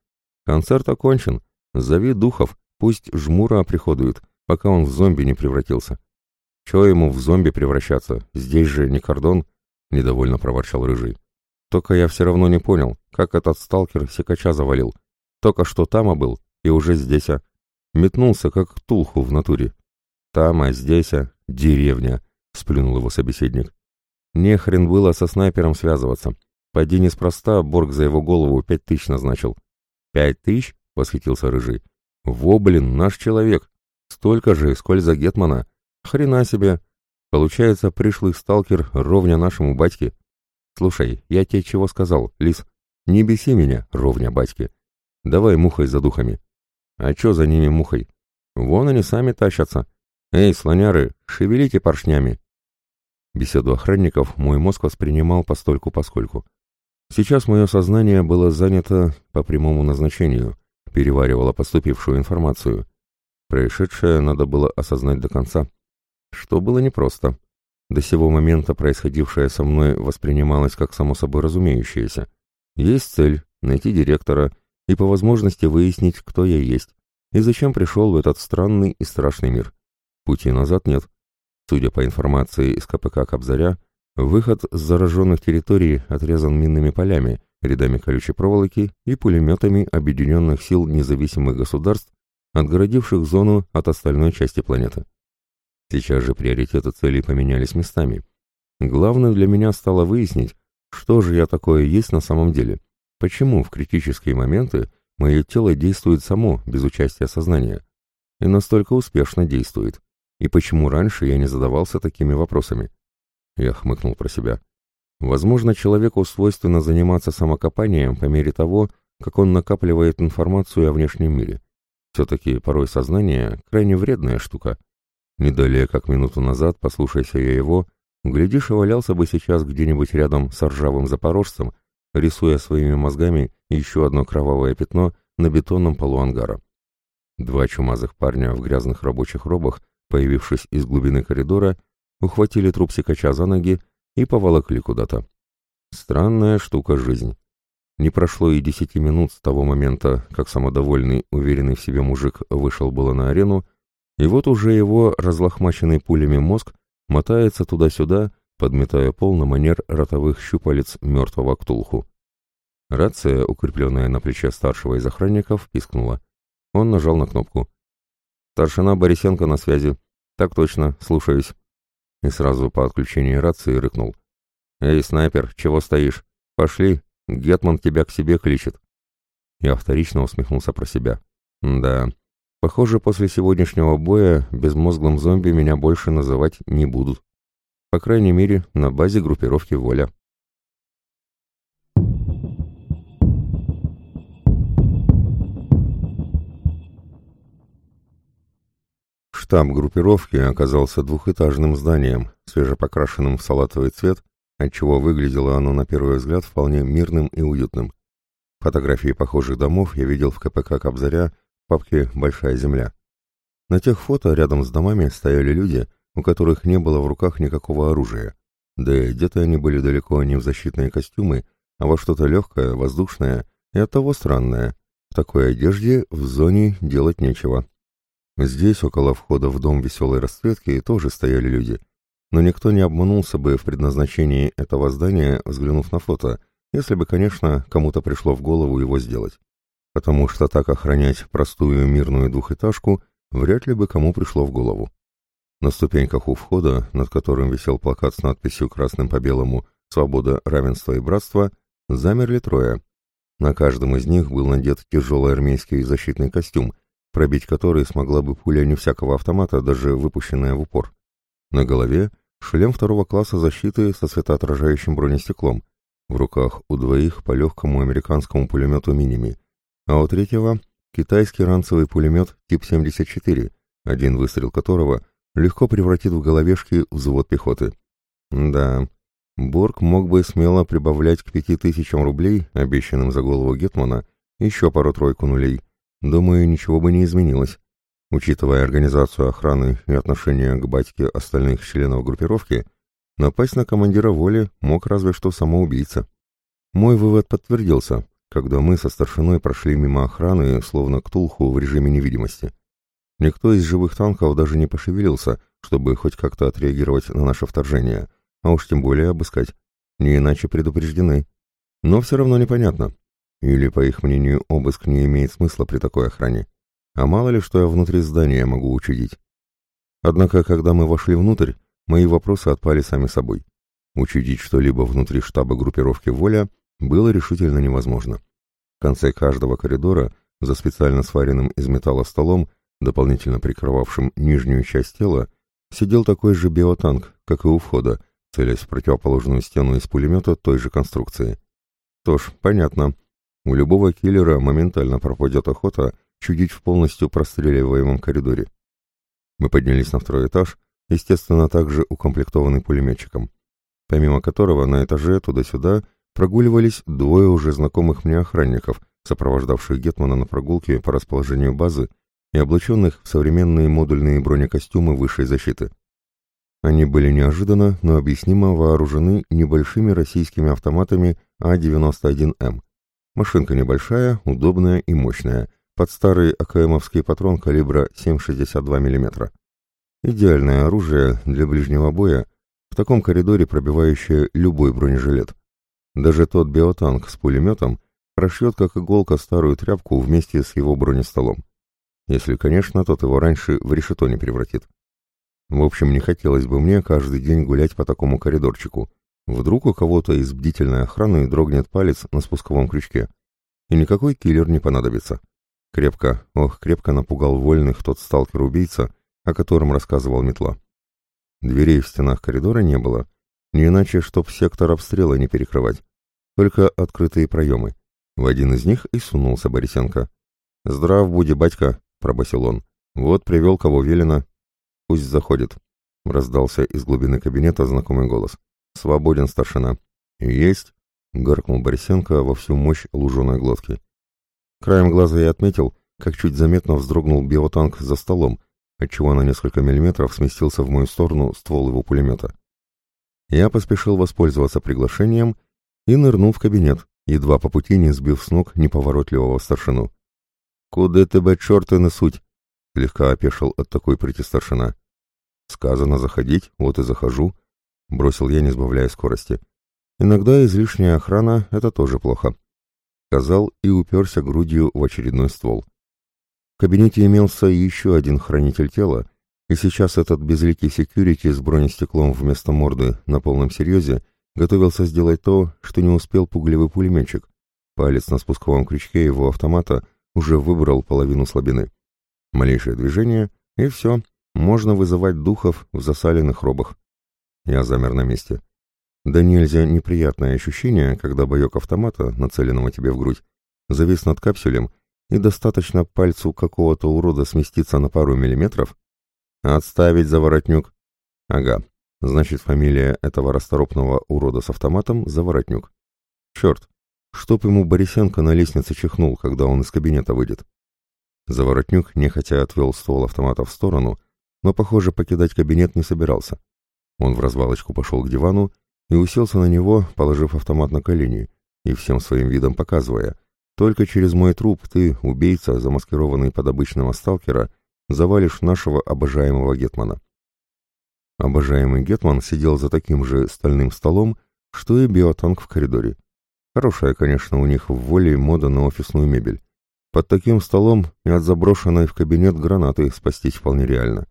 «Концерт окончен. Зови духов, пусть жмура оприходует, пока он в зомби не превратился». «Чего ему в зомби превращаться? Здесь же не кордон?» — недовольно проворчал Рыжий. «Только я все равно не понял, как этот сталкер секача завалил. Только что Тама был, и уже здесь, а. Метнулся, как тулху в натуре. Тама, здесь, а, деревня», — сплюнул его собеседник. Не хрен было со снайпером связываться. Пойди неспроста, Борг за его голову пять тысяч назначил. «Пять тысяч?» — восхитился Рыжий. «Во, блин, наш человек! Столько же, сколь за Гетмана! Хрена себе! Получается, пришлый сталкер ровня нашему батьке. Слушай, я тебе чего сказал, Лис? Не беси меня, ровня батьке. Давай мухой за духами». «А чё за ними мухой? Вон они сами тащатся. Эй, слоняры, шевелите поршнями!» Беседу охранников мой мозг воспринимал постольку-поскольку. Сейчас мое сознание было занято по прямому назначению, переваривало поступившую информацию. Происшедшее надо было осознать до конца, что было непросто. До сего момента происходившее со мной воспринималось как само собой разумеющееся. Есть цель — найти директора и по возможности выяснить, кто я есть, и зачем пришел в этот странный и страшный мир. Пути назад нет. Судя по информации из КПК Кобзаря, выход с зараженных территорий отрезан минными полями, рядами колючей проволоки и пулеметами объединенных сил независимых государств, отгородивших зону от остальной части планеты. Сейчас же приоритеты целей поменялись местами. Главное для меня стало выяснить, что же я такое есть на самом деле, почему в критические моменты мое тело действует само, без участия сознания, и настолько успешно действует, и почему раньше я не задавался такими вопросами. Я хмыкнул про себя. Возможно, человеку свойственно заниматься самокопанием по мере того, как он накапливает информацию о внешнем мире. Все-таки порой сознание — крайне вредная штука. Не далее, как минуту назад, послушайся я его, глядишь, и валялся бы сейчас где-нибудь рядом с ржавым запорожцем, рисуя своими мозгами еще одно кровавое пятно на бетонном полу ангара. Два чумазых парня в грязных рабочих робах, появившись из глубины коридора, ухватили труп секача за ноги и поволокли куда-то. Странная штука жизнь. Не прошло и десяти минут с того момента, как самодовольный, уверенный в себе мужик вышел было на арену, и вот уже его разлохмаченный пулями мозг мотается туда-сюда, подметая пол на манер ротовых щупалец мертвого ктулху. Рация, укрепленная на плече старшего из охранников, пискнула. Он нажал на кнопку. «Старшина Борисенко на связи. Так точно, слушаюсь». И сразу по отключении рации рыкнул. «Эй, снайпер, чего стоишь? Пошли, Гетман тебя к себе кличет». Я вторично усмехнулся про себя. «Да, похоже, после сегодняшнего боя безмозглым зомби меня больше называть не будут. По крайней мере, на базе группировки «Воля». Штаб группировки оказался двухэтажным зданием, свежепокрашенным в салатовый цвет, отчего выглядело оно на первый взгляд вполне мирным и уютным. Фотографии похожих домов я видел в КПК Кобзаря папке «Большая земля». На тех фото рядом с домами стояли люди, у которых не было в руках никакого оружия. Да и одеты они были далеко не в защитные костюмы, а во что-то легкое, воздушное и оттого странное. В такой одежде в зоне делать нечего. Здесь, около входа в дом веселой расцветки, тоже стояли люди. Но никто не обманулся бы в предназначении этого здания, взглянув на фото, если бы, конечно, кому-то пришло в голову его сделать. Потому что так охранять простую мирную двухэтажку вряд ли бы кому пришло в голову. На ступеньках у входа, над которым висел плакат с надписью красным по белому «Свобода, равенство и братство», замерли трое. На каждом из них был надет тяжелый армейский защитный костюм, пробить который смогла бы пуля не всякого автомата, даже выпущенная в упор. На голове шлем второго класса защиты со светоотражающим бронестеклом, в руках у двоих по легкому американскому пулемету «Миними», а у третьего китайский ранцевый пулемет тип 74, один выстрел которого легко превратит в головешки взвод пехоты. Да, Борг мог бы смело прибавлять к пяти тысячам рублей, обещанным за голову Гетмана, еще пару-тройку нулей, Думаю, ничего бы не изменилось. Учитывая организацию охраны и отношение к батьке остальных членов группировки, напасть на командира воли мог разве что самоубийца. Мой вывод подтвердился, когда мы со старшиной прошли мимо охраны, словно ктулху в режиме невидимости. Никто из живых танков даже не пошевелился, чтобы хоть как-то отреагировать на наше вторжение, а уж тем более обыскать. Не иначе предупреждены. Но все равно непонятно, или, по их мнению, обыск не имеет смысла при такой охране. А мало ли, что я внутри здания могу учудить. Однако, когда мы вошли внутрь, мои вопросы отпали сами собой. Учудить что-либо внутри штаба группировки «Воля» было решительно невозможно. В конце каждого коридора, за специально сваренным из металла столом, дополнительно прикрывавшим нижнюю часть тела, сидел такой же биотанк, как и у входа, целясь в противоположную стену из пулемета той же конструкции. Что ж, понятно, у любого киллера моментально пропадет охота чудить в полностью простреливаемом коридоре. Мы поднялись на второй этаж естественно, также укомплектованный пулеметчиком, помимо которого на этаже туда-сюда прогуливались двое уже знакомых мне охранников, сопровождавших Гетмана на прогулке по расположению базы и облаченных в современные модульные бронекостюмы высшей защиты. Они были неожиданно, но объяснимо вооружены небольшими российскими автоматами А-91М. Машинка небольшая, удобная и мощная, под старый АКМовский патрон калибра 7,62 мм. Идеальное оружие для ближнего боя, в таком коридоре пробивающее любой бронежилет. Даже тот биотанк с пулеметом прошьет как иголка старую тряпку вместе с его бронестолом. Если, конечно, тот его раньше в решето не превратит. В общем, не хотелось бы мне каждый день гулять по такому коридорчику. Вдруг у кого-то из бдительной охраны дрогнет палец на спусковом крючке. И никакой киллер не понадобится. Крепко, ох, крепко напугал вольных тот сталкер-убийца, о котором рассказывал Метла. Дверей в стенах коридора не было, не иначе, чтоб сектор обстрела не перекрывать. Только открытые проемы. В один из них и сунулся Борисенко. «Здрав буди, батька», — пробасил он. «Вот привел, кого велено, «Пусть заходит», — раздался из глубины кабинета знакомый голос. «Свободен, старшина». «Есть», — гаркнул Борисенко во всю мощь луженой глотки. Краем глаза я отметил, как чуть заметно вздрогнул биотанк за столом, отчего на несколько миллиметров сместился в мою сторону ствол его пулемета. Я поспешил воспользоваться приглашением и нырнул в кабинет, едва по пути не сбив с ног неповоротливого старшину. «Куда тебе черты несуть?» — слегка опешил от такой прийти старшина. «Сказано заходить, вот и захожу», — бросил я, не сбавляя скорости. «Иногда излишняя охрана — это тоже плохо», — сказал и уперся грудью в очередной ствол. В кабинете имелся еще один хранитель тела, и сейчас этот безликий секьюрити с бронестеклом вместо морды на полном серьезе готовился сделать то, что не успел пугливый пулеметчик. Палец на спусковом крючке его автомата уже выбрал половину слабины. Малейшее движение, и все, можно вызывать духов в засаленных робах. Я замер на месте. Да нельзя неприятное ощущение, когда боек автомата, нацеленного тебе в грудь, завис над капсулем, и достаточно пальцу какого-то урода сместиться на пару миллиметров? Отставить заворотнюк. Ага, значит фамилия этого расторопного урода с автоматом Заворотнюк. Черт, чтоб ему Борисенко на лестнице чихнул, когда он из кабинета выйдет. Заворотнюк нехотя отвел ствол автомата в сторону, но, похоже, покидать кабинет не собирался. Он в развалочку пошел к дивану и уселся на него, положив автомат на колени, и всем своим видом показывая, только через мой труп ты, убийца, замаскированный под обычного сталкера, завалишь нашего обожаемого Гетмана. Обожаемый Гетман сидел за таким же стальным столом, что и биотанк в коридоре. Хорошая, конечно, у них в воле мода на офисную мебель. Под таким столом и от заброшенной в кабинет гранаты спастись вполне реально.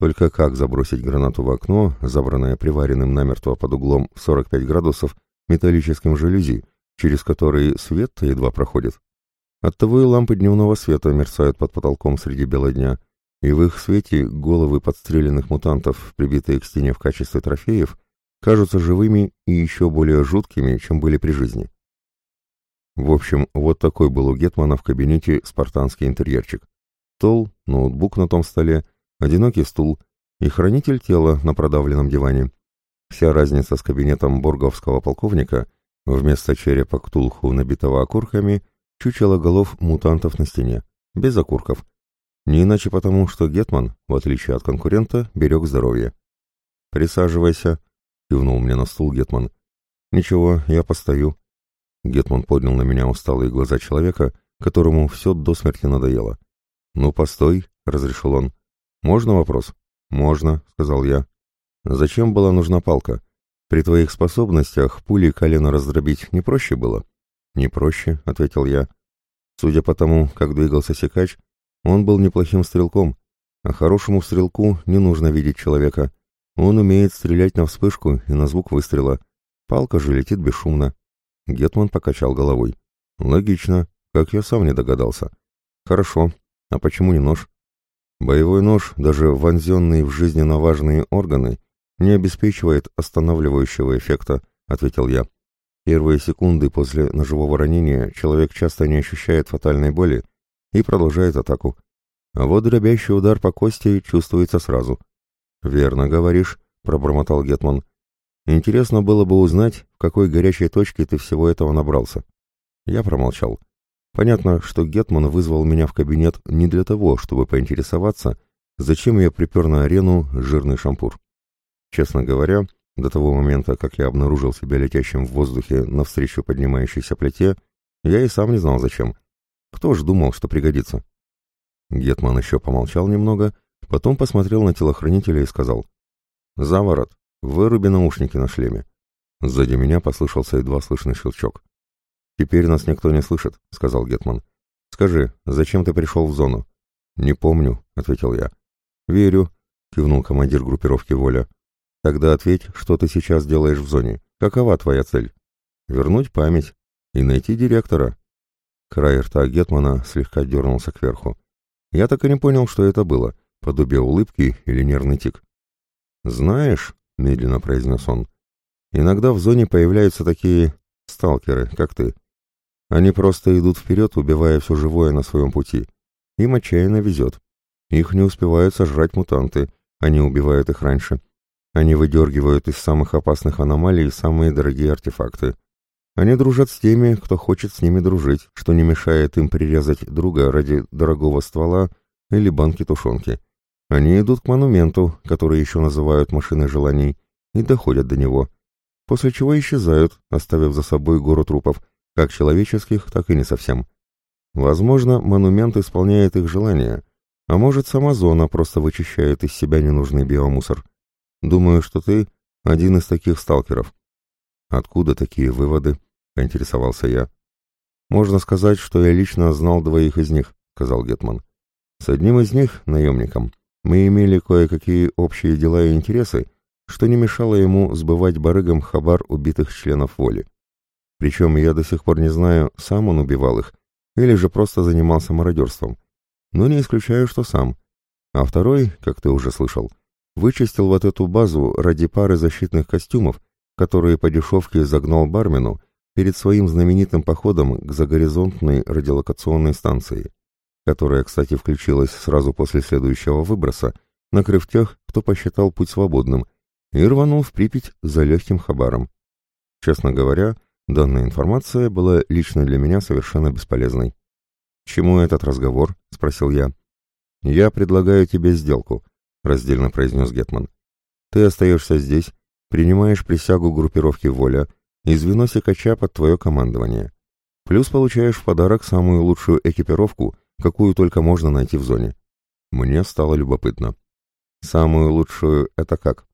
Только как забросить гранату в окно, забранное приваренным намертво под углом 45 градусов металлическим жалюзи, через которые свет-то едва проходит? Оттого и лампы дневного света мерцают под потолком среди бела дня, и в их свете головы подстреленных мутантов, прибитые к стене в качестве трофеев, кажутся живыми и еще более жуткими, чем были при жизни. В общем, вот такой был у Гетмана в кабинете спартанский интерьерчик. Стол, ноутбук на том столе, одинокий стул и хранитель тела на продавленном диване. Вся разница с кабинетом борговского полковника вместо черепа ктулху, набитого окурками, чучело голов мутантов на стене, без окурков. Не иначе потому, что Гетман, в отличие от конкурента, берег здоровье. «Присаживайся», — кивнул мне на стул Гетман. «Ничего, я постою», Гетман поднял на меня усталые глаза человека, которому все до смерти надоело. «Ну, постой», — разрешил он. «Можно вопрос?» «Можно», — сказал я. «Зачем была нужна палка? При твоих способностях пули колено раздробить не проще было?» «Не проще», — ответил я. Судя по тому, как двигался секач, он был неплохим стрелком, а хорошему стрелку не нужно видеть человека. Он умеет стрелять на вспышку и на звук выстрела. Палка же летит бесшумно. Гетман покачал головой. Логично, как я сам не догадался. Хорошо, а почему не нож? Боевой нож, даже вонзенный в жизненно важные органы, не обеспечивает останавливающего эффекта, ответил я. Первые секунды после ножевого ранения человек часто не ощущает фатальной боли и продолжает атаку. А вот дробящий удар по кости чувствуется сразу. «Верно говоришь», — пробормотал Гетман. «Интересно было бы узнать, в какой горячей точке ты всего этого набрался». Я промолчал. Понятно, что Гетман вызвал меня в кабинет не для того, чтобы поинтересоваться, зачем я припер на арену жирный шампур. Честно говоря, до того момента, как я обнаружил себя летящим в воздухе навстречу поднимающейся плите, я и сам не знал зачем. Кто ж думал, что пригодится? Гетман еще помолчал немного, потом посмотрел на телохранителя и сказал. «Заворот, выруби наушники на шлеме». Сзади меня послышался едва слышный щелчок. «Теперь нас никто не слышит», — сказал Гетман. «Скажи, зачем ты пришел в зону?» «Не помню», — ответил я. «Верю», — кивнул командир группировки «Воля». «Тогда ответь, что ты сейчас делаешь в зоне. Какова твоя цель?» «Вернуть память и найти директора». Край рта Гетмана слегка дернулся кверху. Я так и не понял, что это было, подобие улыбки или нервный тик. «Знаешь», — медленно произнес он, — «иногда в зоне появляются такие сталкеры, как ты. Они просто идут вперед, убивая все живое на своем пути. Им отчаянно везет. Их не успевают сожрать мутанты, они убивают их раньше. Они выдергивают из самых опасных аномалий самые дорогие артефакты. Они дружат с теми, кто хочет с ними дружить, что не мешает им прирезать друга ради дорогого ствола или банки тушенки. Они идут к монументу, который еще называют машиной желаний, и доходят до него, после чего исчезают, оставив за собой гору трупов, как человеческих, так и не совсем. Возможно, монумент исполняет их желания, а может, сама зона просто вычищает из себя ненужный биомусор. Думаю, что ты один из таких сталкеров. Откуда такие выводы? — поинтересовался я. «Можно сказать, что я лично знал двоих из них», — сказал Гетман. «С одним из них, наемником, мы имели кое-какие общие дела и интересы, что не мешало ему сбывать барыгам хабар убитых членов воли. Причем я до сих пор не знаю, сам он убивал их, или же просто занимался мародерством. Но не исключаю, что сам. А второй, как ты уже слышал, вычистил вот эту базу ради пары защитных костюмов, которые по дешевке загнал бармену, перед своим знаменитым походом к загоризонтной радиолокационной станции, которая, кстати, включилась сразу после следующего выброса, накрыв тех, кто посчитал путь свободным, и рванул в Припять за легким хабаром. Честно говоря, данная информация была лично для меня совершенно бесполезной. «Чему этот разговор?» — спросил я. «Я предлагаю тебе сделку», — раздельно произнес Гетман. «Ты остаешься здесь, принимаешь присягу группировки «Воля», и звено секача под твое командование. Плюс получаешь в подарок самую лучшую экипировку, какую только можно найти в зоне. Мне стало любопытно. Самую лучшую — это как?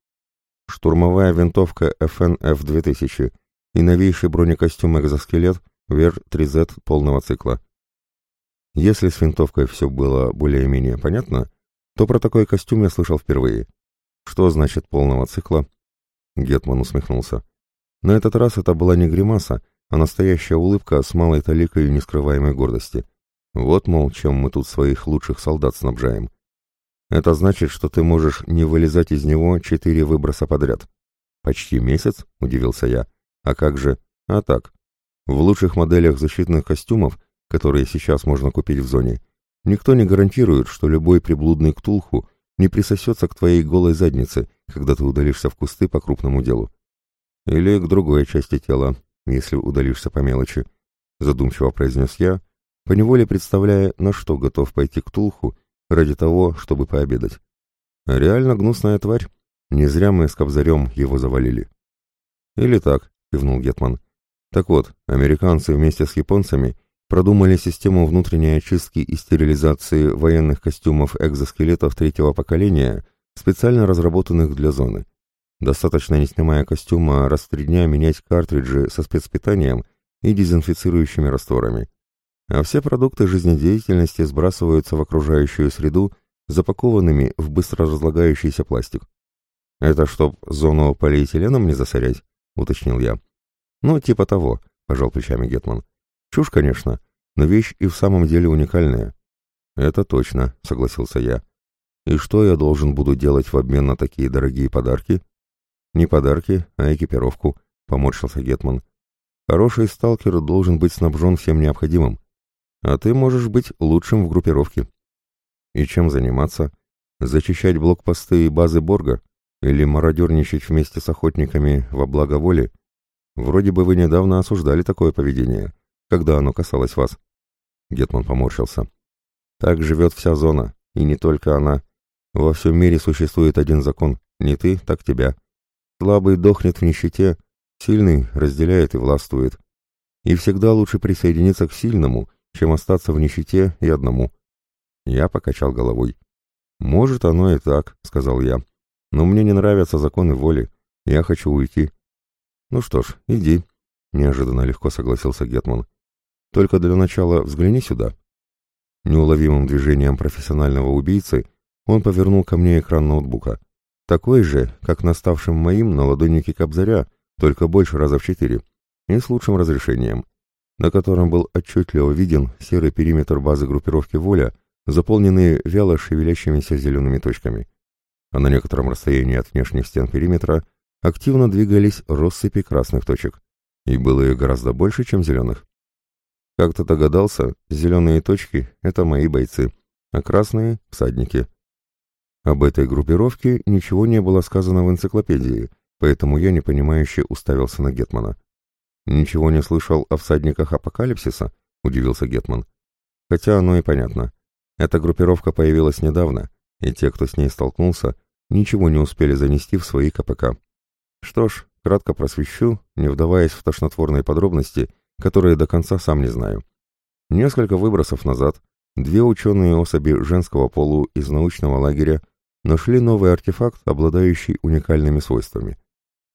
Штурмовая винтовка FNF-2000 и новейший бронекостюм-экзоскелет ВЕР-3Z полного цикла. Если с винтовкой все было более-менее понятно, то про такой костюм я слышал впервые. Что значит полного цикла? Гетман усмехнулся. На этот раз это была не гримаса, а настоящая улыбка с малой таликой нескрываемой гордости. Вот, мол, чем мы тут своих лучших солдат снабжаем. Это значит, что ты можешь не вылезать из него четыре выброса подряд. Почти месяц, удивился я. А как же? А так. В лучших моделях защитных костюмов, которые сейчас можно купить в зоне, никто не гарантирует, что любой приблудный ктулху не присосется к твоей голой заднице, когда ты удалишься в кусты по крупному делу. Или к другой части тела, если удалишься по мелочи, задумчиво произнес я, поневоле представляя, на что готов пойти к Тулху ради того, чтобы пообедать. Реально гнусная тварь. Не зря мы с Кобзарем его завалили. Или так, кивнул Гетман. Так вот, американцы вместе с японцами продумали систему внутренней очистки и стерилизации военных костюмов экзоскелетов третьего поколения, специально разработанных для зоны. Достаточно, не снимая костюма, раз в три дня менять картриджи со спецпитанием и дезинфицирующими растворами. А все продукты жизнедеятельности сбрасываются в окружающую среду запакованными в быстро разлагающийся пластик. «Это чтоб зону полиэтиленом не засорять?» — уточнил я. «Ну, типа того», — пожал плечами Гетман. «Чушь, конечно, но вещь и в самом деле уникальная». «Это точно», — согласился я. «И что я должен буду делать в обмен на такие дорогие подарки?» «Не подарки, а экипировку», — поморщился Гетман. «Хороший сталкер должен быть снабжен всем необходимым. А ты можешь быть лучшим в группировке». «И чем заниматься?» Зачищать блокпосты и базы Борга? Или мародерничать вместе с охотниками во благо воли? Вроде бы вы недавно осуждали такое поведение, когда оно касалось вас. Гетман поморщился. Так живет вся зона, и не только она. Во всем мире существует один закон. Не ты, так тебя. Слабый дохнет в нищете, сильный разделяет и властвует. И всегда лучше присоединиться к сильному, чем остаться в нищете и одному. Я покачал головой. «Может, оно и так», — сказал я. «Но мне не нравятся законы воли. Я хочу уйти». «Ну что ж, иди», — неожиданно легко согласился Гетман. «Только для начала взгляни сюда». Неуловимым движением профессионального убийцы он повернул ко мне экран ноутбука. Такой же, как на ставшем моим на ладоннике Кобзаря, только больше раза в четыре, и с лучшим разрешением, на котором был отчетливо виден серый периметр базы группировки «Воля», заполненный вяло шевелящимися зелеными точками. А на некотором расстоянии от внешних стен периметра активно двигались россыпи красных точек, и было их гораздо больше, чем зеленых. Как то догадался, зеленые точки — это мои бойцы, а красные — всадники. Об этой группировке ничего не было сказано в энциклопедии, поэтому я непонимающе уставился на Гетмана. «Ничего не слышал о всадниках апокалипсиса?» — удивился Гетман. «Хотя оно и понятно. Эта группировка появилась недавно, и те, кто с ней столкнулся, ничего не успели занести в свои КПК. Что ж, кратко просвещу, не вдаваясь в тошнотворные подробности — которые до конца сам не знаю. Несколько выбросов назад две ученые особи женского полу из научного лагеря нашли новый артефакт, обладающий уникальными свойствами.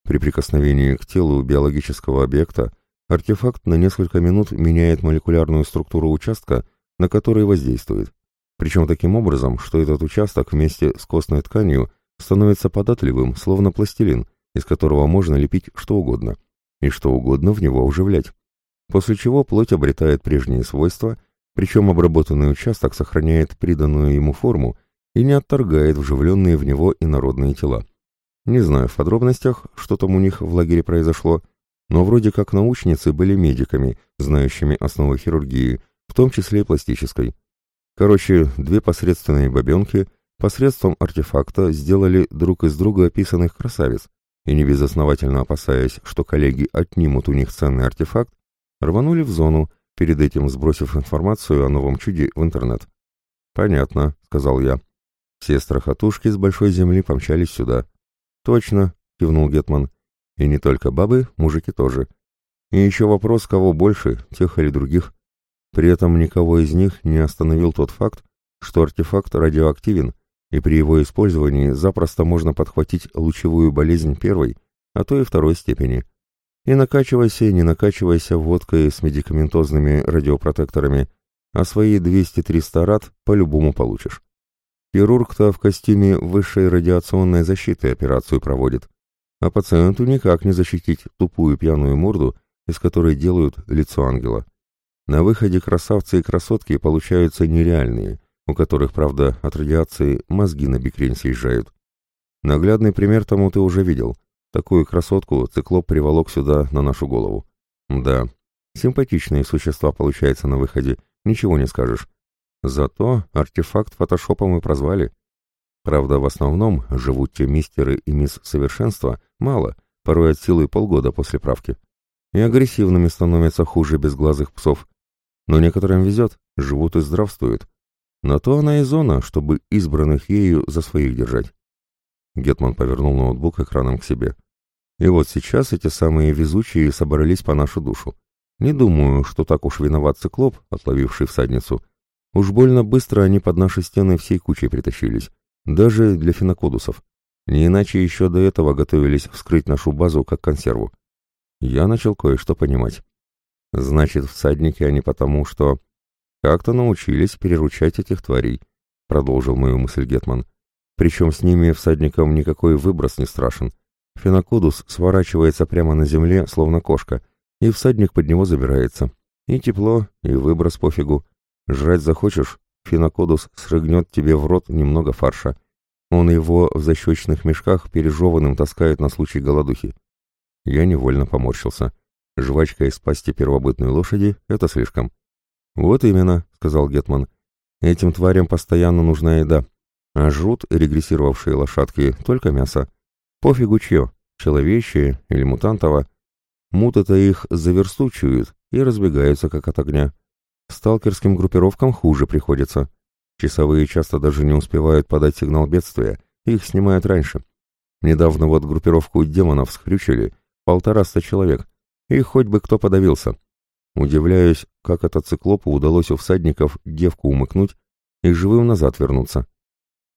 При прикосновении к телу биологического объекта артефакт на несколько минут меняет молекулярную структуру участка, на который воздействует. Причем таким образом, что этот участок вместе с костной тканью становится податливым, словно пластилин, из которого можно лепить что угодно, и что угодно в него уживлять после чего плоть обретает прежние свойства, причем обработанный участок сохраняет приданную ему форму и не отторгает вживленные в него инородные тела. Не знаю в подробностях, что там у них в лагере произошло, но вроде как научницы были медиками, знающими основы хирургии, в том числе и пластической. Короче, две посредственные бабенки посредством артефакта сделали друг из друга описанных красавиц, и не безосновательно опасаясь, что коллеги отнимут у них ценный артефакт, Рванули в зону, перед этим сбросив информацию о новом чуде в интернет. «Понятно», — сказал я. «Все страхотушки с большой земли помчались сюда». «Точно», — кивнул Гетман. «И не только бабы, мужики тоже. И еще вопрос, кого больше, тех или других. При этом никого из них не остановил тот факт, что артефакт радиоактивен, и при его использовании запросто можно подхватить лучевую болезнь первой, а то и второй степени. И накачивайся, не накачивайся водкой с медикаментозными радиопротекторами, а свои 200-300 рад по-любому получишь. Хирург-то в костюме высшей радиационной защиты операцию проводит, а пациенту никак не защитить тупую пьяную морду, из которой делают лицо ангела. На выходе красавцы и красотки получаются нереальные, у которых, правда, от радиации мозги на бикрень съезжают. Наглядный пример тому ты уже видел. Такую красотку циклоп приволок сюда на нашу голову. Да, симпатичные существа получается на выходе, ничего не скажешь. Зато артефакт фотошопом мы прозвали. Правда, в основном живут те мистеры и мисс совершенства мало, порой от силы полгода после правки. И агрессивными становятся хуже безглазых псов. Но некоторым везет, живут и здравствуют. На то она и зона, чтобы избранных ею за своих держать. Гетман повернул ноутбук экраном к себе. И вот сейчас эти самые везучие собрались по нашу душу. Не думаю, что так уж виноват циклоп, отловивший всадницу. Уж больно быстро они под наши стены всей кучей притащились. Даже для финокодусов. Не иначе еще до этого готовились вскрыть нашу базу как консерву. Я начал кое-что понимать. Значит, всадники они потому, что... Как-то научились переручать этих тварей, продолжил мою мысль Гетман. Причем с ними всадникам никакой выброс не страшен. Фенокодус сворачивается прямо на земле, словно кошка, и всадник под него забирается. И тепло, и выброс пофигу. Жрать захочешь, фенокодус срыгнет тебе в рот немного фарша. Он его в защечных мешках пережеванным таскает на случай голодухи. Я невольно поморщился. Жвачка из пасти первобытной лошади — это слишком. «Вот именно», — сказал Гетман. «Этим тварям постоянно нужна еда. А жрут регрессировавшие лошадки только мясо. Пофигу чье, человечье или мутантово. Муты-то их за версту чуют и разбегаются как от огня. Сталкерским группировкам хуже приходится. Часовые часто даже не успевают подать сигнал бедствия, их снимают раньше. Недавно вот группировку демонов скрючили, полтораста человек, и хоть бы кто подавился. Удивляюсь, как это циклопу удалось у всадников девку умыкнуть и живым назад вернуться.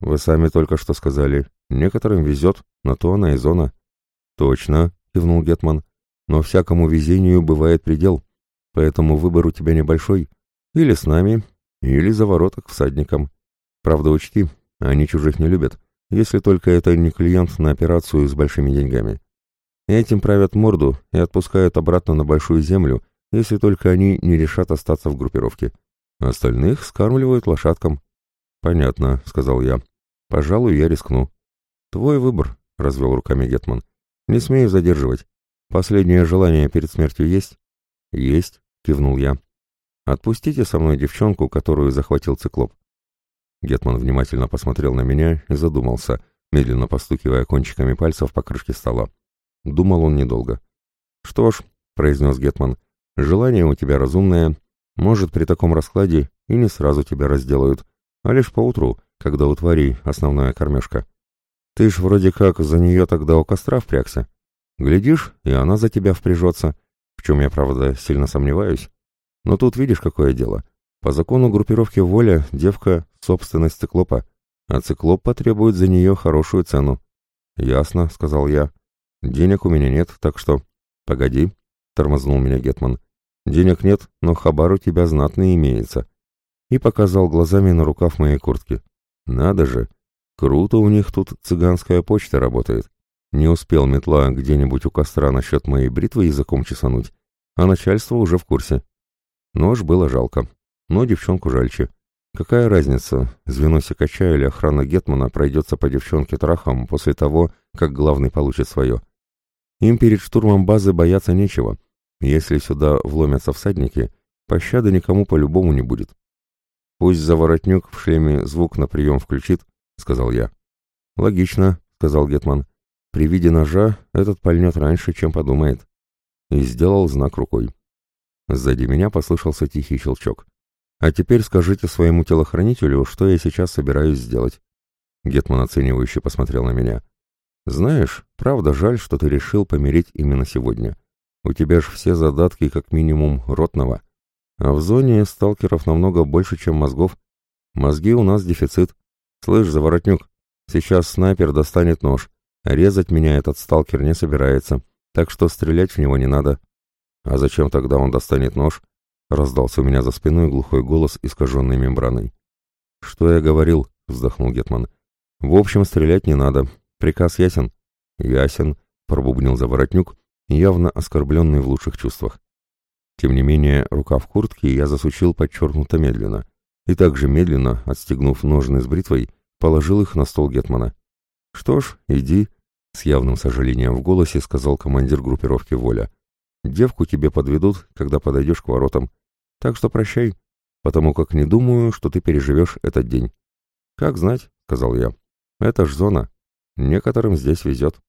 Вы сами только что сказали, некоторым везет, на то она и зона. Точно, кивнул Гетман, но всякому везению бывает предел, поэтому выбор у тебя небольшой. Или с нами, или за ворота к всадникам. Правда, учти, они чужих не любят, если только это не клиент на операцию с большими деньгами. Этим правят морду и отпускают обратно на большую землю, если только они не решат остаться в группировке. Остальных скармливают лошадкам. «Понятно», — сказал я. «Пожалуй, я рискну». «Твой выбор», — развел руками Гетман. «Не смею задерживать. Последнее желание перед смертью есть?» «Есть», — кивнул я. «Отпустите со мной девчонку, которую захватил циклоп». Гетман внимательно посмотрел на меня и задумался, медленно постукивая кончиками пальцев по крышке стола. Думал он недолго. «Что ж», — произнес Гетман, — «желание у тебя разумное. Может, при таком раскладе и не сразу тебя разделают, а лишь поутру, когда у тварей основная кормежка. Ты ж вроде как за нее тогда у костра впрягся. Глядишь, и она за тебя впряжется, в чем я, правда, сильно сомневаюсь. Но тут видишь, какое дело. По закону группировки «Воля» девка — собственность циклопа, а циклоп потребует за нее хорошую цену. «Ясно», — сказал я. «Денег у меня нет, так что...» «Погоди», — тормознул меня Гетман. «Денег нет, но хабар у тебя знатный имеется». И показал глазами на рукав моей куртки. «Надо же! Круто у них тут цыганская почта работает. Не успел метла где-нибудь у костра насчет моей бритвы языком чесануть, а начальство уже в курсе. Нож было жалко, но девчонку жальче. Какая разница, звено секача или охрана Гетмана пройдется по девчонке трахом после того, как главный получит свое? Им перед штурмом базы бояться нечего. Если сюда вломятся всадники, пощады никому по-любому не будет. «Пусть заворотнюк в шлеме звук на прием включит», — сказал я. «Логично», — сказал Гетман. «При виде ножа этот пальнет раньше, чем подумает». И сделал знак рукой. Сзади меня послышался тихий щелчок. «А теперь скажите своему телохранителю, что я сейчас собираюсь сделать». Гетман оценивающе посмотрел на меня. «Знаешь, правда жаль, что ты решил помереть именно сегодня. У тебя ж все задатки как минимум ротного. А в зоне сталкеров намного больше, чем мозгов. Мозги у нас дефицит. Слышь, заворотнюк, сейчас снайпер достанет нож. резать меня этот сталкер не собирается, так что стрелять в него не надо. А зачем тогда он достанет нож? Раздался у меня за спиной глухой голос, искаженный мембраной. «Что я говорил?» — вздохнул Гетман. «В общем, стрелять не надо. Приказ ясен?» «Ясен», — пробубнил заворотнюк, явно оскорбленный в лучших чувствах. Тем не менее, рука в куртке я засучил подчеркнуто медленно, и также медленно, отстегнув ножны с бритвой, положил их на стол Гетмана. «Что ж, иди», — с явным сожалением в голосе сказал командир группировки «Воля». «Девку тебе подведут, когда подойдешь к воротам. Так что прощай, потому как не думаю, что ты переживешь этот день». «Как знать», — сказал я. «Это ж зона. Некоторым здесь везет».